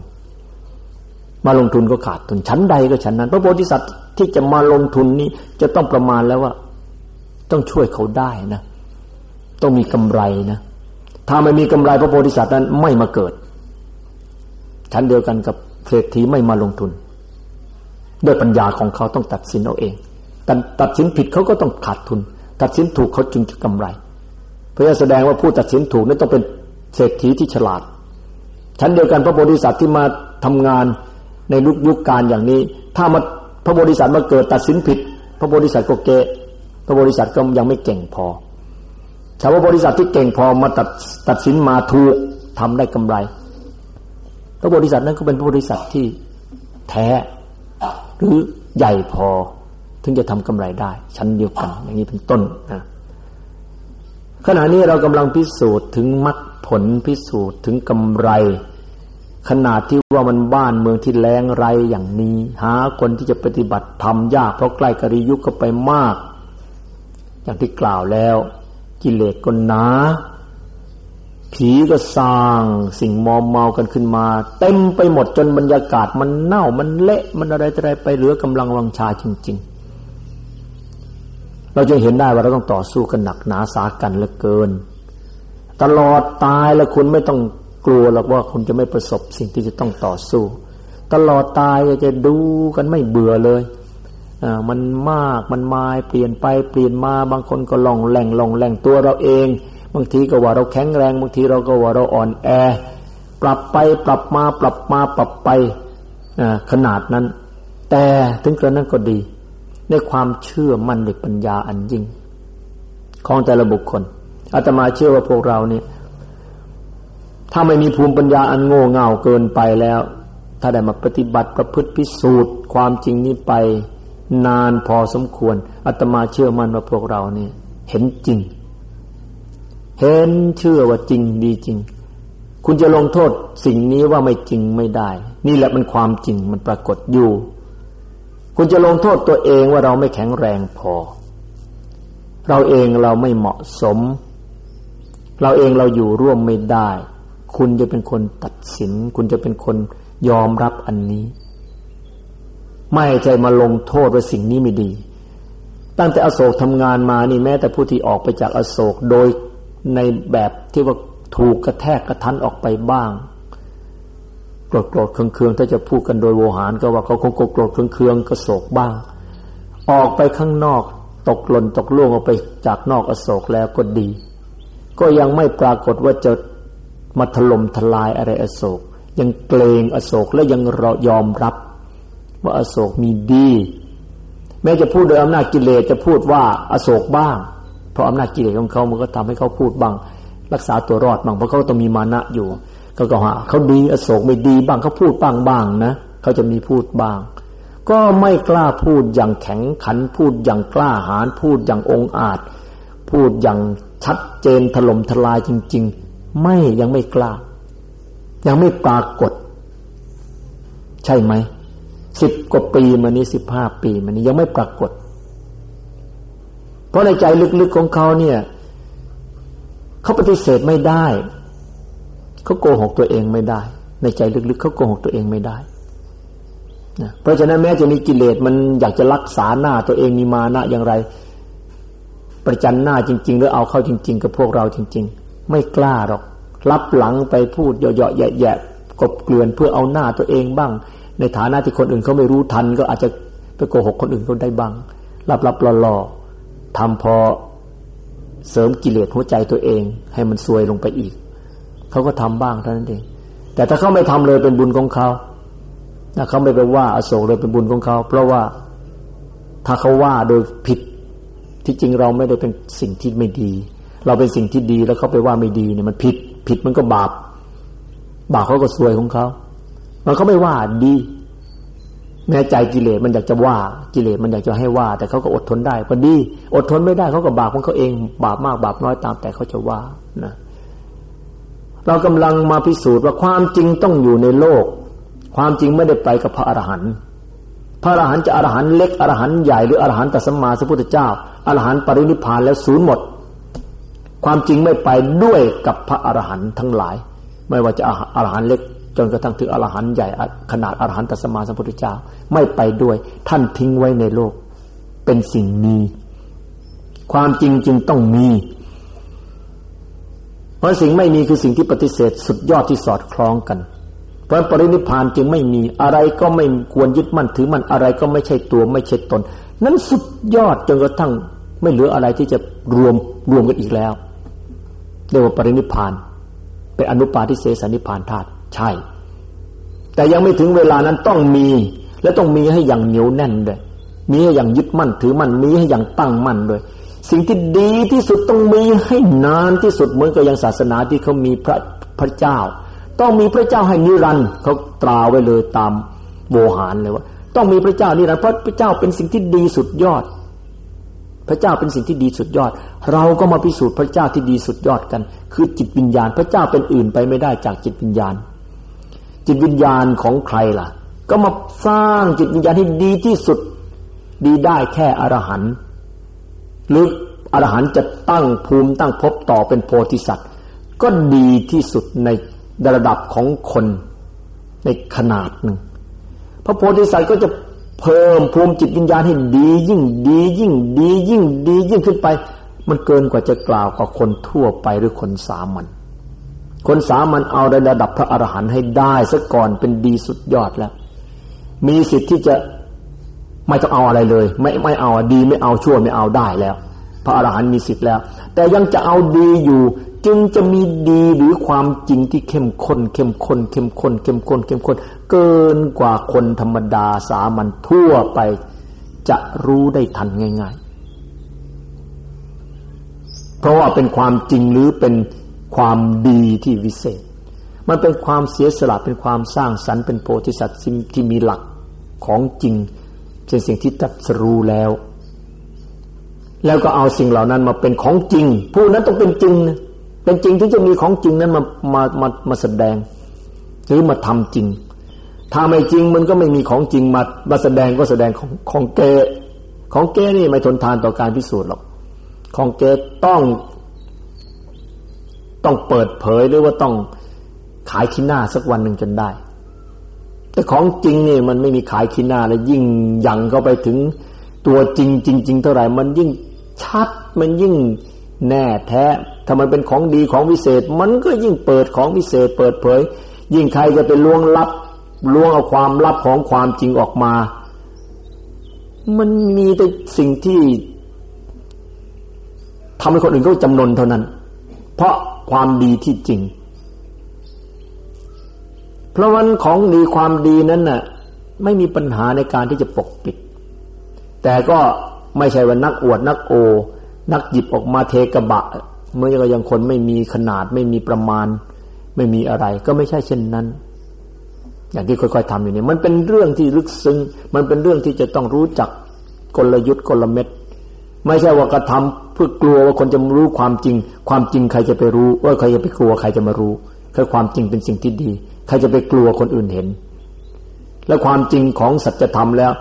มาลงทุนก็ขาดทุนชั้นใดก็ชั้นนั้น พระโพธิสัตว์ที่จะมาลงทุนนี้จะต้องประมาณแล้วว่า ต้องช่วยเขาได้นะ ต้องมีกำไรนะถ้าไม่มีกำไรพระโพธิสัตว์นั้นไม่มาเกิด ชั้นเดียวกันกับเศรษฐีไม่มาลงทุนด้วยปัญญาของเขาต้องตัดสินเอาเองแต่ตัดสินผิดเขาก็ต้องขาดทุน ตัดสินถูกเขาจึงจะกำไร เพื่อแสดงว่าผู้ตัดสินถูกนั้นต้องเป็นเศรษฐีที่ฉลาด ชั้นเดียวกันพระโพธิสัตว์ที่มาทำงาน ในยุคยุคการอย่างนี้ ถ้ามาพระโพธิสัตว์มาเกิดตัดสินผิด พระโพธิสัตว์ก็เกะพระโพธิสัตว์ก็ยังไม่เก่งพอถ้าว่าบริษัทที่เก่งพอมาตัดตัดสินมาถูกทำได้กำไร พระโพธิสัตว์นั้นก็เป็นพระโพธิสัตว์ที่แท้ หรือใหญ่พอถึงจะทำกำไรได้ ชั้นเดียวกันอย่างนี้เป็นต้นนะขณะนี้เรากำลังพิสูจน์ถึงมรรคผลพิสูจน์ถึงกำไร ขนาดที่ว่ามันบ้านเมืองที่แรงไรอย่างนี้ หาคนที่จะปฏิบัติทำยากเพราะใกล้กริยุคก็ไปมาก อย่างที่กล่าวแล้ว กิเลสก็หนา ผีก็สร้างสิ่งมอมเมากันขึ้นมา เต็มไปหมดจนบรรยากาศมันเน่ามันเละมันอะไรอะไรไปเหลือกำลังวังชาจริง ๆ เราจะเห็นได้ว่าเราต้องต่อสู้กันหนักหนาสากันเหลือเกิน ตลอดตายแล้วคุณไม่ต้อง กลัวหรอกว่าคุณจะไม่ประสบสิ่งที่จะต้องต่อสู้ ตลอดตายจะดูกันไม่เบื่อเลยอ่ามันมากมันมาเปลี่ยนไปเปลี่ยนมาบางคนก็ลองแหล่งลองแหล่งตัวเราเอง บางทีก็ว่าเราแข็งแรง บางทีเราก็ว่าเราอ่อนแอ ปรับไปปรับมาปรับมาปรับไปขนาดนั้น แต่ถึงกระนั้นก็ดีในความเชื่อมั่นในปัญญาอันยิ่ง ของแต่ละบุคคลอาตมาเชื่อว่าพวกเราเนี่ย ถ้าไม่มีภูมิปัญญาอันโง่เง่าเกินไปแล้ว ถ้าได้มาปฏิบัติประพฤติพิสูจน์ ความจริงนี้ไปนานพอสมควรอาตมาเชื่อมั่นว่าพวกเราเนี่ยเห็นจริง เห็นเชื่อว่าจริงดีจริง คุณจะลงโทษสิ่งนี้ว่าไม่จริงไม่ได้ นี่แหละมันความจริงมันปรากฏอยู่ คุณจะลงโทษตัวเองว่าเราไม่แข็งแรงพอ เราเองเราไม่เหมาะสม เราเองเราอยู่ร่วมไม่ได้ คุณจะเป็นคนตัดสิน คุณจะเป็นคนยอมรับอันนี้ ไม่ใจมาลงโทษว่าสิ่งนี้ไม่ดี ตั้งแต่อโศกทำงานมานี่แม้แต่ผู้ที่ออกไปจากอโศกโดยในแบบที่ว่าถูกกระแทกกระทันออกไปบ้างโกรธโกรธเคืองๆถ้าจะพูดกันโดยโวหารก็ว่าเขาคงโกรธเคืองๆกระโศกบ้าง ออกไปข้างนอกตกหล่นตกล่วงออกไปจากนอกอโศกแล้วก็ดี ก็ยังไม่ปรากฏว่าจะ มาถล่มทลายอะไรอโศก ยังเกรงอโศกและยังยอมรับ ว่าอโศกมีดี แม้จะพูดโดยอำนาจกิเลสจะพูดว่าอโศกบ้าง เพราะอำนาจกิเลสของเขามันก็ทำให้เขาพูดบ้าง รักษาตัวรอดบ้างเพราะเขาต้องมีมานะอยู่เขาก็ว่าเขาดีอโศกไม่ดีบ้างเขาพูดบ้างบ้างนะเขาจะมีพูดบ้าง ก็ไม่กล้าพูดอย่างแข็งขันพูดอย่างกล้าหาญพูดอย่างองอาจ พูดอย่างชัดเจนถล่มทลายจริง ๆ ไม่ยังไม่กล้า ยังไม่ปรากฏ ใช่ไหมสิบกว่าปีมานี้สิบห้าปีมานี้ยังไม่ปรากฏ เพราะในใจลึกๆของเขาเนี่ยเขาปฏิเสธไม่ได้เขาโกหกตัวเองไม่ได้ ในใจลึกๆเขาโกหกตัวเองไม่ได้นะเพราะฉะนั้นแม้จะมีกิเลสมันอยากจะรักษาหน้าตัวเองมีมานะอย่างไร ประจันหน้าจริง ๆ หรือเอาเข้าจริง ๆ กับพวกเราจริง ๆ ไม่กล้าหรอก รับหลังไปพูดเยาะๆแยะๆกบเกลื่อนเพื่อเอาหน้าตัวเองบ้าง ในฐานะที่คนอื่นเขาไม่รู้ทัน ก็อาจจะไปโกหกคนอื่นเขาได้บ้างรับๆรอๆทำพอเสริมกิเลสหัวใจตัวเอง ให้มันซวยลงไปอีก เขาก็ทำบ้างเท่านั้นเอง แต่ถ้าเขาไม่ทำเลยเป็นบุญของเขาถ้าเขาไม่ไปว่าอโศกเลยเป็นบุญของเขา เพราะว่าถ้าเขาว่าโดยผิดที่จริงเราไม่ได้เป็นสิ่งที่ไม่ดี เราเป็นสิ่งที่ดีแล้วเขาไปว่าไม่ดีเนี่ยมันผิด ผิดมันก็บาป บาปเขาก็ซวยของเขามันเขาไม่ว่าดี แม้ใจกิเลสมันอยากจะว่ากิเลสมันอยากจะให้ว่า แต่เขาก็อดทนได้พอดี อดทนไม่ได้เขาก็บาปของเขาเอง บาปมากบาปน้อยตามแต่เขาจะว่านะเรากำลังมาพิสูจน์ว่าความจริงต้องอยู่ในโลก ความจริงไม่ได้ไปกับพระอรหันต์พระอรหันต์จะอรหันต์เล็กอรหันต์ใหญ่หรืออรหันต์ตัสมาสัพพุทธเจ้าอรหันต์ปรินิพานแล้วศูนย์หมด ความจริงไม่ไปด้วยกับพระอรหันต์ทั้งหลาย ไม่ว่าจะอรหันต์เล็กจนกระทั่งถึงอรหันต์ใหญ่ขนาดอรหันต์ตัสมาสัพพุทธเจ้าไม่ไปด้วย ท่านทิ้งไว้ในโลก เป็นสิ่งมีความจริงจึงต้องมี เพราะสิ่งไม่มีคือสิ่งที่ปฏิเสธ สุดยอดที่สอดคล้องกัน เพราะปรินิพานจึงไม่มีอะไรก็ไม่ควรยึดมั่นถือมันอะไรก็ไม่ใช่ตัวไม่ใช่ตน นั้นสุดยอดจนกระทั่งไม่เหลืออะไรที่จะรวมรวมกันอีกแล้ว เรียกว่าปรินิพาน เป็นอนุปาทิเสสนิพานธาตุใช่ แต่ยังไม่ถึงเวลานั้นต้องมี และต้องมีให้อย่างเหนียวแน่นด้วยมีให้อย่างยึดมั่นถือมั่นมีให้อย่างตั้งมั่นด้วย สิ่งที่ดีที่สุดต้องมีให้นานที่สุดเหมือนกับอย่างศาสนาที่เขามีพระพระเจ้า ต้องมีพระเจ้าให้นิรันดร์เขาตราไว้เลยตามโวหารเลยว่า ต้องมีพระเจ้านิรันดร์เพราะพระเจ้าเป็นสิ่งที่ดีสุดยอด พระเจ้าเป็นสิ่งที่ดีสุดยอด เราก็มาพิสูจน์พระเจ้าที่ดีสุดยอดกัน คือจิตวิญญาณ พระเจ้าเป็นอื่นไปไม่ได้จากจิตวิญญาณ จิตวิญญาณของใครล่ะ ก็มาสร้างจิตวิญญาณให้ดีที่สุด ดีได้แค่อรหันต์หรืออรหันต์จะตั้งภูมิตั้งภพต่อเป็นโพธิสัตว์ ก็ดีที่สุดในระดับของคนในขนาดหนึ่งพระโพธิสัตว์ก็จะ เพิ่มภูมิจิตวิญญาณให้ดียิ่งดียิ่งดียิ่งดียิ่งขึ้นไป มันเกินกว่าจะกล่าวกับคนทั่วไปหรือคนสามัญคนสามัญเอาในระดับพระอรหันต์ให้ได้ซะก่อนเป็นดีสุดยอดแล้ว มีสิทธิ์ที่จะไม่ต้องเอาอะไรเลย ไม่ไม่เอาดีไม่เอาชั่วไม่เอาได้แล้ว พระอรหันต์มีสิทธิ์แล้ว แต่ยังจะเอาดีอยู่ จึงจะมีดีหรือความจริงที่เข้มข้นเข้มข้นเข้มข้นเข้มข้นเข้มข้นเกินกว่าคนธรรมดาสามัญทั่วไปจะรู้ได้ทันง่าย ๆ เพราะว่าเป็นความจริงหรือเป็นความดีที่วิเศษ มันเป็นความเสียสละเป็นความสร้างสรรค์เป็นโพธิสัตว์ที่มีหลักของจริงเป็นสิ่งที่ตัดสรู้แล้ว แล้วก็เอาสิ่งเหล่านั้นมาเป็นของจริง ผู้นั้นต้องเป็นจริงนะ เป็นจริงที่จะมีของจริงนั้นมามามามาแสดง หรือมาทำจริง ถ้าไม่จริงมันก็ไม่มีของจริงมามาแสดงก็แสดงของของเกของเกนี่ไม่ทนทานต่อการพิสูจน์หรอก ของเกต้อง ต้องเปิดเผยหรือว่าต้องขายขี้หน้าสักวันหนึ่งจนได้ แต่ของจริงนี่มันไม่มีขายขี้หน้าแล้วยิ่งยังเข้าไปถึงตัวจริงจริงๆเท่าไหร่มันยิ่งชัดมันยิ่ง แน่แท้ถ้ามันเป็นของดีของวิเศษ มันก็ยิ่งเปิดของวิเศษ เปิดเผย ยิ่งใครจะไปล้วงลับล้วงเอาความลับของความจริงออกมา มันมีแต่สิ่งที่ทำให้คนอื่นเขาจำนนเท่านั้น เพราะความดีที่จริง เพราะวันของดีความดีนั้นน่ะ ไม่มีปัญหาในการที่จะปกปิด แต่ก็ไม่ใช่ว่านักอวดนักโอ นักหยิบออกมาเทกระบะ เมื่อยังคนไม่มีขนาดไม่มีประมาณ ไม่มีอะไร ก็ไม่ใช่เช่นนั้น อย่างที่ค่อยๆทำอยู่นี่มันเป็นเรื่องที่ลึกซึ้งมันเป็นเรื่องที่จะต้องรู้จักกลยุทธ์กลเม็ดไม่ใช่ว่ากระทำเพื่อกลัวว่าคนจะรู้ความจริง ความจริงใครจะไปรู้ว่าใครจะไปกลัวใครจะมารู้แค่ความจริงเป็นสิ่งที่ดี ใครจะไปกลัวคนอื่นเห็น และความจริงของสัจธรรมแล้ว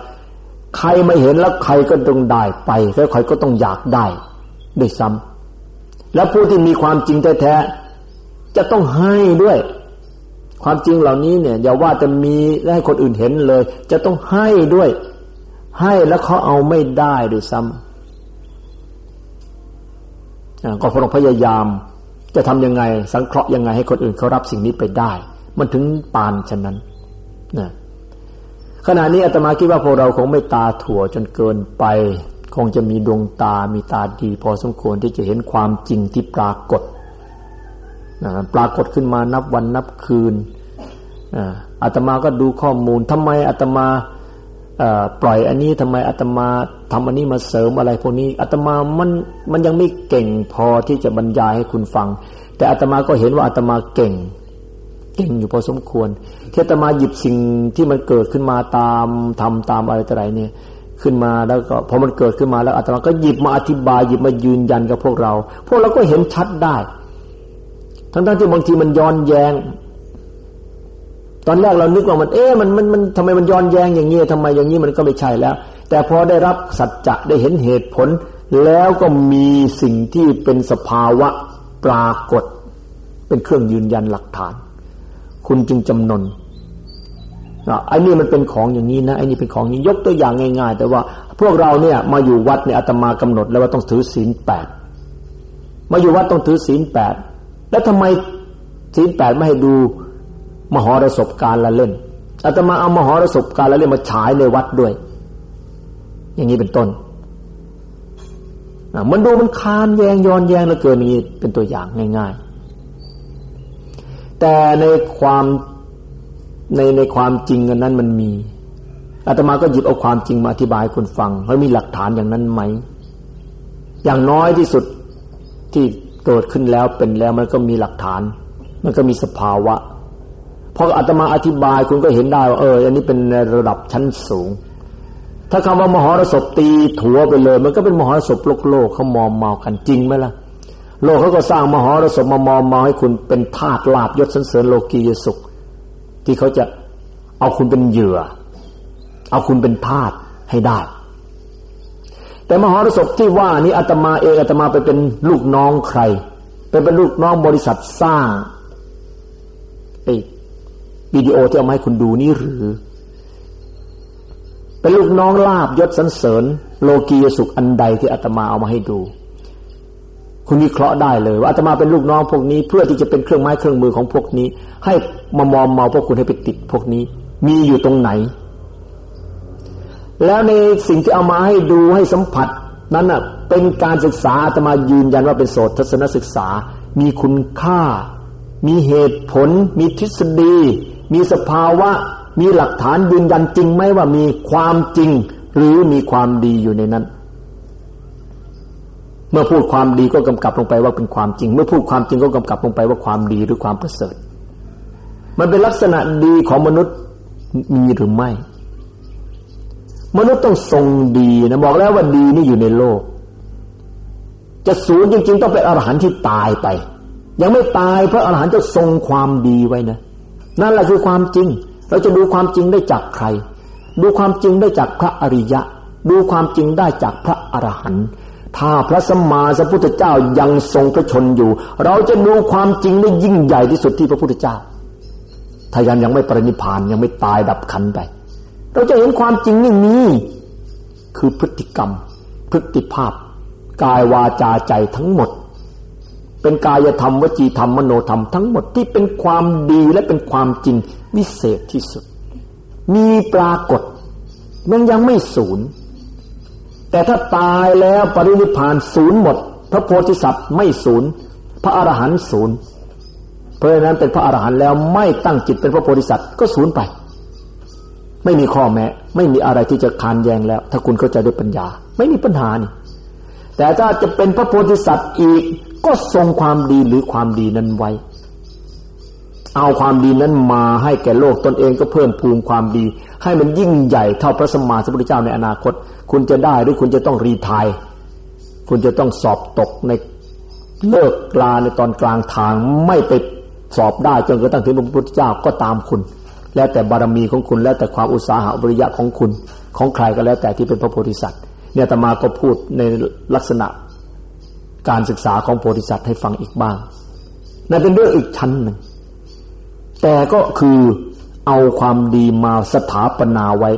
ใครไม่เห็นแล้วใครก็ต้องได้ไปแล้วใครก็ต้องอยากได้ ด้วยซ้ำแล้วผู้ที่มีความจริงแท้ๆจะต้องให้ด้วย ความจริงเหล่านี้เนี่ย อย่าว่าจะมีให้คนอื่นเห็นเลย จะต้องให้ด้วย ให้แล้วเขาเอาไม่ได้ด้วยซ้ำก็พระอพยายาม จะทำยังไง สังเคราะห์ยังไงให้คนอื่นเขารับสิ่งนี้ไปได้ มันถึงปานฉะนั้นนะขณะนี้อาตมาคิดว่าพวกเราคงไม่ตาถั่วจนเกินไป งจะมีดวงตา มีตาดี พอสมควรที่จะเห็นความจริงที่ปรากฏนะปรากฏขึ้นมานับวันนับคืนอาตมาก็ดูข้อมูลทำไมอาตมาปล่อยอันนี้ทำไมอาตมาทำอันนี้มาเสริมอะไรพวกนี้อาตมามันมันยังไม่เก่งพอที่จะบรรยายให้คุณฟัง แต่อาตมาก็เห็นว่าอาตมาเก่ง เก่งอยู่พอสมควรที่อาตมาหยิบสิ่งที่มันเกิดขึ้นมาตามทำตามอะไรต่ออะไรเนี่ย ขึ้นมาแล้วก็พอมันเกิดขึ้นมาแล้วอาตมาก็หยิบมาอธิบายหยิบมายืนยันกับพวกเรา พวกเราก็เห็นชัดได้ ทั้งๆที่บางทีมันย้อนแยง้ง ตอนแรกเรานึกว่ามัน เอ๊ะมันมันมันทำไมมันย้อนแย้งอย่างนี้ทำไมอย่างนี้มันก็ไม่ใช่แล้ว แต่พอได้รับสัจจะได้เห็นเหตุผล แล้วก็มีสิ่งที่เป็นสภาวะปรากฏ เป็นเครื่องยืนยันหลักฐาน คุณจึงจำนน อ้นี่มันเป็นของอย่างนี้นะไอ้นี่เป็นของนี้ยกตัวอย่างง่าย ๆ แต่ว่าพวกเราเนี่ยมาอยู่วัดเนี่ยอาตมากำหนดแล้วว่าต้องถือศีลแปดมาอยู่วัดต้องถือศีลแปดแล้วทำไมศีลแปดไม่ให้ดูมหรสพการละเล่นอาตมาเอามหรสพการละเล่นมาฉายในวัดด้วย อย่างนี้เป็นต้นมันดูมันคานแยงย้อนแยงแล้วเกินนี้เป็นตัวอย่างง่าย ๆ แต่ในความ ในในความจริงอันนั้นมันมีอาตมาก็หยิบเอาความจริงมาอธิบายคุณฟังแล้วมีหลักฐานอย่างนั้นไหม อย่างน้อยที่สุดที่เกิดขึ้นแล้วเป็นแล้วมันก็มีหลักฐาน มันก็มีสภาวะพออาตมาอธิบายคุณก็เห็นได้ว่าเอออันนี้เป็นระดับชั้นสูง ถ้าคำว่ามหรสพตีถัวไปเลย มันก็เป็นมหรสพโลกโลกเขามอมเมากันจริงไหมล่ะ โลกเขาก็สร้างมหรสพมามอมเมาให้คุณเป็นทาสลาบยศสันเสริญโลกียสุข ที่เขาจะเอาคุณเป็นเหยื่อ เอาคุณเป็นทาสให้ได้ แต่มหรสพที่ว่านี้อาตมาเองอาตมาไปเป็นลูกน้องใครเป็นเป็นลูกน้องบริษัทสร้างไอ้วิดีโอที่เอามาให้คุณดูนี่หรือ เป็นลูกน้องลาบยศสันเสริญ โลกียสุขอันใดที่อาตมาเอามาให้ดู คุณวิเคราะห์ได้เลย ว่าอาตมาเป็นลูกน้องพวกนี้ เพื่อที่จะเป็นเครื่องไม้เครื่องมือของพวกนี้ ให้มามอมเมาพวกคุณให้ไปติดพวกนี้ มีอยู่ตรงไหน แล้วในสิ่งที่เอามาให้ดูให้สัมผัส นั้นอะเป็นการศึกษาอาตมายืนยันว่าเป็นโสตทัศนศึกษา มีคุณค่า มีเหตุผล มีทฤษฎี มีสภาวะ มีหลักฐานยืนยันจริงไหมว่ามีความจริง หรือมีความดีอยู่ในนั้น เมื่อพูดความดีก็กำกับลงไปว่าเป็นความจริง เมื่อพูดความจริงก็กำกับลงไปว่าความดีหรือความประเสริฐ มันเป็นลักษณะดีของมนุษย์มีหรือไม่ มนุษย์ต้องทรงดีนะบอกแล้วว่าดีนี่อยู่ในโลก จะสูญจริง ๆ ต้องเป็นอรหันต์ที่ตายไป ยังไม่ตายเพราะอรหันต์จะทรงความดีไว้นะ นั่นแหละคือความจริง เราจะดูความจริงได้จากใคร ดูความจริงได้จากพระอริยะ ดูความจริงได้จากพระอรหันต์ ถ้าพระสัมมาสัมพุทธเจ้ายังทรงพระชนอยู่ เราจะดูความจริงได้ยิ่งใหญ่ที่สุดที่พระพุทธเจ้าถ้ายังยังไม่ปรินิพานยังไม่ตายดับขันไปเราจะเห็นความจริงนี่มีคือพฤติกรรม พฤติภาพ กายวาจาใจทั้งหมด เป็นกายธรรมวจีธรรมมโนธรรมทั้งหมดที่เป็นความดีและเป็นความจริงวิเศษที่สุด มีปรากฏมันยังไม่ศูนย์ แต่ถ้าตายแล้วปรินิพานศูนย์หมด พระโพธิสัตว์ไม่ศูนย์พระอรหันต์ศูนย์เพราะฉะนั้นเป็นพระอรหันต์แล้วไม่ตั้งจิตเป็นพระโพธิสัตว์ก็ศูนย์ไป ไม่มีข้อแม้ ไม่มีอะไรที่จะคานแยงแล้ว ถ้าคุณเข้าใจด้วยปัญญา ไม่มีปัญหานี่แต่ถ้าจะเป็นพระโพธิสัตว์อีกก็ทรงความดีหรือความดีนั้นไว้ เอาความดีนั้นมาให้แก่โลกตนเองก็เพิ่มพูนความดี ให้มันยิ่งใหญ่เท่าพระสมมาสัมพุทธเจ้าในอนาคต คุณจะได้หรือคุณจะต้องรีทาย คุณจะต้องสอบตกในเลิกลาในตอนกลางทางไม่ไปสอบได้จนกระทั่งถึงพระพุทธเจ้าก็ตามคุณ แล้วแต่บารมีของคุณแล้วแต่ความอุตสาหะบริยะของคุณ ของใครก็แล้วแต่ที่เป็นพระโพธิสัตว์เนี่ยตมาก็พูดในลักษณะการศึกษาของโพธิสัตว์ให้ฟังอีกบ้างนั่นเป็นเรื่องอีกชั้นหนึ่ง แต่ก็คือเอาความดีมาสถาปนาไว้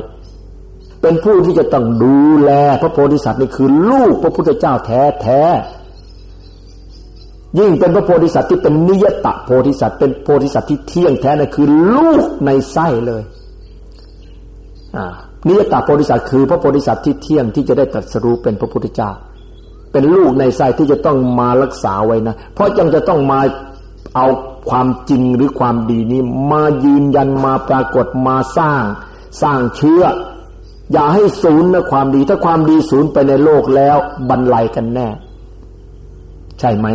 เป็นผู้ที่จะต้องดูแลพระโพธิสัตว์นี่คือลูกพระพุทธเจ้าแท้แท้ยิ่งเป็นพระโพธิสัตว์ที่เป็นนิยตะโพธิสัตว์เป็นโพธิสัตว์ที่เที่ยงแท้นั่นคือลูกในไส้เลยอ่านิยตาโพธิสัตว์คือพระโพธิสัตว์ที่เที่ยงที่จะได้ตรัสรู้เป็นพระพุทธเจ้า เป็นลูกในไส้ที่จะต้องมารักษาไว้นะ เพราะยังจะต้องมาเอา ความจริงหรือความดีนี้มายืนยันมาปรากฏมาสร้าง สร้างเชื้อ อย่าให้ศูนย์นะความดี ถ้าความดีศูนย์ไปในโลกแล้วบรรลัยกันแน่ ใช่ไหม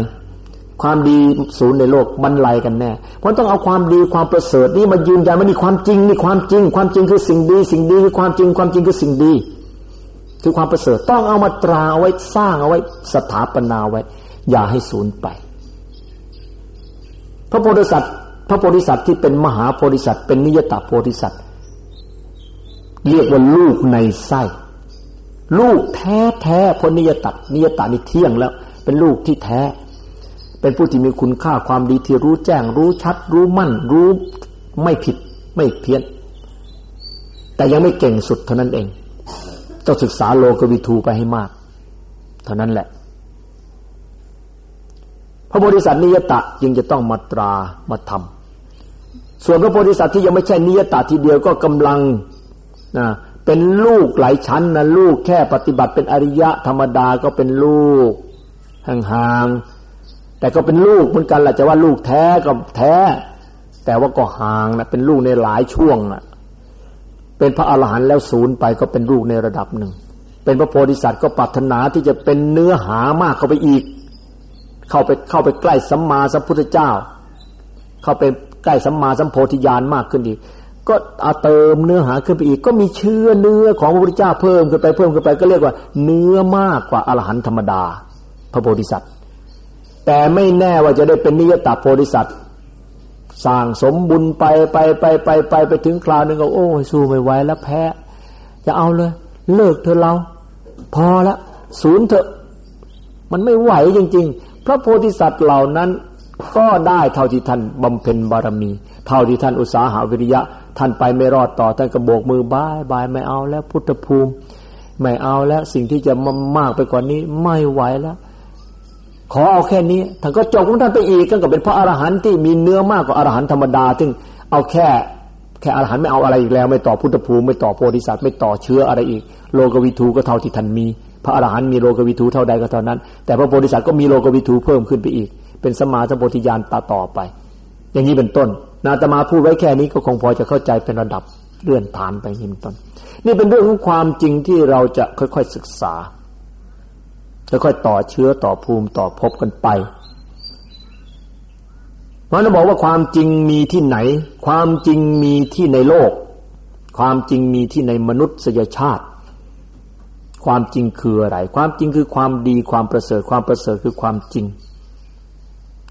ความดีศูนย์ในโลกบรรลัยกันแน่ เพราะต้องเอาความดีความประเสริฐนี่มายืนยันว่านี่ความจริงนี่ความจริง ความจริงคือสิ่งดี สิ่งดีคือความจริงความจริงคือสิ่งดี คือความประเสริฐต้องเอามาตราเอาไว้สร้างเอาไว้สถาปนาไว้ อย่าให้สูญไป พระโพธิสัตว์ พระโพธิสัตว์ที่เป็นมหาโพธิสัตว์เป็นนิยตาโพธิสัตว์เรียกว่าลูกในไส้ลูกแท้แท้พนิยตันิยตานี่เที่ยงแล้ว เป็นลูกที่แท้ เป็นผู้ที่มีคุณค่าความดีที่รู้แจ้ง รู้ชัด รู้มั่น รู้ไม่ผิดไม่เพี้ยน แต่ยังไม่เก่งสุดเท่านั้นเองต้องศึกษาโลกวิทูไปให้มาก เท่านั้นแหละ พระโพธิสัตว์นิยตะจึงจะต้องมาตรามาทำส่วนพระโพธิสัตว์ที่ยังไม่ใช่นิยตะทีเดียวก็กำลังนะเป็นลูกหลายชั้นนะลูกแค่ปฏิบัติเป็นอริยะธรรมดาก็เป็นลูกห่างๆแต่ก็เป็นลูกเหมือนกันแหละจะว่าลูกแท้ก็แท้ แต่ว่าก็ห่างนะเป็นลูกในหลายช่วงนะเป็นพระอรหันต์แล้วศูนย์ไปก็เป็นลูกในระดับหนึ่ง เป็นพระโพธิสัตว์ก็ปรารถนาที่จะเป็นเนื้อหามากเข้าไปอีก เข้าไปเข้าไปใกล้สัมมาสัมพุทธเจ้า เข้าไปใกล้สัมมาสัมโพธิญาณมากขึ้นอีก ก็เอาเติมเนื้อหาขึ้นไปอีก ก็มีเชื้อเนื้อของพระพุทธเจ้าเพิ่มขึ้นไปเพิ่มขึ้นไป ก็เรียกว่า เนื้อมากกว่าอรหันต์ธรรมดา พระโพธิสัตว์ แต่ไม่แน่ว่าจะได้เป็นนิยตาโพธิสัตว์สร้างสมบุญไปไปไปไปไปไปถึงคราวนึงก็โอ้ยสู้ไม่ไหวแล้วแพ้ จะเอาเลย เลิกเธอเรา พอละศูนย์เถอะ มันไม่ไหวจริงๆ พระโพธิสัตว์เหล่านั้นก็ได้เท่าที่ท่านบำเพ็ญบารมี เท่าที่ท่านอุตสาหาวิริยะ ท่านไปไม่รอดต่อท่านก็โบกมือบายบายไม่เอาแล้วพุทธภูมิ ไม่เอาแล้วสิ่งที่จะมากไปกว่านี้ไม่ไหวแล้ว ขอเอาแค่นี้ท่านก็จบของท่านไปอีกก็เป็นพระอรหันต์ที่มีเนื้อมากกว่าอรหันต์ธรรมดาซึ่งเอาแค่แค่อรหันต์ไม่เอาอะไรอีกแล้ว ไม่ต่อพุทธภูมิไม่ต่อโพธิสัตว์ไม่ต่อเชื้ออะไรอีก โลกวิทูก็เท่าที่ท่านมี พระอรหันต์มีโลกวิทูเท่าใดก็เท่านั้น แต่พระโพธิสัตว์ก็มีโลกวิทูเพิ่มขึ้นไปอีก เป็นสมาสัมโพธิญาณตาต่อไป อย่างนี้เป็นต้นนาตมาพูดไว้แค่นี้ก็คงพอจะเข้าใจเป็นระดับเลื่อนฐานไปนี้เป็นต้น นี่เป็นเรื่องของความจริงที่เราจะค่อยๆศึกษาค่อยต่อเชื้อต่อภูมิต่อพบกันไปเพราะนั้นบอกว่าความจริงมีที่ไหน ความจริงมีที่ในโลก ความจริงมีที่ในมนุษยชาติ ความจริงคืออะไร ความจริงคือความดีความประเสริฐความประเสริฐคือความจริง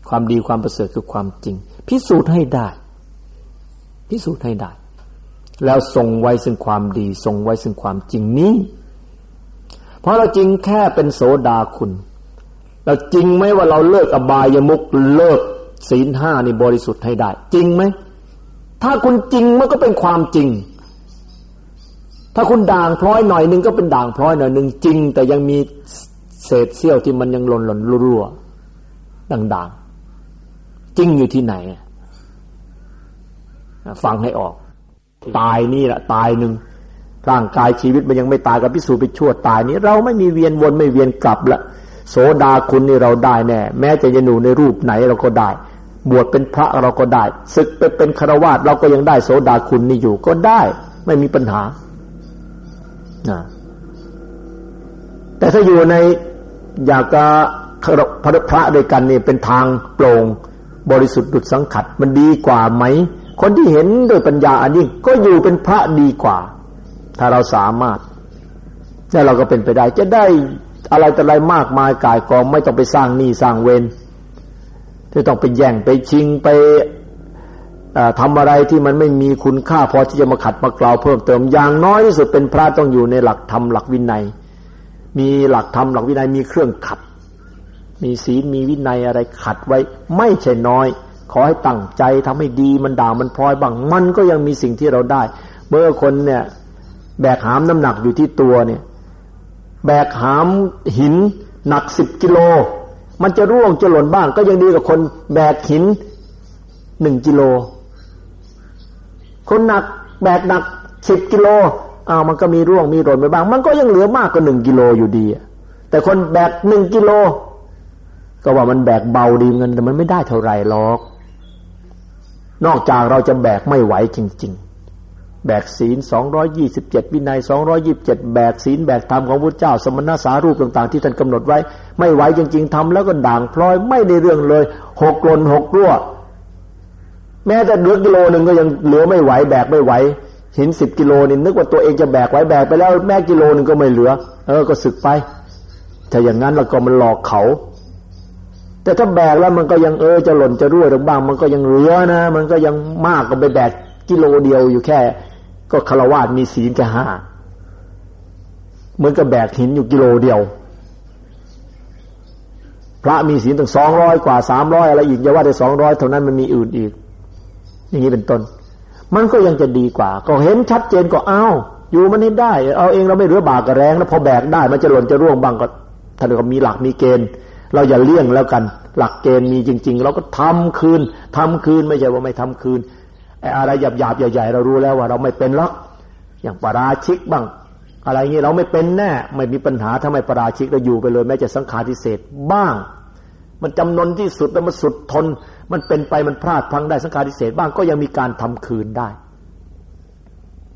ความดีความประเสริฐคือความจริง พิสูจน์ให้ได้ พิสูจน์ให้ได้ แล้วทรงไว้ซึ่งความดีทรงไว้ซึ่งความจริงนี้ เพราะเราจริงแค่เป็นโสดาคุณ เราจริงไหมว่าเราเลิกอบายมุกเลิกศีลห้านี่บริสุทธิ์ให้ได้ จริงไหมถ้าคุณจริงมันก็เป็นความจริง ถ้าคุณด่างพร้อยหน่อยนึงก็เป็นด่างพร้อยหน่อยนึงจริง แต่ยังมีเศษเสี้ยวที่มันยังหล่นหล่นรั่วด่างๆจริงอยู่ที่ไหนฟังให้ออก ตายนี่แหละตายหนึ่งร่างกายชีวิตมันยังไม่ตายกับพิสูจน์ไปชั่วตายนี้ เราไม่มีเวียนวนไม่เวียนกลับละโสดาคุณนี่เราได้แน่ แม้จะจะอยู่ในรูปไหนเราก็ได้ บวชเป็นพระเราก็ได้ศึกไปเป็นฆราวาสเราก็ยังได้โสดาคุณนี่อยู่ก็ได้ ไม่มีปัญหา แต่ถ้าอยู่ในอยากจะพระพระด้วยกันนี่เป็นทางโปร่งบริสุทธิ์ดุจสังขัดมันดีกว่าไหม คนที่เห็นโดยปัญญาอันนี้ก็อยู่เป็นพระดีกว่า ถ้าเราสามารถแล้วเราก็เป็นไปได้จะได้อะไรแต่อะไรมากมายกายกองไม่ต้องไปสร้างหนี้สร้างเวรไม่ต้องไปแย่งไปชิงไป ทำอะไรที่มันไม่มีคุณค่าพอที่จะมาขัดมากล่าวเพิ่มเติมอย่างน้อยที่สุดเป็นพระต้องอยู่ในหลักธรรมหลักวินัย มีหลักธรรมหลักวินัยมีเครื่องขัด มีศีลมีวินัยอะไรขัดไว้ ไม่ใช่น้อย ขอให้ตั้งใจทำให้ดีมันด่ามันพลอยบ้างมันก็ยังมีสิ่งที่เราได้ เมื่อคนเนี่ยแบกหามน้ำหนักอยู่ที่ตัวเนี่ย แบกหามหินหนักสิบกิโล มันจะร่วงจะหล่นบ้าง ก็ยังดีกว่าคนแบกหินหนึ่งกิโล คนหนักแบกหนักสิบกิโลอ้าวมันก็มีร่วงมีหล่นไปบ้าง มันก็ยังเหลือมากกว่าหนึ่งกิโลอยู่ดี แต่คนแบกหนึ่งกิโล ก็ว่ามันแบกเบาดีเงินแต่มันไม่ได้เท่าไรหรอก นอกจากเราจะแบกไม่ไหวจริง ๆ แบกศีลสองร้อยี่สิบเจ็ดวินัยสองร้อยิบเจ็ดแบกศีลแบกธรรมของพระเจ้า สมณสารูปต่าง ๆ ที่ท่านกำหนดไว้ ไม่ไหวจริง ๆทำแล้วก็ด่างพลอยไม่ได้เรื่องเลยหกลนหกรั่ว แม้แต่เหลือกิโลหนึ่งก็ยังเหลือไม่ไหวแบกไม่ไหวหินสิบกิโลนี่นึกว่าตัวเองจะแบกไว้แบกไปแล้วแม่กิโลหนึ่งก็ไม่เหลือ เออก็สึกไปถ้าอย่างนั้นเราก็มันหลอกเขา แต่ถ้าแบกแล้วมันก็ยังเออจะหล่นจะรั่วหรือบ้าง มันก็ยังเหลือนะ มันก็ยังมากก็ไปแบกกิโลเดียวอยู่แค่ ก็คารวาสมีศีลแค่ห้าเหมือนกับแบกหินอยู่กิโลเดียว พระมีศีลถึงสองร้อยกว่าสามร้อยอะไรอีกอย่าว่าแต่สองร้อยเท่านั้นมันมีอื่นอีก อย่างนี้เป็นต้น มันก็ยังจะดีกว่า ก็เห็นชัดเจนก็เอาอยู่มันให้ได้ เอาเองเราไม่เรือบากกระแรงแล้วพอแบกได้ มันจะหล่นจะร่วงบ้างก็ท่านก็มีหลักมีเกณฑ์ เราอย่าเลี่ยงแล้วกัน หลักเกณฑ์มีจริง ๆ เราก็ทำคืนทำคืนไม่ใช่ว่าไม่ทำคืนไอ้อะไรหยาบหยาบใหญ่ๆเรารู้แล้วว่าเราไม่เป็นล็อกอย่างปราชิกบ้างอะไรเงี้ยเราไม่เป็นแน่ไม่มีปัญหาทำไมปราชิกเราอยู่ไปเลยแม้จะสังขารทิเศษบ้าง มันจำนนที่สุดแล้วมันสุดทน มันเป็นไปมันพลาดพังได้สังขารทิเศษบ้างก็ยังมีการทำคืนได้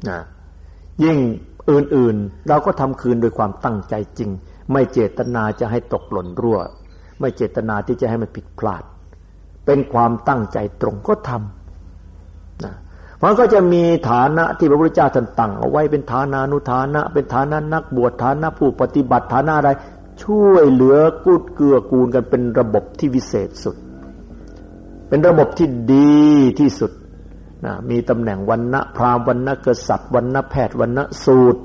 นะยิ่งอื่นๆ เราก็ทำคืนโดยความตั้งใจจริง ไม่เจตนาจะให้ตกหล่นรั่ว ไม่เจตนาที่จะให้มันผิดพลาด เป็นความตั้งใจตรงก็ทำนะมันก็จะมีฐานะที่พระพุทธเจ้าท่านตั้งเอาไว้เป็นฐานานุฐานะ เป็นฐานะนักบวชฐานะผู้ปฏิบัติฐานะอะไรช่วยเหลือกูดเกื้อกูลกันเป็นระบบที่วิเศษสุด เป็นระบบที่ดีที่สุดนะมีตำแหน่งวันณะพราหมณ์วันณะกษัตริย์วันณะแพทย์วันณะสูตร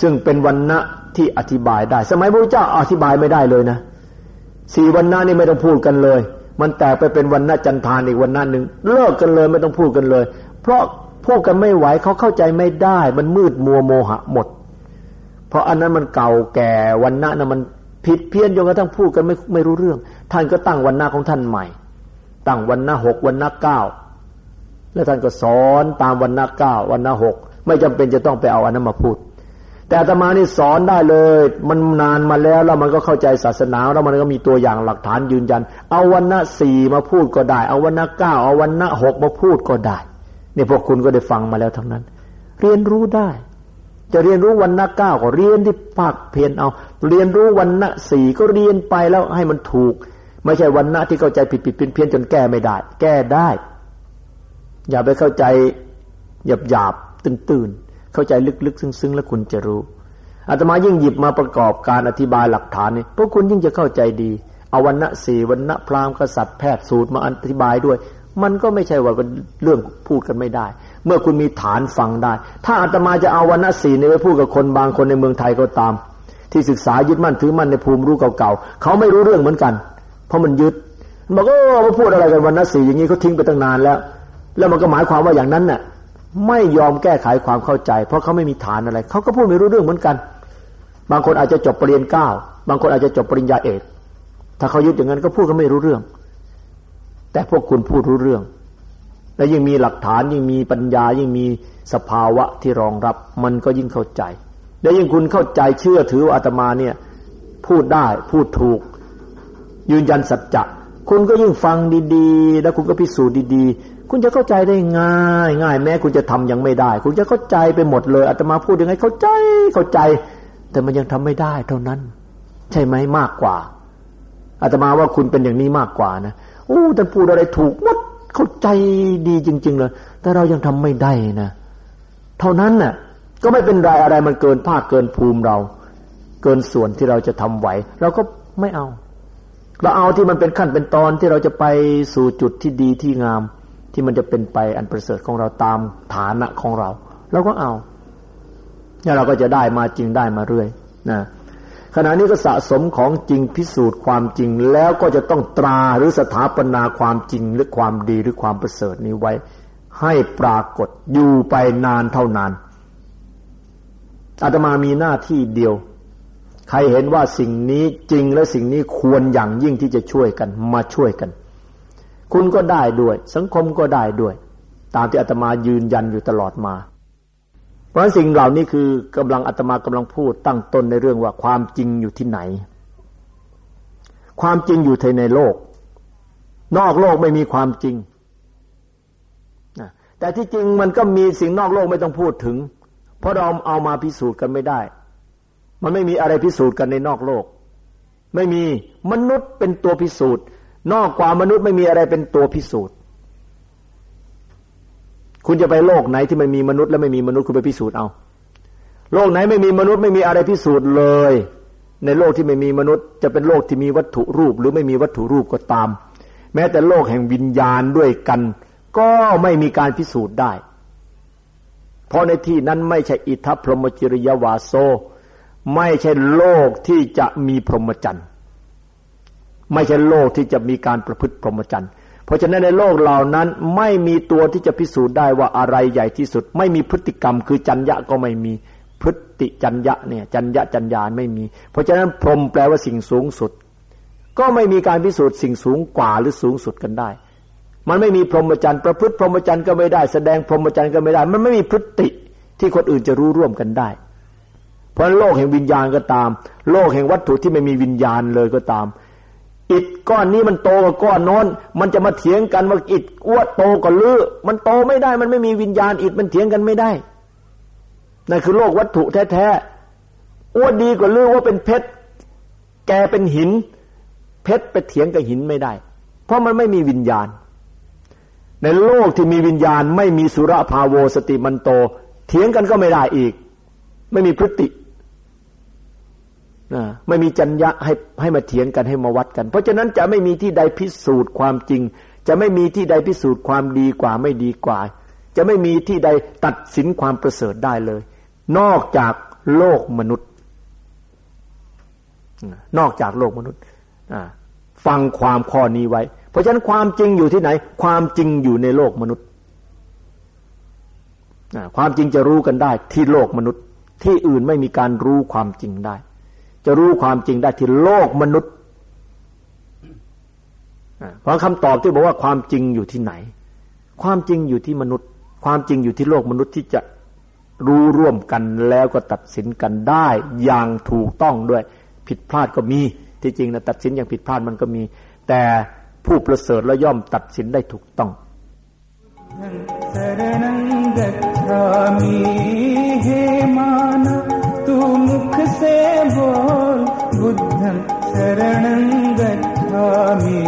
ซึ่งเป็นวันณะที่อธิบายได้ สมัยพระเจ้าอธิบายไม่ได้เลยนะสี่วันณะนี่ไม่ต้องพูดกันเลย มันแตกไปเป็นวันณะจันทานอีกวันณะหนึ่งเลิกกันเลยไม่ต้องพูดกันเลย เพราะพูดกันไม่ไหวเขาเข้าใจไม่ได้ มันมืดมัวโมหะหมด เพราะอันนั้นมันเก่าแก่วันณะนะมันผิดเพี้ยนจนกระทั่งพูดกันไม่ไม่รู้เรื่อง ท่านก็ตั้งวันณะของท่านใหม่ ตั้งวันนะหกวันนะเก้าแล้วท่านก็สอนตามวันนะเก้าวันนะหกไม่จำเป็นจะต้องไปเอาอันนั้นมาพูด แต่อาตมานี่สอนได้เลย มันนานมาแล้วแล้วมันก็เข้าใจศาสนาแล้วมันก็มีตัวอย่างหลักฐานยืนยัน เอาวันนะสี่มาพูดก็ได้ เอาวันนะเก้าเอาวันนะหกมาพูดก็ได้นี่พวกคุณก็ได้ฟังมาแล้วทั้งนั้น เรียนรู้ได้ จะเรียนรู้วันนะเก้าก็เรียนที่ภาคเพียนเอา เรียนรู้วันนะสี่ก็เรียนไปแล้วให้มันถูก ไม่ใช่วันณะที่เข้าใจผิดผิดเพี้ยนเพี้ยนจนแก้ไม่ได้ แก้ได้ อย่าไปเข้าใจหยาบหยาบตื่นตื่นเข้าใจลึกๆซึ้งๆ แล้วคุณจะรู้อาตมายิ่งหยิบมาประกอบการอธิบายหลักฐานนี่พวกคุณยิ่งจะเข้าใจดีเอาวันณะสี่วันณะพราหมณ์กษัตริย์แพทย์สูตรมาอธิบายด้วย มันก็ไม่ใช่ว่าเป็นเรื่องพูดกันไม่ได้ เมื่อคุณมีฐานฟังได้ ถ้าอาตมาจะเอาวันณะสี่นี่ไปพูดกับคนบางคนในเมืองไทยก็ตาม ที่ศึกษายึดมั่นถือมั่นในภูมิรู้เก่าๆเขาไม่รู้เรื่องเหมือนกัน เพราะมันยึดบอกก็มาพูดอะไรกันวันนั้นสี่อย่างนี้เขาทิ้งไปตั้งนานแล้ว แล้วมันก็หมายความว่าอย่างนั้นน่ะ ไม่ยอมแก้ไขความเข้าใจ เพราะเขาไม่มีฐานอะไรเขาก็พูดไม่รู้เรื่องเหมือนกัน บางคนอาจจะจบปรริญญาเก้าบางคนอาจจะจบปริญญาเอกถ้าเขายึดอย่างนั้นก็พูดก็ไม่รู้เรื่อง แต่พวกคุณพูดรู้เรื่อง และยิ่งมีหลักฐานยิ่งมีปัญญายิ่งมีสภาวะที่รองรับ มันก็ยิ่งเข้าใจ และยิ่งคุณเข้าใจเชื่อถือว่าอาตมาเนี่ย พูดได้พูดถูก ยืนยันสัจจะคุณก็ยิ่งฟังดีๆ แล้วคุณก็พิสูจน์ดีๆ คุณจะเข้าใจได้ง่ายง่ายแม้คุณจะทำยังไม่ได้ คุณจะเข้าใจไปหมดเลยอาตมาพูดยังไงเข้าใจเข้าใจ แต่มันยังทำไม่ได้เท่านั้น ใช่ไหมมากกว่าอาตมาว่าคุณเป็นอย่างนี้มากกว่านะโอ้ท่านพูดอะไรถูกหมดเข้าใจดีจริง ๆ เลย แต่เรายังทำไม่ได้นะ เท่านั้นน่ะ ก็ไม่เป็นไรอะไรมันเกินภาคเกินภูมิเรา เกินส่วนที่เราจะทำไหวเราก็ไม่เอา เราเอาที่มันเป็นขั้นเป็นตอนที่เราจะไปสู่จุดที่ดีที่งาม ที่มันจะเป็นไปอันประเสริฐของเราตามฐานะของเราเราก็เอาแล้วเราก็จะได้มาจริงได้มาเรื่อยนะขณะนี้ก็สะสมของจริงพิสูจน์ความจริงแล้วก็จะต้องตราหรือสถาปนาความจริงหรือความดีหรือความประเสริฐนี้ไว้ ให้ปรากฏอยู่ไปนานเท่านานอาตมามีหน้าที่เดียว ใครเห็นว่าสิ่งนี้จริงและสิ่งนี้ควรอย่างยิ่งที่จะช่วยกัน มาช่วยกัน คุณก็ได้ด้วย สังคมก็ได้ด้วย ตามที่อาตมายืนยันอยู่ตลอดมา เพราะสิ่งเหล่านี้คือกำลังอาตมากำลังพูดตั้งต้นในเรื่องว่าความจริงอยู่ที่ไหน ความจริงอยู่ในโลก นอกโลกไม่มีความจริงแต่ที่จริงมันก็มีสิ่งนอกโลกไม่ต้องพูดถึง เพราะเราเอามาพิสูจน์กันไม่ได้ มันไม่มีอะไรพิสูจน์กันในนอกโลก ไม่มีมนุษย์เป็นตัวพิสูจน์ นอกกว่ามนุษย์ไม่มีอะไรเป็นตัวพิสูจน์ คุณจะไปโลกไหนที่ไม่มีมนุษย์และไม่มีมนุษย์คุณไปพิสูจน์เอา โลกไหนไม่มีมนุษย์ไม่มีอะไรพิสูจน์เลย ในโลกที่ไม่มีมนุษย์ จะเป็นโลกที่มีวัตถุรูป หรือไม่มีวัตถุรูปก็ตาม แม้แต่โลกแห่งวิญญาณด้วยกัน ก็ไม่มีการพิสูจน์ได้ เพราะในที่นั้นไม่ใช่อิทัพพรหมจริยวาโซ ไม่ใช่โลกที่จะมีพรหมจรรย์ไม่ใช่โลกที่จะมีการประพฤติพรหมจรรย์เพราะฉะนั้นในโลกเหล่านั้นไม่มีตัวที่จะพิสูจน์ได้ว่าอะไรใหญ่ที่สุด ไม่มีพฤติกรรมคือจัญญะก็ไม่มีพฤติจัญญะเนี่ยจัญญะจัญญาไม่มี เพราะฉะนั้นพรหมแปลว่าสิ่งสูงสุด ก็ไม่มีการพิสูจน์สิ่งสูงกว่าหรือสูงสุดกันได้ มันไม่มีพรหมจรรย์ประพฤติพรหมจรรย์ก็ไม่ได้ แสดงพรหมจรรย์ก็ไม่ได้ มันไม่มีพฤติที่คนอื่นจะรู้ร่วมกันได้ เพราะโลกแห่งวิญญาณก็ตาม โลกแห่งวัตถุที่ไม่มีวิญญาณเลยก็ตาม อิฐก้อนนี้มันโตกว่าก้อนโน้น มันจะมาเถียงกันว่าอิฐอ้วโตกว่าลือมันโตไม่ได้มันไม่มีวิญญาณอิฐมันเถียงกันไม่ได้นั่นคือโลกวัตถุแท้ๆอ้วดีกว่าลือว่าเป็นเพชรแกเป็นหิน เพชรไปเถียงกับหินไม่ได้ เพราะมันไม่มีวิญญาณ ในโลกที่มีวิญญาณ ไม่มีสุรภาโวสติมันโต เถียงกันก็ไม่ได้อีก ไม่มีพฤติ ไม่มีจัญญะให้ให้มาเถียงกันให้มาวัดกัน เพราะฉะนั้นจะไม่มีที่ใดพิสูจน์ความจริง จะไม่มีที่ใดพิสูจน์ความดีกว่าไม่ดีกว่า จะไม่มีที่ใดตัดสินความประเสริฐได้เลย นอกจากโลกมนุษย์ นอกจากโลกมนุษย์ฟังความข้อนี้ไว้ เพราะฉะนั้นความจริงอยู่ที่ไหน ความจริงอยู่ในโลกมนุษย์ความจริงจะรู้กันได้ที่โลกมนุษย์ ที่อื่นไม่มีการรู้ความจริงได้ จะรู้ความจริงได้ที่โลกมนุษย์เพราะคำตอบที่บอกว่าความจริงอยู่ที่ไหน ความจริงอยู่ที่มนุษย์ ความจริงอยู่ที่โลกมนุษย์ที่จะรู้ร่วมกันแล้วก็ตัดสินกันได้อย่างถูกต้องด้วยผิดพลาดก็มีที่จริงนะตัดสินอย่างผิดพลาดมันก็มี แต่ผู้ประเสริฐและย่อมตัดสินได้ถูกต้องสรนังกัจฉามิเฮมานะ सेवोन् बुद्धं शरणं गच्छामि